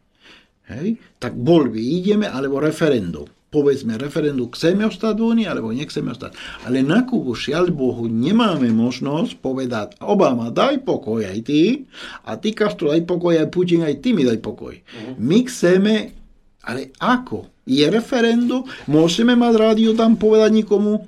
Hej? Tak voľby ideme, alebo referendum povedzme referendum, chceme ostať v Únii, alebo nechceme ostať. Ale na Kubu, šiaľ Bohu, nemáme možnosť povedať, Obama, daj pokoj aj ty, a ty Castro, daj pokoj, aj Putin, aj ty mi daj pokoj. Uh-huh. My chceme, ale ako? Je referendum, môžeme mať rádio tam povedať nikomu,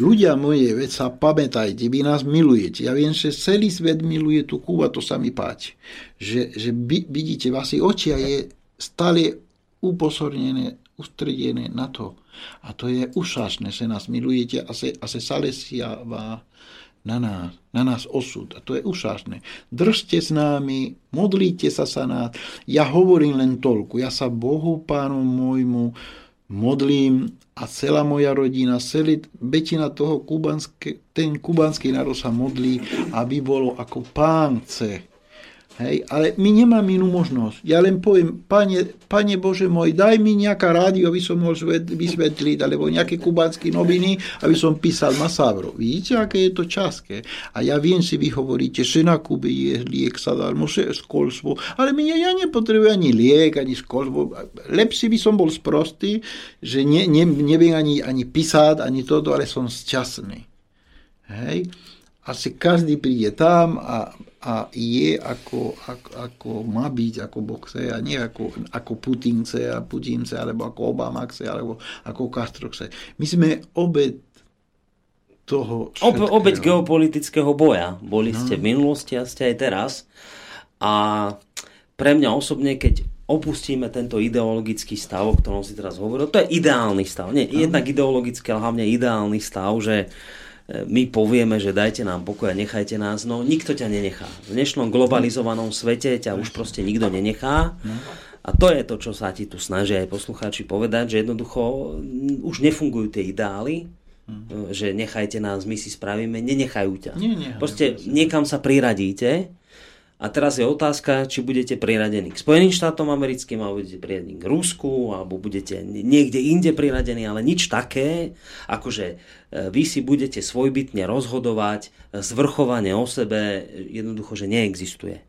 Ľudia moje, veď sa pamätajte, vy nás milujete. Ja viem, že celý svet miluje tu Kuba, to sa mi páči. Že, že by, vidíte, vaši očia je stále upozornené ustredené na to. A to je úžasné, že nás milujete a se, a se zalesiava na nás, na nás osud. A to je úžasné. Držte s námi, modlíte sa sa nás. Ja hovorím len toľko. Ja sa Bohu, pánu môjmu, modlím a celá moja rodina, celý, betina toho kubanské, ten kubanský národ sa modlí, aby bolo ako pán chce Hej, ale my nemáme inú možnosť. Ja len poviem, pane, pane Bože môj, daj mi nejaká rádio, aby som mohol vysvetliť, alebo nejaké kubanské noviny, aby som písal na Savro. Vidíte, aké je to časké. A ja viem si, vy hovoríte, že na Kube je liek zadarmo, že školstvo, ale mňa ja nepotrebujem ani liek, ani školstvo. Lepší by som bol sprostý, že ne, ne, neviem ani, ani písať, ani toto, ale som šťastný. Hej? Asi každý príde tam a a je ako, ako, ako má byť, ako Boh chce a nie ako, ako Putin chce a Putin chce, alebo ako Obama chce, alebo ako Castro chce. My sme obed toho Obe, obeď geopolitického boja. Boli no. ste v minulosti a ste aj teraz. A pre mňa osobne, keď opustíme tento ideologický stav, o ktorom si teraz hovoril, to je ideálny stav. Nie, no. jednak ideologický, ale hlavne ideálny stav, že my povieme, že dajte nám pokoj a nechajte nás, no nikto ťa nenechá. V dnešnom globalizovanom svete ťa už proste nikto nenechá. A to je to, čo sa ti tu snažia aj poslucháči povedať, že jednoducho už nefungujú tie ideály, že nechajte nás, my si spravíme, nenechajú ťa. Nie, nie, Proste niekam sa priradíte a teraz je otázka, či budete priradení k Spojeným štátom americkým, alebo budete priradení k Rusku, alebo budete niekde inde priradení, ale nič také, ako že e, vy si budete svojbytne rozhodovať e, zvrchovanie o sebe, jednoducho, že neexistuje.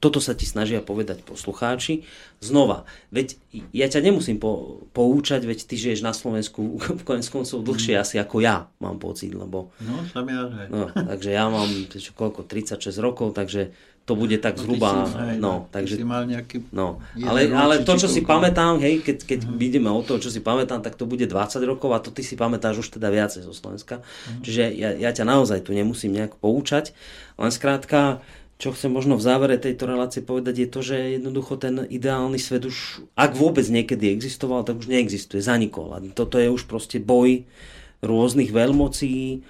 Toto sa ti snažia povedať poslucháči. Znova, veď ja ťa nemusím po, poučať, veď ty žiješ na Slovensku v konec koncov dlhšie mm. asi ako ja, mám pocit, lebo... No, sam ja, no, takže ja mám čo, koľko, 36 rokov, takže to bude tak no, zhruba, si, hej, no, takže, si mal nejaký no, ale, ale to, čo si pamätám, hej, keď, keď uh-huh. ideme o to, čo si pamätám, tak to bude 20 rokov a to ty si pamätáš už teda viacej zo Slovenska. Uh-huh. Čiže ja, ja ťa naozaj tu nemusím nejak poučať, len skrátka, čo chcem možno v závere tejto relácie povedať, je to, že jednoducho ten ideálny svet už, ak vôbec niekedy existoval, tak už neexistuje, zanikol. A toto je už proste boj rôznych veľmocí,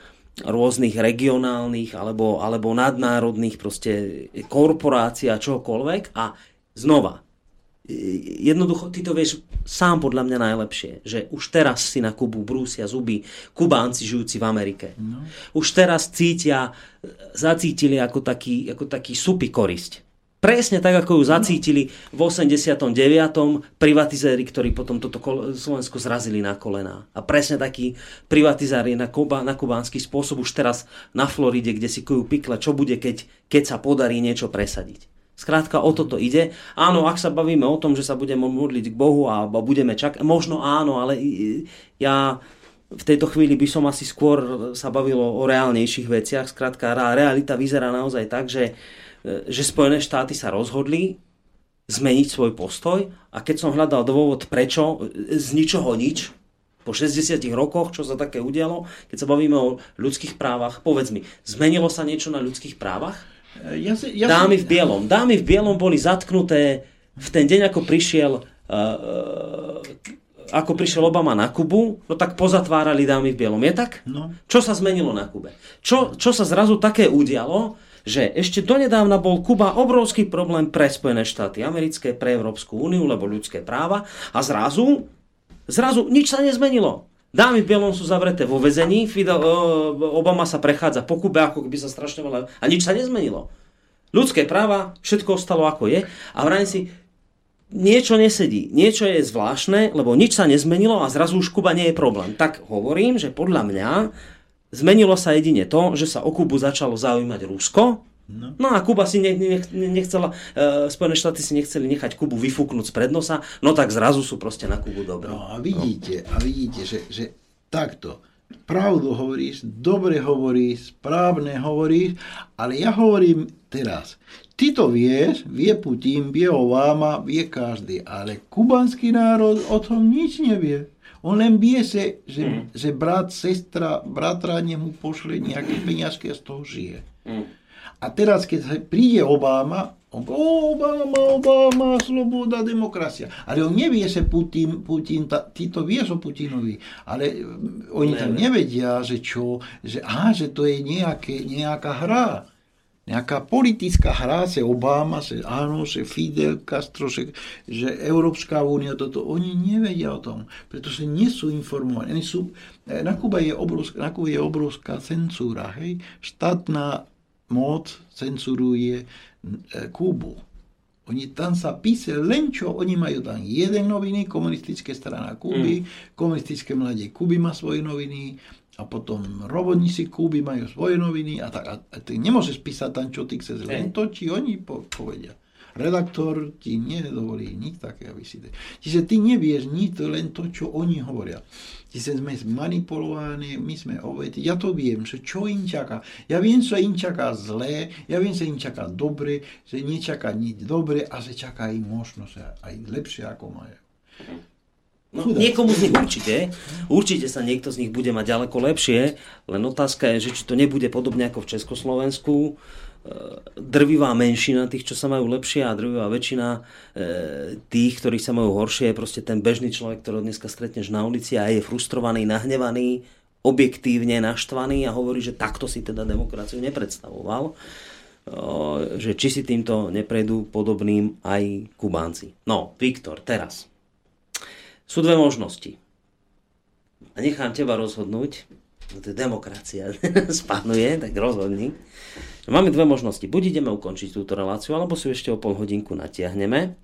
rôznych regionálnych alebo, alebo nadnárodných proste korporácií a čokoľvek a znova, jednoducho ty to vieš sám podľa mňa najlepšie, že už teraz si na Kubu brúsia zuby Kubánci žijúci v Amerike. No. Už teraz cítia, zacítili ako taký, ako taký supy korisť Presne tak, ako ju zacítili v 89. privatizéri, ktorí potom toto Slovensko zrazili na kolená. A presne taký privatizári na, Kuba, na kubánsky spôsob už teraz na Floride, kde si kujú pikle, čo bude, keď, keď sa podarí niečo presadiť. Skrátka o toto ide. Áno, ak sa bavíme o tom, že sa budeme modliť k Bohu a budeme čakať, možno áno, ale ja v tejto chvíli by som asi skôr sa bavilo o reálnejších veciach. Skrátka, realita vyzerá naozaj tak, že že Spojené štáty sa rozhodli zmeniť svoj postoj a keď som hľadal dôvod prečo, e, z ničoho nič, po 60 rokoch, čo sa také udialo, keď sa bavíme o ľudských právach, povedz mi, zmenilo sa niečo na ľudských právach? Ja si, ja dámy v bielom. Dámy v bielom boli zatknuté v ten deň, ako prišiel ako prišiel Obama na Kubu, no tak pozatvárali dámy v bielom. Je tak? No. Čo sa zmenilo na Kube? Čo, čo sa zrazu také udialo, že ešte donedávna bol Kuba obrovský problém pre Spojené štáty americké, pre Európsku úniu, lebo ľudské práva a zrazu, zrazu nič sa nezmenilo. Dámy v bielom sú zavreté vo vezení, Fidel, Obama sa prechádza po Kube, ako by sa strašne veľa... A nič sa nezmenilo. Ľudské práva, všetko ostalo ako je. A vrajím si, niečo nesedí, niečo je zvláštne, lebo nič sa nezmenilo a zrazu už Kuba nie je problém. Tak hovorím, že podľa mňa zmenilo sa jedine to, že sa o Kubu začalo zaujímať Rusko, No. no a Kuba si ne, ne, nechcela, uh, Spojené štáty si nechceli nechať Kubu vyfúknuť z prednosa, no tak zrazu sú proste na Kubu dobré. No a vidíte, a vidíte, že, že takto, pravdu hovoríš, dobre hovoríš, správne hovoríš, ale ja hovorím teraz, Ty to vieš, vie Putin, vie Obama, vie každý, ale kubanský národ o tom nič nevie. On len vie, že, že, mm. že brat, sestra, bratra mu pošle nejaké peniažky a z toho žije. Mm. A teraz, keď príde Obama, on povie, Obama, Obama, sloboda, demokracia. Ale on nevie, že Putin, Putin ta, ty to vieš o Putinovi, ale mm, oni tam nevedia, že čo, že, aha, že to je nejaké, nejaká hra nejaká politická hra, že Obama, že áno, že Fidel Castro, že, že Európska únia, toto, oni nevedia o tom, pretože nie sú informovaní. Oni sú, eh, na Kube je obrovská, na Kube je obrovská cenzúra, hej? Štátna moc cenzuruje eh, Kubu. Oni tam sa píše len čo, oni majú tam jeden noviny, komunistické strana Kuby, mm. komunistické mladie Kuby má svoje noviny, a potom robotníci Kúby majú svoje noviny a tak. A, a ty nemôžeš písať tam, čo ty chceš, len to, či oni po, povedia. Redaktor ti nedovolí nič také, aby si... Čiže ty nevieš nič, len to, čo oni hovoria. Čiže sme manipulovaní, my sme obeti. Ja to viem, že čo im čaká. Ja viem, že im čaká zlé, ja viem, že im čaká dobre, že nečaká nič dobre a že čaká im možnosť aj lepšie, ako majú. No, niekomu z nich určite, určite sa niekto z nich bude mať ďaleko lepšie, len otázka je, že či to nebude podobne ako v Československu, e, drvivá menšina tých, čo sa majú lepšie a drvivá väčšina e, tých, ktorí sa majú horšie, je proste ten bežný človek, ktorého dneska stretneš na ulici a je frustrovaný, nahnevaný, objektívne naštvaný a hovorí, že takto si teda demokraciu nepredstavoval. Že či si týmto neprejdú podobným aj Kubánci. No, Viktor, teraz sú dve možnosti. A nechám teba rozhodnúť, no to je demokracia, <laughs> spánuje, tak rozhodni. Máme dve možnosti. Buď ideme ukončiť túto reláciu, alebo si ešte o pol hodinku natiahneme.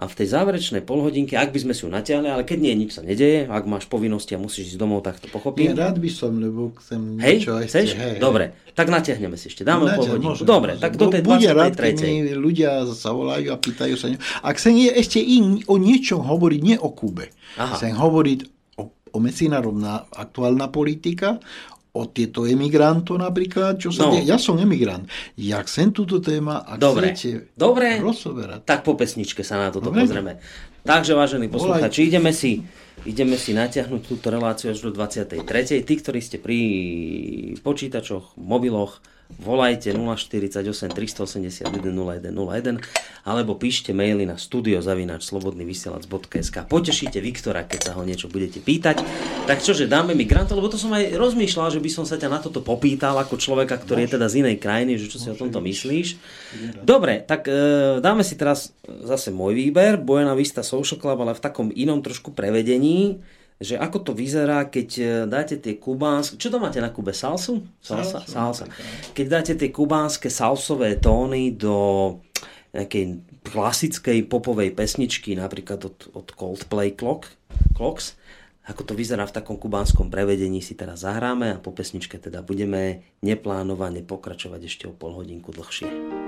A v tej záverečnej polhodinke, ak by sme si ju natiahli, ale keď nie, nič sa nedeje, ak máš povinnosti a musíš ísť domov, tak to pochopím. Ja rád by som, lebo chcem hej, niečo chceš? Hej, hej. Dobre, tak natiahneme si ešte, dáme pol hodinku. Dobre, môžem. tak do tej 23. rád, keď ľudia sa volajú a pýtajú sa. Ak chcem ešte in, o niečom hovoriť, nie o Kube. Aha. Chcem hovoriť o, o medzinárodná aktuálna politika, o tieto emigrantov napríklad, čo sa no. Ja som emigrant. Ja chcem túto téma, ak Dobre. chcete Dobre. rozoberať. Tak po pesničke sa na toto Dobre. pozrieme. Takže, vážení poslucháči, ideme si, ideme si natiahnuť túto reláciu až do 23. Tí, ktorí ste pri počítačoch, mobiloch, volajte 048 381 0101 alebo píšte maily na studiozavinačslobodnyvysielac.sk Potešíte Viktora, keď sa ho niečo budete pýtať. Tak čože, dáme migrantov, lebo to som aj rozmýšľal, že by som sa ťa na toto popýtal ako človeka, ktorý je teda z inej krajiny, že čo si o tomto myslíš. Dobre, tak e, dáme si teraz zase môj výber, Buena Vista Social Club, ale v takom inom trošku prevedení že ako to vyzerá, keď e, dáte tie kubánske... Čo to máte na Kube? Salsu? Salsa? Salsa. Keď dáte tie kubánske salsové tóny do nejakej klasickej popovej pesničky, napríklad od, od Coldplay Clock, Clocks, ako to vyzerá v takom kubánskom prevedení si teraz zahráme a po pesničke teda budeme neplánovane pokračovať ešte o pol hodinku dlhšie.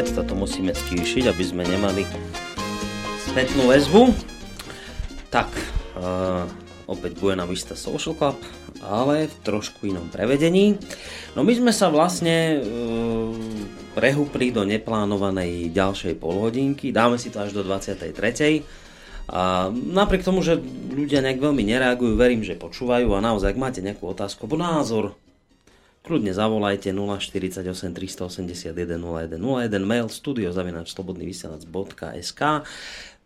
Počkať, toto musíme stíšiť, aby sme nemali spätnú väzbu. Tak, uh, opäť Buena Vista Social Club, ale v trošku inom prevedení. No my sme sa vlastne uh, prehúpli do neplánovanej ďalšej polhodinky, dáme si to až do 23. A napriek tomu, že ľudia nejak veľmi nereagujú, verím, že počúvajú a naozaj, ak máte nejakú otázku alebo názor, Kľudne zavolajte 048 381 0101 mail studiozavinačslobodnyvysielac.sk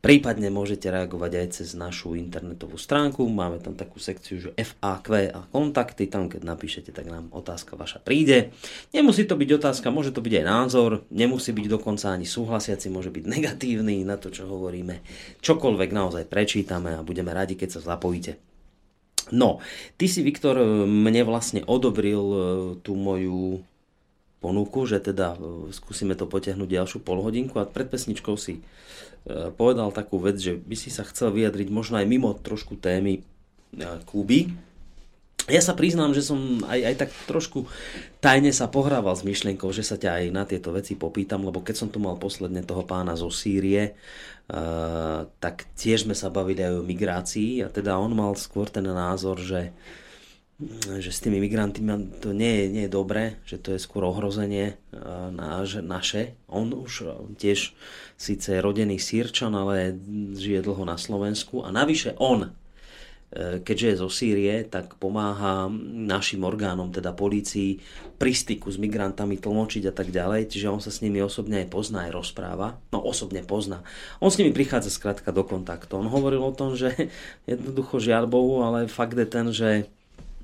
Prípadne môžete reagovať aj cez našu internetovú stránku. Máme tam takú sekciu, že FAQ a kontakty. Tam, keď napíšete, tak nám otázka vaša príde. Nemusí to byť otázka, môže to byť aj názor. Nemusí byť dokonca ani súhlasiaci, môže byť negatívny na to, čo hovoríme. Čokoľvek naozaj prečítame a budeme radi, keď sa zapojíte. No, ty si, Viktor, mne vlastne odobril e, tú moju ponuku, že teda e, skúsime to potiahnuť ďalšiu polhodinku a pred pesničkou si e, povedal takú vec, že by si sa chcel vyjadriť možno aj mimo trošku témy Kuby, ja sa priznám, že som aj, aj tak trošku tajne sa pohrával s myšlienkou, že sa ťa aj na tieto veci popýtam, lebo keď som tu mal posledne toho pána zo Sýrie, tak tiež sme sa bavili aj o migrácii a teda on mal skôr ten názor, že, že s tými migrantmi to nie je, nie je dobré, že to je skôr ohrozenie uh, naš, naše. On už tiež síce je rodený Sýrčan, ale žije dlho na Slovensku a navyše on keďže je zo Sýrie, tak pomáha našim orgánom, teda polícii, pri styku s migrantami tlmočiť a tak ďalej, čiže on sa s nimi osobne aj pozná, aj rozpráva, no osobne pozná. On s nimi prichádza skrátka do kontaktu. On hovoril o tom, že <laughs> jednoducho žiaľ Bohu, ale fakt je ten, že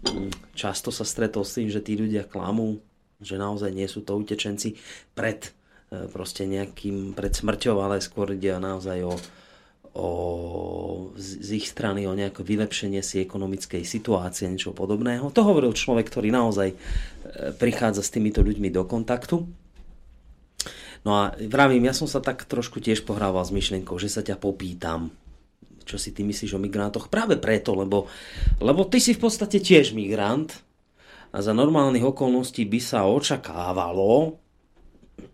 mm, často sa stretol s tým, že tí ľudia klamú, že naozaj nie sú to utečenci pred e, proste nejakým, pred smrťou, ale skôr ide naozaj o, o, z ich strany o nejaké vylepšenie si ekonomickej situácie, niečo podobného. To hovoril človek, ktorý naozaj e, prichádza s týmito ľuďmi do kontaktu. No a vravím, ja som sa tak trošku tiež pohrával s myšlienkou, že sa ťa popýtam, čo si ty myslíš o migrantoch. Práve preto, lebo, lebo ty si v podstate tiež migrant a za normálnych okolností by sa očakávalo,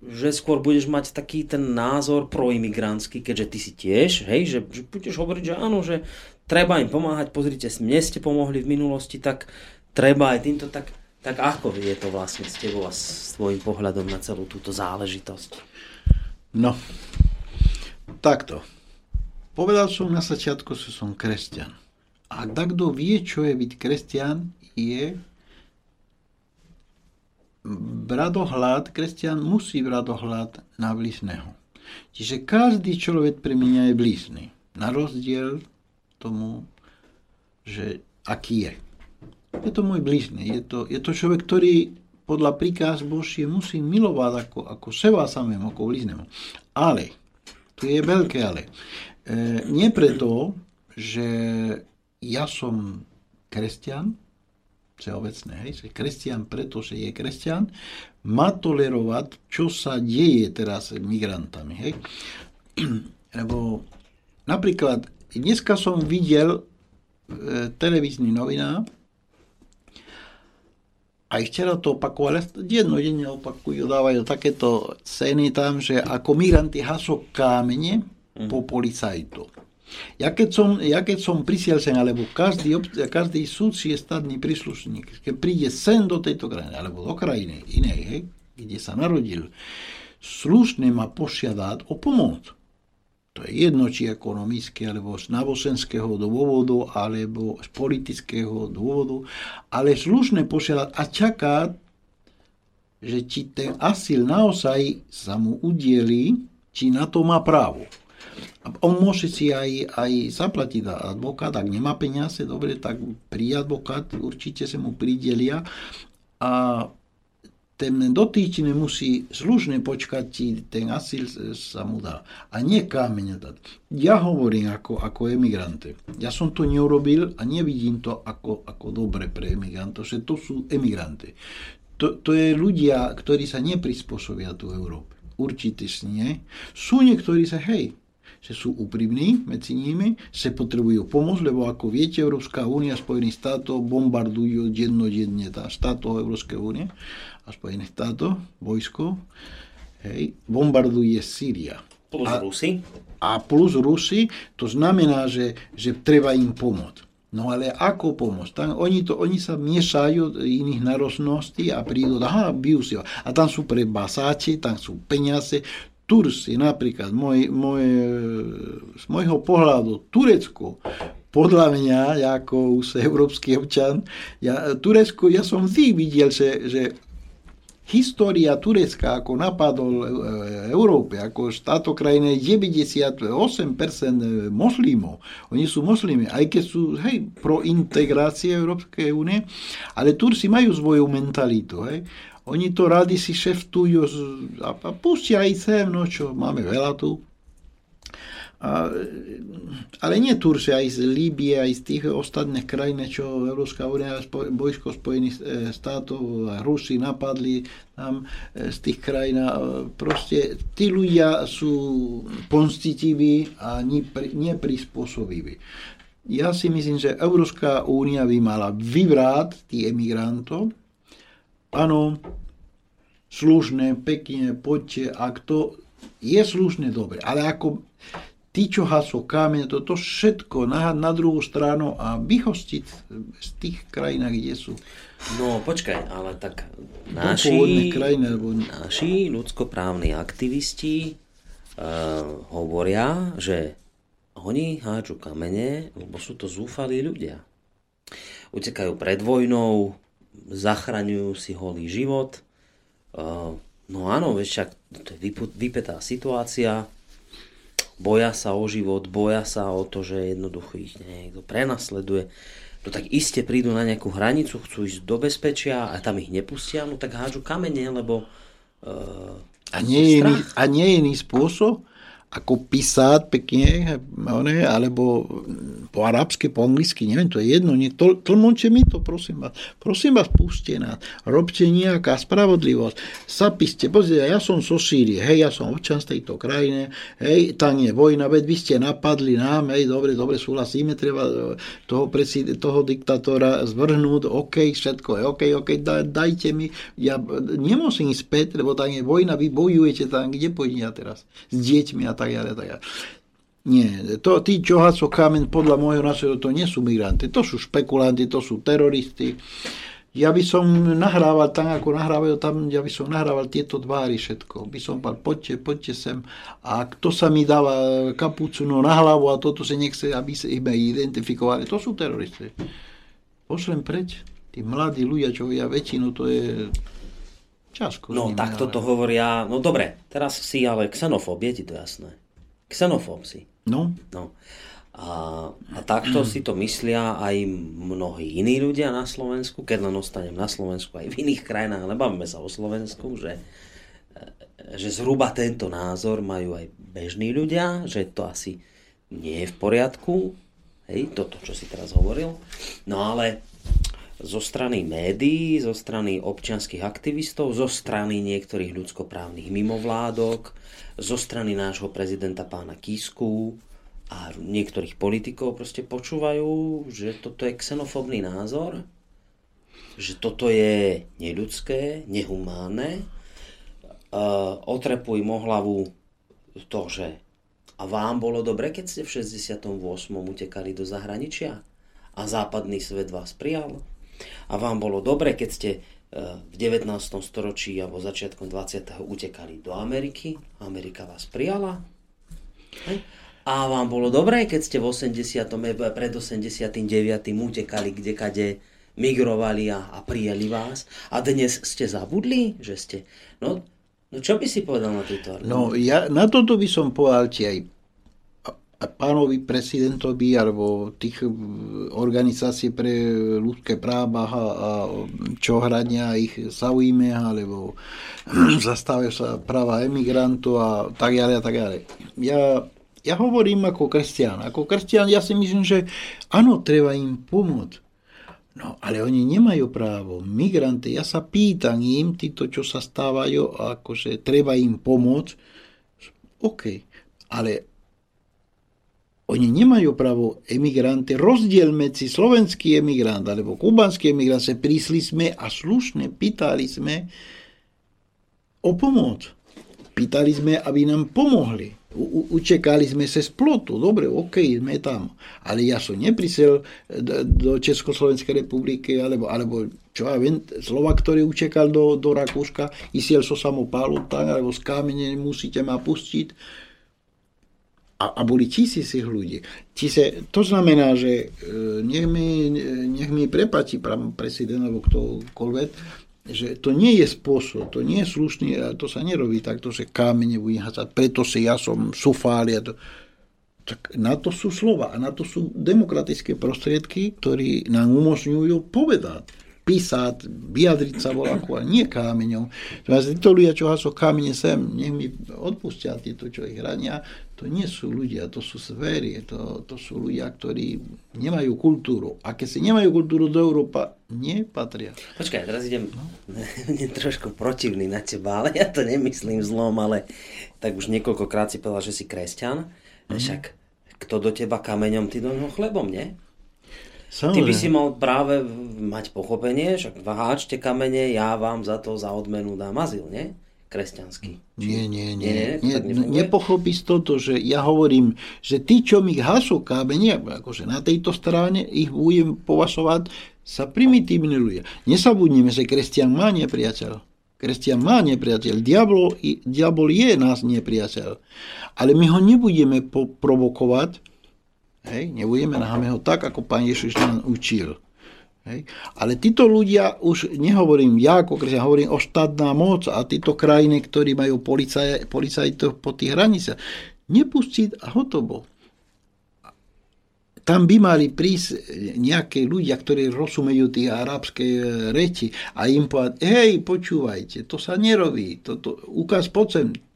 že skôr budeš mať taký ten názor proimigrantský, keďže ty si tiež, hej, že, že budeš hovoriť, že áno, že treba im pomáhať, pozrite, mne ste pomohli v minulosti, tak treba aj týmto, tak, tak ako je to vlastne s tebou a s tvojim pohľadom na celú túto záležitosť? No, takto. Povedal som na začiatku, že som kresťan. A kto vie, čo je byť kresťan, je bradohľad, kresťan musí bradohľad na blízneho. Čiže každý človek pre mňa je blízny. Na rozdiel tomu, že aký je. Je to môj blízny. Je to, je to človek, ktorý podľa príkaz Božie musí milovať ako, ako seba samému, ako blíznemu. Ale, tu je veľké ale. E, nie preto, že ja som kresťan, všeobecné, hej, že kresťan, pretože je kresťan, má tolerovať, čo sa deje teraz s migrantami. Hej. <clears throat> Lebo napríklad dneska som videl e, televízny novinár, a včera to opakovali, denne opakujú, dávajú takéto scény tam, že ako migranti hasú kámene po mhm. Ja keď som, ja keď som prisielcen, alebo každý, každý súdci je štátny príslušník, keď príde sem do tejto krajiny, alebo do krajiny inej, hej, kde sa narodil, slušne ma požiadať o pomoc. To je jedno, či ekonomické, alebo z náboženského dôvodu, alebo z politického dôvodu, ale slušne požiadať a čakať, že či ten asyl naozaj sa mu udieli, či na to má právo. On môže si aj, aj zaplatiť advokát, ak nemá peniaze, dobre, tak pri advokát určite sa mu pridelia a ten dotyčný musí slušne počkať, či ten asyl sa mu dá. A nie kámeň dať. Ja hovorím ako, ako emigrante. Ja som to neurobil a nevidím to ako, ako dobre pre emigrantov, že to sú emigranty. To, to je ľudia, ktorí sa neprispôsobia tu Európe. Určite nie. Sú niektorí sa, hej, že sú úprimní medzi nimi, že potrebujú pomoc, lebo ako viete, Európska únia a Spojených štátov bombardujú dennodenne tá štátov Európskej únie a Spojených štátov, vojsko. hej, bombarduje Sýria. Plus A- Rusy. A plus Rusy, to znamená, že, že treba im pomôcť. No ale ako pomôcť? Tam, oni, to, oni sa miešajú iných národností a prídu, aha, ho. A tam sú pre basáči, tam sú peniaze. Turci napríklad, môj, môj, z môjho pohľadu, Turecko, podľa mňa, ako už európsky občan, ja, Turecko, ja som vždy videl, že, že história Turecka, ako napadol e, Európe, ako táto krajina je 98% moslimov. Oni sú moslimi, aj keď sú hej, pro integrácie Európskej únie, ale Turci majú svoju mentalitu. Hej. Oni to radi si šeftujú a, a pustia aj sem, no čo, máme veľa tu. A, ale nie Turci, aj z Líbie, aj z tých ostatných krajín, čo Európska únia, vojsko Spojených e, štátov, a Rusi napadli tam e, z tých krajín. e, Proste tí ľudia sú poctiví a nepri- neprispôsobiví. Ja si myslím, že Európska únia by mala vyvrát tých emigrantov. Áno, slušné, pekne, poďte, ak to je slušné, dobre, ale ako tí, čo hasú kameň, toto všetko na, na druhú stranu a vyhostiť z tých krajín, kde sú. No počkaj, ale tak naši, krajiny, alebo- naši ľudskoprávni aktivisti uh, hovoria, že oni hádžu kamene, lebo sú to zúfalí ľudia. Utekajú pred vojnou, zachraňujú si holý život. No áno, vieš, však to je vypetá situácia, boja sa o život, boja sa o to, že jednoducho ich niekto prenasleduje. No tak iste prídu na nejakú hranicu, chcú ísť do bezpečia a tam ich nepustia, no tak hádžu kamene, lebo uh, A nie, je iný, a nie je iný spôsob, ako písať pekne, one, alebo po arabsky, po anglicky, neviem, to je jedno, nie, to, tlmočte mi to, prosím vás. Prosím vás, puste nás, robte nejaká spravodlivosť. Zapíšte, pozrite, ja som zo Sýrie, hej, ja som občan z tejto krajine, hej, tam je vojna, veď vy ste napadli nám, hej, dobre, dobre, súhlasíme, treba toho, presid- toho diktátora zvrhnúť, OK, všetko je OK, OK, da, dajte mi, ja nemusím ísť späť, lebo tam je vojna, vy bojujete tam, kde pôjdem ja teraz? S deťmi a tak tak ďalej. Nie, to, tí, čo hasú kameň, podľa môjho názoru, to nie sú migranti, to sú špekulanti, to sú teroristi. Ja by som nahrával tam, ako nahrávajú tam, ja by som nahrával tieto tvári všetko. By som povedal, poďte, poďte sem. A kto sa mi dáva kapucu no, na hlavu a toto si nechce, aby sa iba identifikovali, to sú teroristi. Pošlem preč. Tí mladí ľudia, čo ja väčšinu, to je ťažko. no nimi, takto to hovoria, no dobre, teraz si ale xenofób, je ti to jasné. Xenofób si. No, No. A, a takto si to myslia aj mnohí iní ľudia na Slovensku, keď len ostanem na Slovensku aj v iných krajinách, ale bavíme sa o Slovensku, že, e, že zhruba tento názor majú aj bežní ľudia, že to asi nie je v poriadku, hej, toto, čo si teraz hovoril. No ale zo strany médií, zo strany občianských aktivistov, zo strany niektorých ľudskoprávnych mimovládok, zo strany nášho prezidenta pána Kisku a niektorých politikov proste počúvajú, že toto je xenofóbny názor, že toto je neľudské, nehumánne. Uh, otrepuj mo hlavu to, že a vám bolo dobre, keď ste v 68. utekali do zahraničia a západný svet vás prijal? A vám bolo dobre, keď ste e, v 19. storočí alebo začiatkom 20. utekali do Ameriky? Amerika vás prijala? A vám bolo dobré, keď ste v 80. e, pred 89. utekali kdekade, migrovali a, a prijeli vás? A dnes ste zabudli, že ste... No, no čo by si povedal na tieto? No, ja na toto by som povedal ti aj pánovi prezidentovi alebo tých organizácií pre ľudské práva a, čo hrania ich zaujíme alebo <clears throat> zastávajú sa práva emigrantov a tak ďalej a tak ďalej. Ja, ja hovorím ako kresťan. Ako kresťan ja si myslím, že áno, treba im pomôcť. No, ale oni nemajú právo. Migranti, ja sa pýtam im, títo, čo sa stávajú, akože treba im pomôcť. OK, ale oni nemajú právo emigranty. Rozdiel medzi slovenský emigrant alebo kubanský emigrant, že prišli sme a slušne pýtali sme o pomoc. Pýtali sme, aby nám pomohli. U, učekali sme sa z plotu. Dobre, OK, sme tam. Ale ja som neprisel do, Československej republiky, alebo, alebo čo ja viem, Slovak, ktorý učekal do, do Rakúska, išiel so samopálu tak, alebo z kámene musíte ma pustiť. A, a boli tisíci ľudí. Čiže to znamená, že e, nech mi, nech mi pán prezident alebo ktokoľvek, že to nie je spôsob, to nie je slušný, to sa nerobí takto, že kámene budem hádzať, preto si ja som sufáli a to. Tak na to sú slova a na to sú demokratické prostriedky, ktorí nám umožňujú povedať písať, vyjadriť sa voľako a nie kámeňom. Títo ľudia, čo hasú kámene sem, nech mi odpustia títo, čo ich hrania, to nie sú ľudia, to sú zvery, to, to sú ľudia, ktorí nemajú kultúru. A keď si nemajú kultúru do Európa, nepatria. Počkaj, teraz idem <laughs> no? trošku protivný na teba, ale ja to nemyslím zlom, ale tak už niekoľkokrát si povedal, že si kresťan, mm. však kto do teba kameňom, ty do neho chlebom, nie? Ty by si mal práve mať pochopenie, však váčte kamene, ja vám za to za odmenu dám azyl, nie? Kresťanský. Nie, nie, nie. nie, nie nepochopíš toto, že ja hovorím, že tí, čo mi hasú kamene, akože na tejto strane ich budem považovať sa primitívni ľudia. Nesabudnime, že kresťan má nepriateľ. Kresťan má nepriateľ. Diabol, diabol je nás nepriateľ. Ale my ho nebudeme provokovať, Hej? Nebudeme naháme ho tak, ako pán Ježiš nám učil. Hej? Ale títo ľudia, už nehovorím ja ako kresťan, hovorím o štátna moc a títo krajiny, ktorí majú policaj, policajtov po tých hraniciach, nepustiť a hotovo. Tam by mali prísť nejaké ľudia, ktorí rozumejú tie arabské e, reči a im povedať, hej, počúvajte, to sa nerobí, to, to, ukáž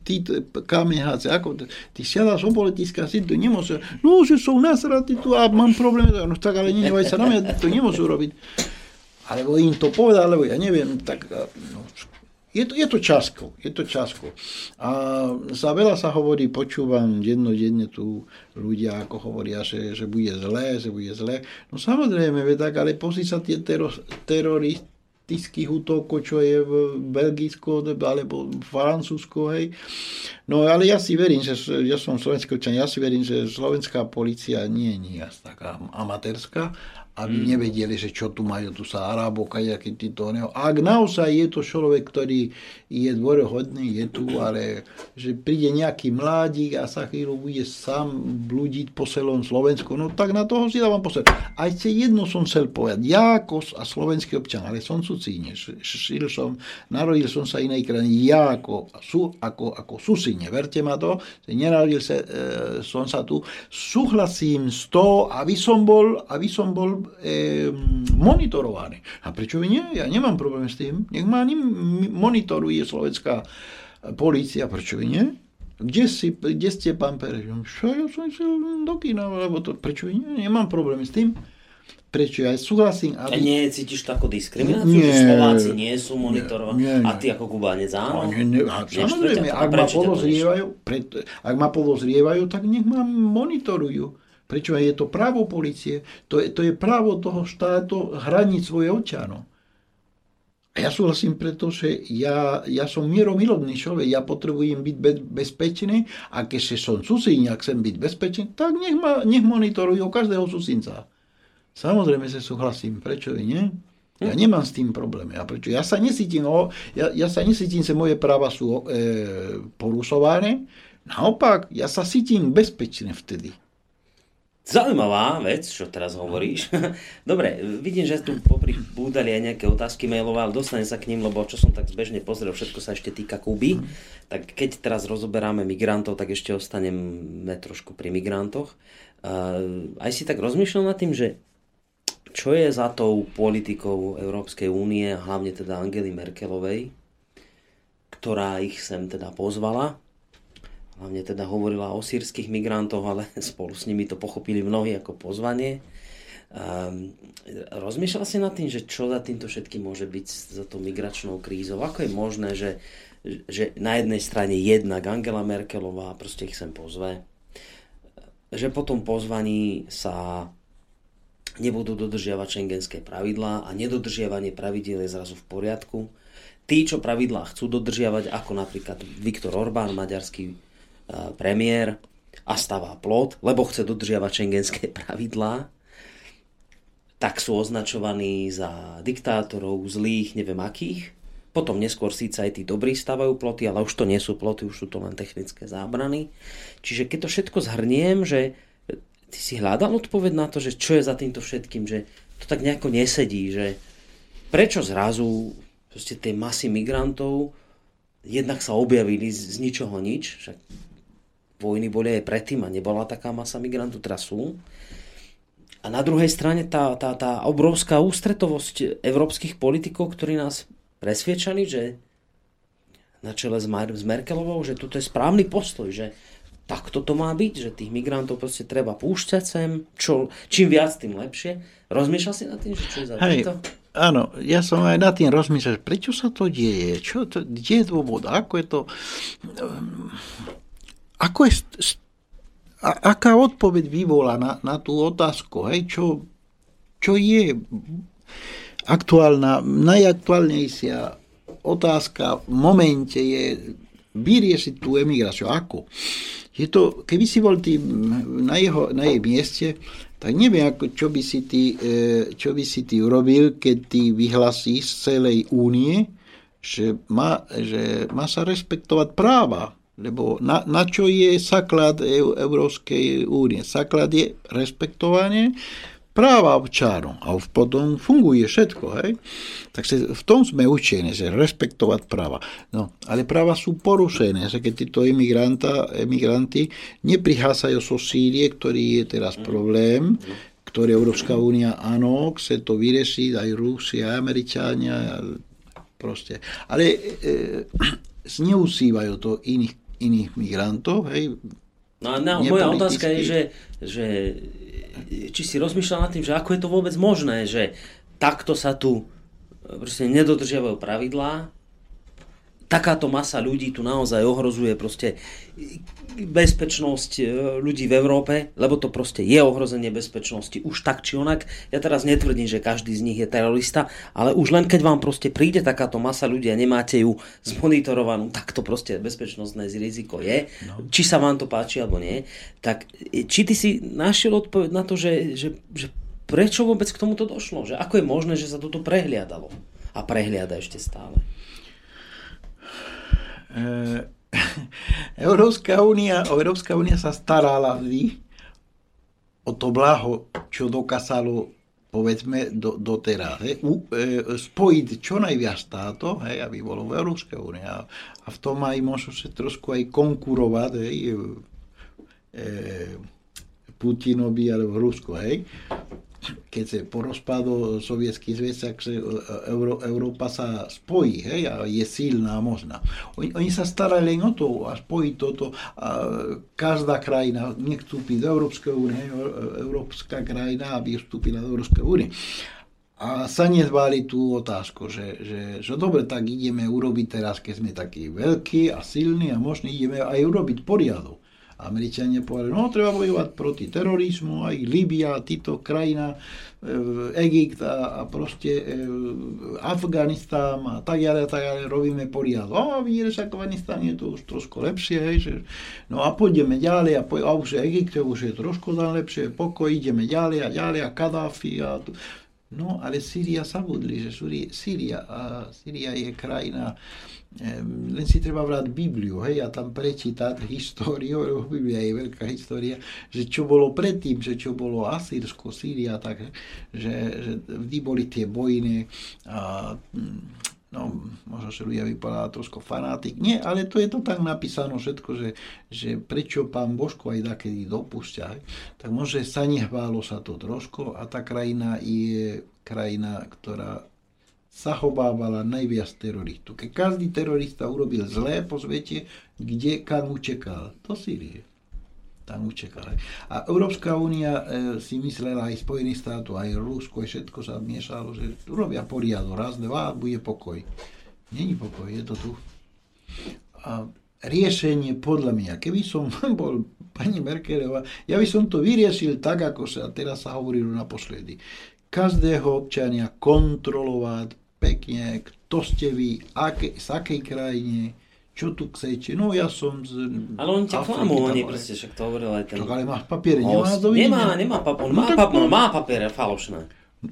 tí kameháce, ako ty siadaš o politiska, si to nemôže, no, že sú nasratí tu a mám problém, no tak ale nenevaj sa na mňa, to nemôžu robiť. Alebo im to povedal, alebo ja neviem, tak no, je to, je to časko, je to časko. A za veľa sa hovorí, počúvam dennodenne tu ľudia, ako hovoria, že, že bude zlé, že bude zlé. No samozrejme, tak, ale pozri sa tie teror, teroristi, teroristických útokov, čo je v Belgicku alebo v Francúzsku, hej. No ale ja si verím, že ja som slovenský ja si verím, že slovenská policia nie je taká amatérska aby mm. nevedeli, že čo tu majú, tu sa Arábo, kajaký títo. Ne. Ak naozaj je to človek, ktorý je dôrohodný, je tu, ale že príde nejaký mladík a sa chvíľu bude sám blúdiť po celom Slovensku, no tak na toho si dávam posel. Aj ce jedno som chcel povedať, ja ako a slovenský občan, ale som cucíne, šil som, narodil som sa inej krajine, ja ako, sú, ako, ako susine, verte ma to, nenarodil sa, e, som sa tu, súhlasím s to, aby som bol, aby som bol e, monitorovaný. A prečo nie? Ja nemám problém s tým. Nech ma monitoruje slovenská policia. Prečo nie? Kde, si, kde ste, pán Pereš? Ja som išiel do kina, lebo to, prečo nie? Nemám problém s tým. Prečo ja súhlasím. A nie cítiš to ako diskrimináciu, nie, že Slováci nie sú monitorovaní nie, nie. a ty ako Kubánec áno? Nie, nie, a samozrejme, ak ma, podozrievajú, pred, ak ma podozrievajú, tak nech ma monitorujú. Prečo je to právo policie? To je, to je právo toho štátu hraniť svoje občanov. A ja súhlasím, pretože ja, ja som mieromilodný človek, ja potrebujem byť be, bezpečný a keď som susíň, ak chcem byť bezpečný, tak nech, ma, nech monitorujú každého susinca. Samozrejme, že súhlasím, prečo nie? Ja nemám s tým problémy. A prečo? Ja sa nesítim, ja, ja sa nesítim, že moje práva sú e, porušované. Naopak, ja sa cítim bezpečne vtedy. Zaujímavá vec, čo teraz hovoríš. <laughs> Dobre, vidím, že tu popri búdali aj nejaké otázky mailové, ale dostanem sa k ním, lebo čo som tak zbežne pozrel, všetko sa ešte týka Kuby. Tak keď teraz rozoberáme migrantov, tak ešte ostaneme trošku pri migrantoch. Aj si tak rozmýšľal nad tým, že čo je za tou politikou Európskej únie, hlavne teda Angely Merkelovej, ktorá ich sem teda pozvala, hlavne teda hovorila o sírskych migrantoch, ale <laughs> spolu s nimi to pochopili mnohí ako pozvanie. Um, rozmýšľal si nad tým, že čo za týmto všetkým môže byť za tou migračnou krízou? Ako je možné, že, že na jednej strane jedna Angela Merkelová proste ich sem pozve, že po tom pozvaní sa nebudú dodržiavať šengenské pravidlá a nedodržiavanie pravidel je zrazu v poriadku. Tí, čo pravidlá chcú dodržiavať, ako napríklad Viktor Orbán, maďarský premiér, a stavá plot, lebo chce dodržiavať šengenské <laughs> pravidlá, tak sú označovaní za diktátorov, zlých, neviem akých. Potom neskôr síce aj tí dobrí stavajú ploty, ale už to nie sú ploty, už sú to len technické zábrany. Čiže keď to všetko zhrniem, že ty si hľadal odpoveď na to, že čo je za týmto všetkým, že to tak nejako nesedí, že prečo zrazu proste tie masy migrantov jednak sa objavili z, z ničoho nič, však vojny boli aj predtým a nebola taká masa migrantov, teraz sú. A na druhej strane tá, tá, tá obrovská ústretovosť európskych politikov, ktorí nás presviečali, že na čele s, Mar- s Merkelovou, že toto je správny postoj, že takto to má byť, že tých migrantov proste treba púšťať sem, čo, čím viac, tým lepšie. Rozmýšľal si nad tým, že čo je za Hej, týmto? Áno, ja som aj nad tým rozmýšľal, prečo sa to deje, čo to, kde je dôvod, ako je to... Um, ako je, a, aká odpoveď vyvolá na, na tú otázku, hej, čo, čo je aktuálna, najaktuálnejšia otázka v momente je vyriešiť tú emigráciu. Ako? Je to, keby si bol tým na, jeho, na jej mieste, tak neviem, ako, čo, by si ty, e, čo by si ty urobil, keď ty vyhlasíš z celej únie, že má, že má sa respektovať práva lebo na, na čo je základ Európskej únie? Základ je respektovanie práva občanov a potom funguje všetko. Hej? Takže v tom sme učení, že respektovať práva. No, ale práva sú porušené, že keď títo emigranti neprihlásajú zo Sýrie, ktorý je teraz problém, ktorý Európska únia, áno, chce to vyriešiť, aj Rusia, Američania, proste. Ale e, zneusívajú to iných iných migrantov. Hej, No a na, moja otázka je, že, že či si rozmýšľal nad tým, že ako je to vôbec možné, že takto sa tu proste nedodržiavajú pravidlá, takáto masa ľudí tu naozaj ohrozuje proste bezpečnosť e, ľudí v Európe, lebo to proste je ohrozenie bezpečnosti už tak či onak. Ja teraz netvrdím, že každý z nich je terorista, ale už len keď vám proste príde takáto masa ľudí a nemáte ju zmonitorovanú, tak to proste bezpečnostné riziko je. No. Či sa vám to páči alebo nie. Tak e, či ty si našiel odpoveď na to, že, že, že prečo vôbec k tomuto došlo? Že ako je možné, že sa toto prehliadalo? A prehliada ešte stále. Eh, <laughs> Európska únia, Európska únia sa starala vždy o to blaho, čo dokázalo povedzme do, doteraz. E, spojiť čo najviac táto, hej, aby bolo v Európskej únie. A, a v tom aj môžu sa trošku aj konkurovať hej, e, Putinovi alebo Rusko. Hej keď sa po rozpadu sovietský zväz, tak sa Euró, Európa sa spojí hej, a je silná a možná. Oni, oni sa starali len o to a spojiť toto. A každá krajina nech vstúpi do Európskej únie, Európska krajina, aby vstúpila do Európskej únie. A sa nedbali tú otázku, že, že, že dobre, tak ideme urobiť teraz, keď sme takí veľkí a silní a možno ideme aj urobiť poriadok. Američania povedali, no treba bojovať proti terorizmu, aj Libia, títo krajina, e, Egypt a, a proste e, Afganistán a tak ďalej, tak ďalej, robíme poriadok. A vidíš, Afganistán je to už trošku lepšie, hej, že, no a pôjdeme ďalej a, po, a už Egypt, už je trošku tam lepšie, pokoj, ideme ďalej a ďalej a Kadáfi a tu. No, ale Syria zabudli, že Syria, a Syria je krajina, len si treba vrať Bibliu, hej, a tam prečítať históriu, Biblia je veľká história, že čo bolo predtým, že čo bolo Asýrsko, Sýria, tak, že, že vždy boli tie vojny a no, možno, že ľudia vypadá trošku fanátik. Nie, ale to je to tak napísané všetko, že, že prečo pán Božko aj takedy dopúšťa, tak môže sa nehválo sa to trošku a tá krajina je krajina, ktorá sa obávala najviac teroristu. Keď každý terorista urobil zlé po svete, kde kam učekal? Do Sýrie. Tam učekal. A Európska únia e, si myslela aj Spojených štátov, aj Rusko, aj všetko sa miešalo, že urobia poriadok, raz, dva, bude pokoj. Není pokoj, je to tu. A riešenie podľa mňa, keby som <laughs> bol pani Merkelová, ja by som to vyriešil tak, ako sa teraz sa hovorilo naposledy. Každého občania kontrolovať pekne, kto ste vy, aké, z akej krajine, čo tu chcete. No ja som z Ale oni ťa klamú, oni proste, však to hovoril aj ten... Tak ale má papiere, nemá dovidenia? Nemá, nemá papier, on No má, papier, to- má papiere falošné.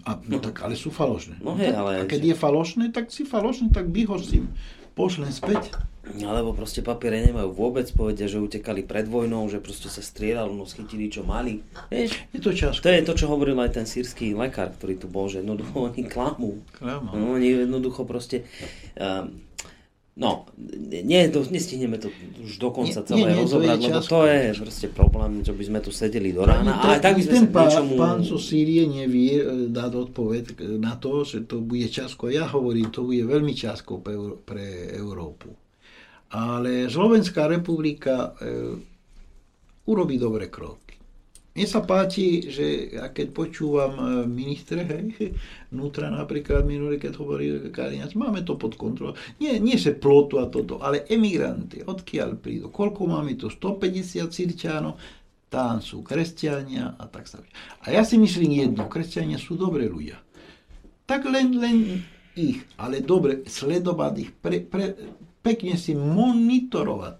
A, no tak ale sú falošné. No hej, ale- A keď je falošné, tak si falošné, tak vyhosím. Pošlem späť. Alebo proste papiere nemajú vôbec, povedia, že utekali pred vojnou, že proste sa strieľalo, no schytili čo mali. Vieš, Je to ťažké. to je to, čo hovoril aj ten sírsky lekár, ktorý tu bol, že jednoducho oni klamú. Klamú. No, oni jednoducho proste... Um, no, nie, to, nestihneme to už do konca Nie, celé nie, nie, rozobrať, lebo to je proste problém, že by sme tu sedeli do rána. Ani Ale tak by sme ten pán, niečomu... pán zo Sýrie nevie e, dať odpoveď na to, že to bude ťažko. Ja hovorím, to bude veľmi ťažko pre, pre Európu. Ale Slovenská republika e, urobí dobré kroky. Mne sa páči, že ja keď počúvam e, ministre, hej, <laughs> vnútra napríklad minulý, keď hovorí Kaliňac, máme to pod kontrolou. Nie, nie že plotu a toto, ale emigranty, odkiaľ prídu, koľko máme tu, 150 Sirčánov, tam sú kresťania a tak sa. A ja si myslím jedno, kresťania sú dobré ľudia. Tak len, len ich, ale dobre, sledovať ich, pre, pre, pekne si monitorovať.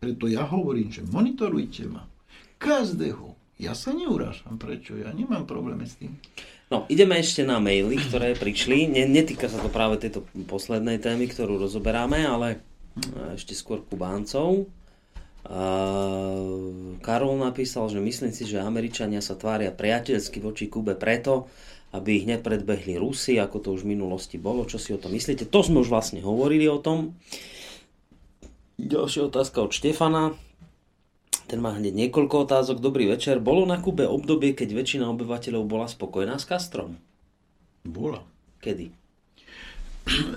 Preto ja hovorím, že monitorujte ma. Každého. Ja sa neurážam, prečo? Ja nemám problémy s tým. No, ideme ešte na maily, ktoré prišli. Ne, netýka sa to práve tejto poslednej témy, ktorú rozoberáme, ale e, ešte skôr Kubáncov. Uh, Karol napísal, že myslím si, že Američania sa tvária priateľsky voči Kube preto, aby ich nepredbehli Rusi, ako to už v minulosti bolo. Čo si o tom myslíte? To sme už vlastne hovorili o tom. Ďalšia otázka od Štefana. Ten má hneď niekoľko otázok. Dobrý večer. Bolo na Kube obdobie, keď väčšina obyvateľov bola spokojná s Castrom? Bola. Kedy?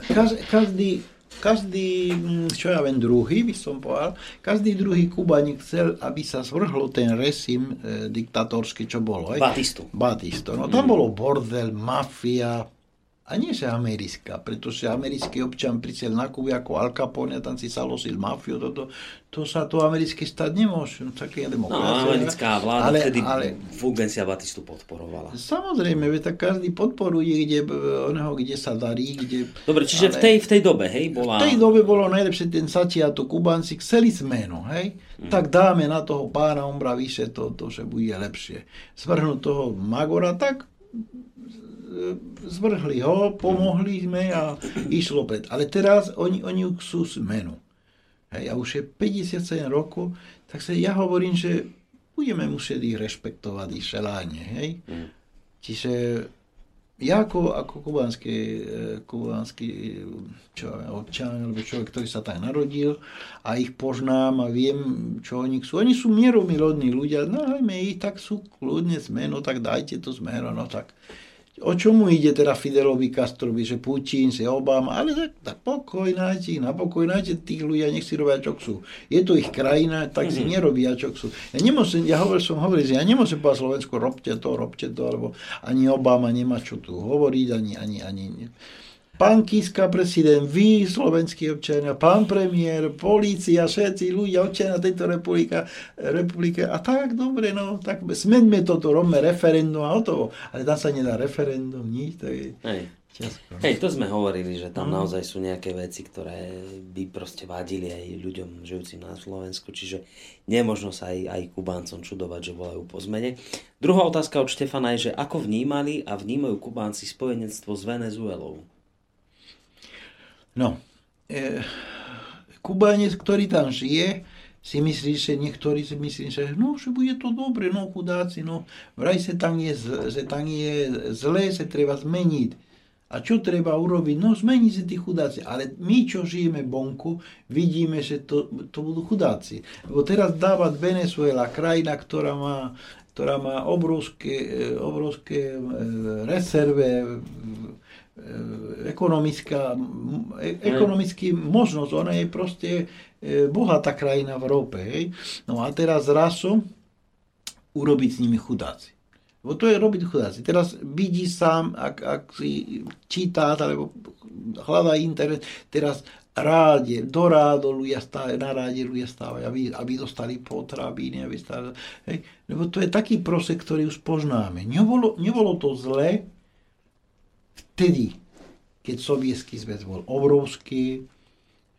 Kaž, každý, každý, mm, čo ja viem, druhý by som povedal, každý druhý Kubaník chcel, aby sa zvrhlo ten resim e, diktatorský, čo bolo. Batistu. Batisto. No tam bolo bordel, mafia, a nie že americká, pretože americký občan prišiel na Kubu ako Al Capone a tam si založil mafiu, toto, to sa to americký stát nemôže, no, tak je No, americká vláda ale, vtedy ale, Fulgencia Batistu podporovala. Samozrejme, veď tak každý podporuje, kde, oného, kde sa darí, kde... Dobre, čiže v ale- tej, v tej dobe, hej, bola... V tej dobe bolo najlepšie ten začiatok, Kubánci chceli zmenu, hej? Mhm. Tak dáme na toho pána Umbra vyše to, to, že bude lepšie. Zvrhnúť toho Magora, tak e, zvrhli ho, pomohli sme a išlo pred. Ale teraz oni, oni chcú zmenu. Hej, a už je 57 rokov, tak sa ja hovorím, že budeme musieť ich rešpektovať, ich želanie, hej. Čiže ja ako, ako kubanský, e, kubanský čo, občan, alebo človek, ktorý sa tam narodil a ich poznám a viem, čo oni chcú. Oni sú mieromilovní ľudia, no ich tak sú kľudne sme, no tak dajte to zmeno, no tak o čomu ide teda Fidelovi Castrovi, že Putin, že Obama, ale tak, tak pokoj nájte na pokoj nájte tých ľudia, nech si robia čo chcú. Je to ich krajina, tak si nerobia čo chcú. Ja nemusím, ja hovoril som, hovoril, ja nemusím povedať Slovensku, robte to, robte to, alebo ani Obama nemá čo tu hovoriť, ani, ani, ani, Pán Kiska, prezident, vy, slovenskí občania, pán premiér, polícia, všetci ľudia, občania tejto republika, republike. A tak, dobre, no, tak zmeňme toto, robme referendum a hotovo. Ale tam sa nedá referendum, nič, to je Hej. Hej, to sme hovorili, že tam No. naozaj sú nejaké veci, ktoré by proste vadili aj ľuďom žijúcim na Slovensku, čiže nemožno sa aj, aj Kubáncom čudovať, že volajú po zmene. Druhá otázka od Štefana je, že ako vnímali a vnímajú Kubánci spojenectvo s Venezuelou? No, e, Kubánec, ktorý tam žije, si myslí, že niektorí si myslí, že no, že bude to dobre, no chudáci, no vraj sa tam je, že tam je zlé, sa treba zmeniť. A čo treba urobiť? No zmeniť sa tí chudáci. Ale my, čo žijeme vonku, vidíme, že to, to budú chudáci. Lebo teraz dávať Venezuela, krajina, ktorá má, ktorá má obrovské, obrovské e, rezerve, ekonomická, m- e- ekonomický možnosť. Ona je proste e, bohatá krajina v Európe. Hej? No a teraz rasom urobiť s nimi chudáci. Bo to je robiť chudáci. Teraz vidí sám, ak, ak si čítá, alebo hľadá internet, teraz ráde, do rádo ľudia stávajú, na ráde ľudia stávajú, aby, aby dostali potraviny, aby stávajú, hej, lebo to je taký prosek, ktorý už poznáme. Nebolo, nebolo to zle vtedy, keď sovietský zväz bol obrovský,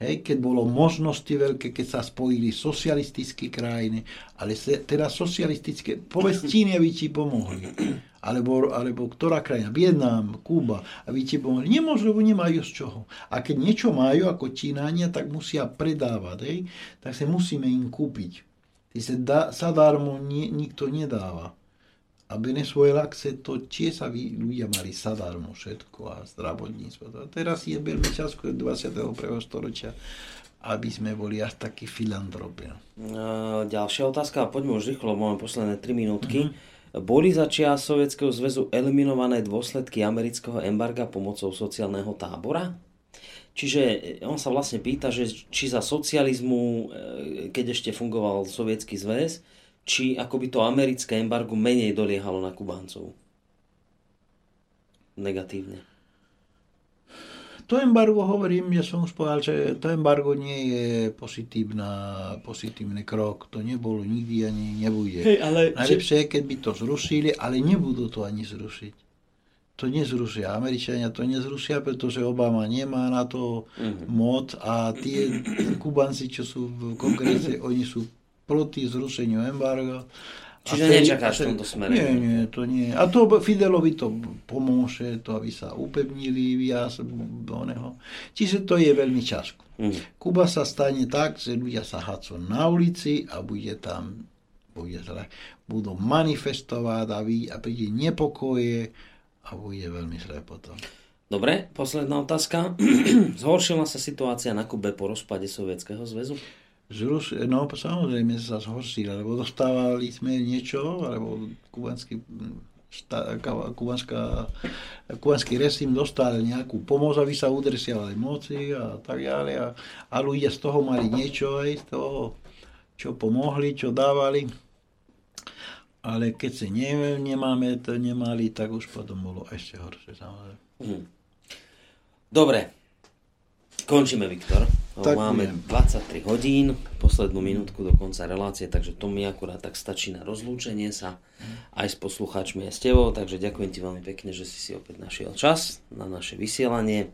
hej, keď bolo možnosti veľké, keď sa spojili socialistické krajiny, ale se, teda socialistické, povedz Číne by ti pomohli alebo, alebo ktorá krajina, Vietnam, Kuba, aby ti pomohli. Nemôžu, lebo nemajú z čoho. A keď niečo majú ako Číňania, tak musia predávať, hej? tak sa musíme im kúpiť. Ty sa da, sadarmo ni, nikto nedáva. A Venezuela chce to, či sa vy, ľudia mali sadarmo všetko a zdravotníctvo. A teraz je veľmi časko 21. storočia aby sme boli až takí filantropi. Ďalšia otázka, poďme už rýchlo, máme posledné 3 minútky. Mm-hmm. Boli za čia Sovietskeho zväzu eliminované dôsledky amerického embarga pomocou sociálneho tábora? Čiže on sa vlastne pýta, že či za socializmu, e, keď ešte fungoval Sovietský zväz, či ako by to americké embargo menej doliehalo na Kubáncov. Negatívne. To embargo, hovorím, ja som už povedal, že to embargo nie je pozitívna, pozitívny krok. To nebolo nikdy ani nebude. Hej, ale Najlepšie je, keď by to zrušili, ale nebudú to ani zrušiť. To nezrušia. Američania to nezrušia, pretože Obama nemá na to mm-hmm. moc a tie Kubanci, čo sú v kongrese, oni sú proti zrušeniu embarga Čiže vtedy, nečakáš v tomto smere? Nie, nie, to nie. A to Fidelovi to pomôže, to aby sa upevnili viac do neho. Čiže to je veľmi ťažko. Mm. Kuba sa stane tak, že ľudia sa hácú na ulici a bude tam bude zle. budú manifestovať a, vy, a príde nepokoje a bude veľmi zle potom. Dobre, posledná otázka. <clears throat> Zhoršila sa situácia na Kube po rozpade Sovietskeho zväzu? Zruš, no samozrejme sa zhoršili, lebo dostávali sme niečo, alebo kubanský šta, kubanská, kubanský režim dostal nejakú pomoc, aby sa udržiavali moci a tak ďalej. A, a ľudia z toho mali niečo aj z toho, čo pomohli, čo dávali. Ale keď sa ne, nemáme, to nemali, tak už potom bolo ešte horšie samozrejme. Hmm. Dobre, končíme, Viktor. Tak Máme viem. 23 hodín, poslednú minútku do konca relácie, takže to mi akurát tak stačí na rozlúčenie sa aj s poslucháčmi aj s tebou, takže ďakujem ti veľmi pekne, že si si opäť našiel čas na naše vysielanie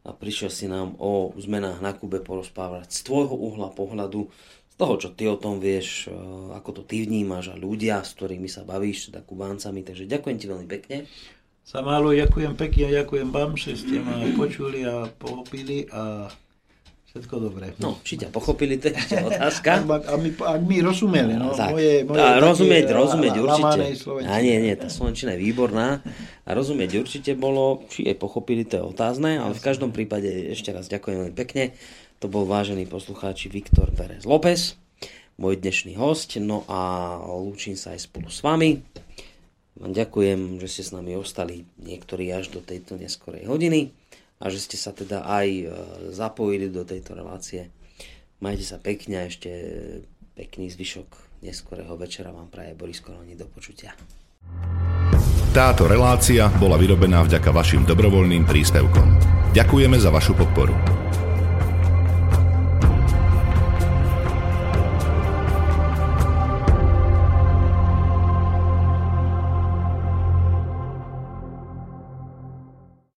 a prišiel si nám o zmenách na Kube porozpávať z tvojho uhla pohľadu, z toho, čo ty o tom vieš, e, ako to ty vnímaš a ľudia, s ktorými sa bavíš, teda Kubáncami, takže ďakujem ti veľmi pekne. Sa málo ďakujem pekne, ďakujem vám, že ste ma počuli a pochopili a Všetko dobré. No, či ťa pochopili, to je otázka. <laughs> Ak, ak, mi, ak mi rozumeli, no, tak. moje, moje a rozumieť, rozumieť určite. A nie, nie, tá slovenčina je výborná. A rozumieť určite bolo, či jej pochopili, to je otázne, ale v každom prípade ešte raz ďakujem veľmi pekne. To bol vážený poslucháči Viktor Pérez López, môj dnešný host, no a lúčim sa aj spolu s vami. Vám ďakujem, že ste s nami ostali niektorí až do tejto neskorej hodiny a že ste sa teda aj e, zapojili do tejto relácie. Majte sa pekne a ešte pekný zvyšok neskorého večera vám praje Boris Koroni do počutia. Táto relácia bola vyrobená vďaka vašim dobrovoľným príspevkom. Ďakujeme za vašu podporu.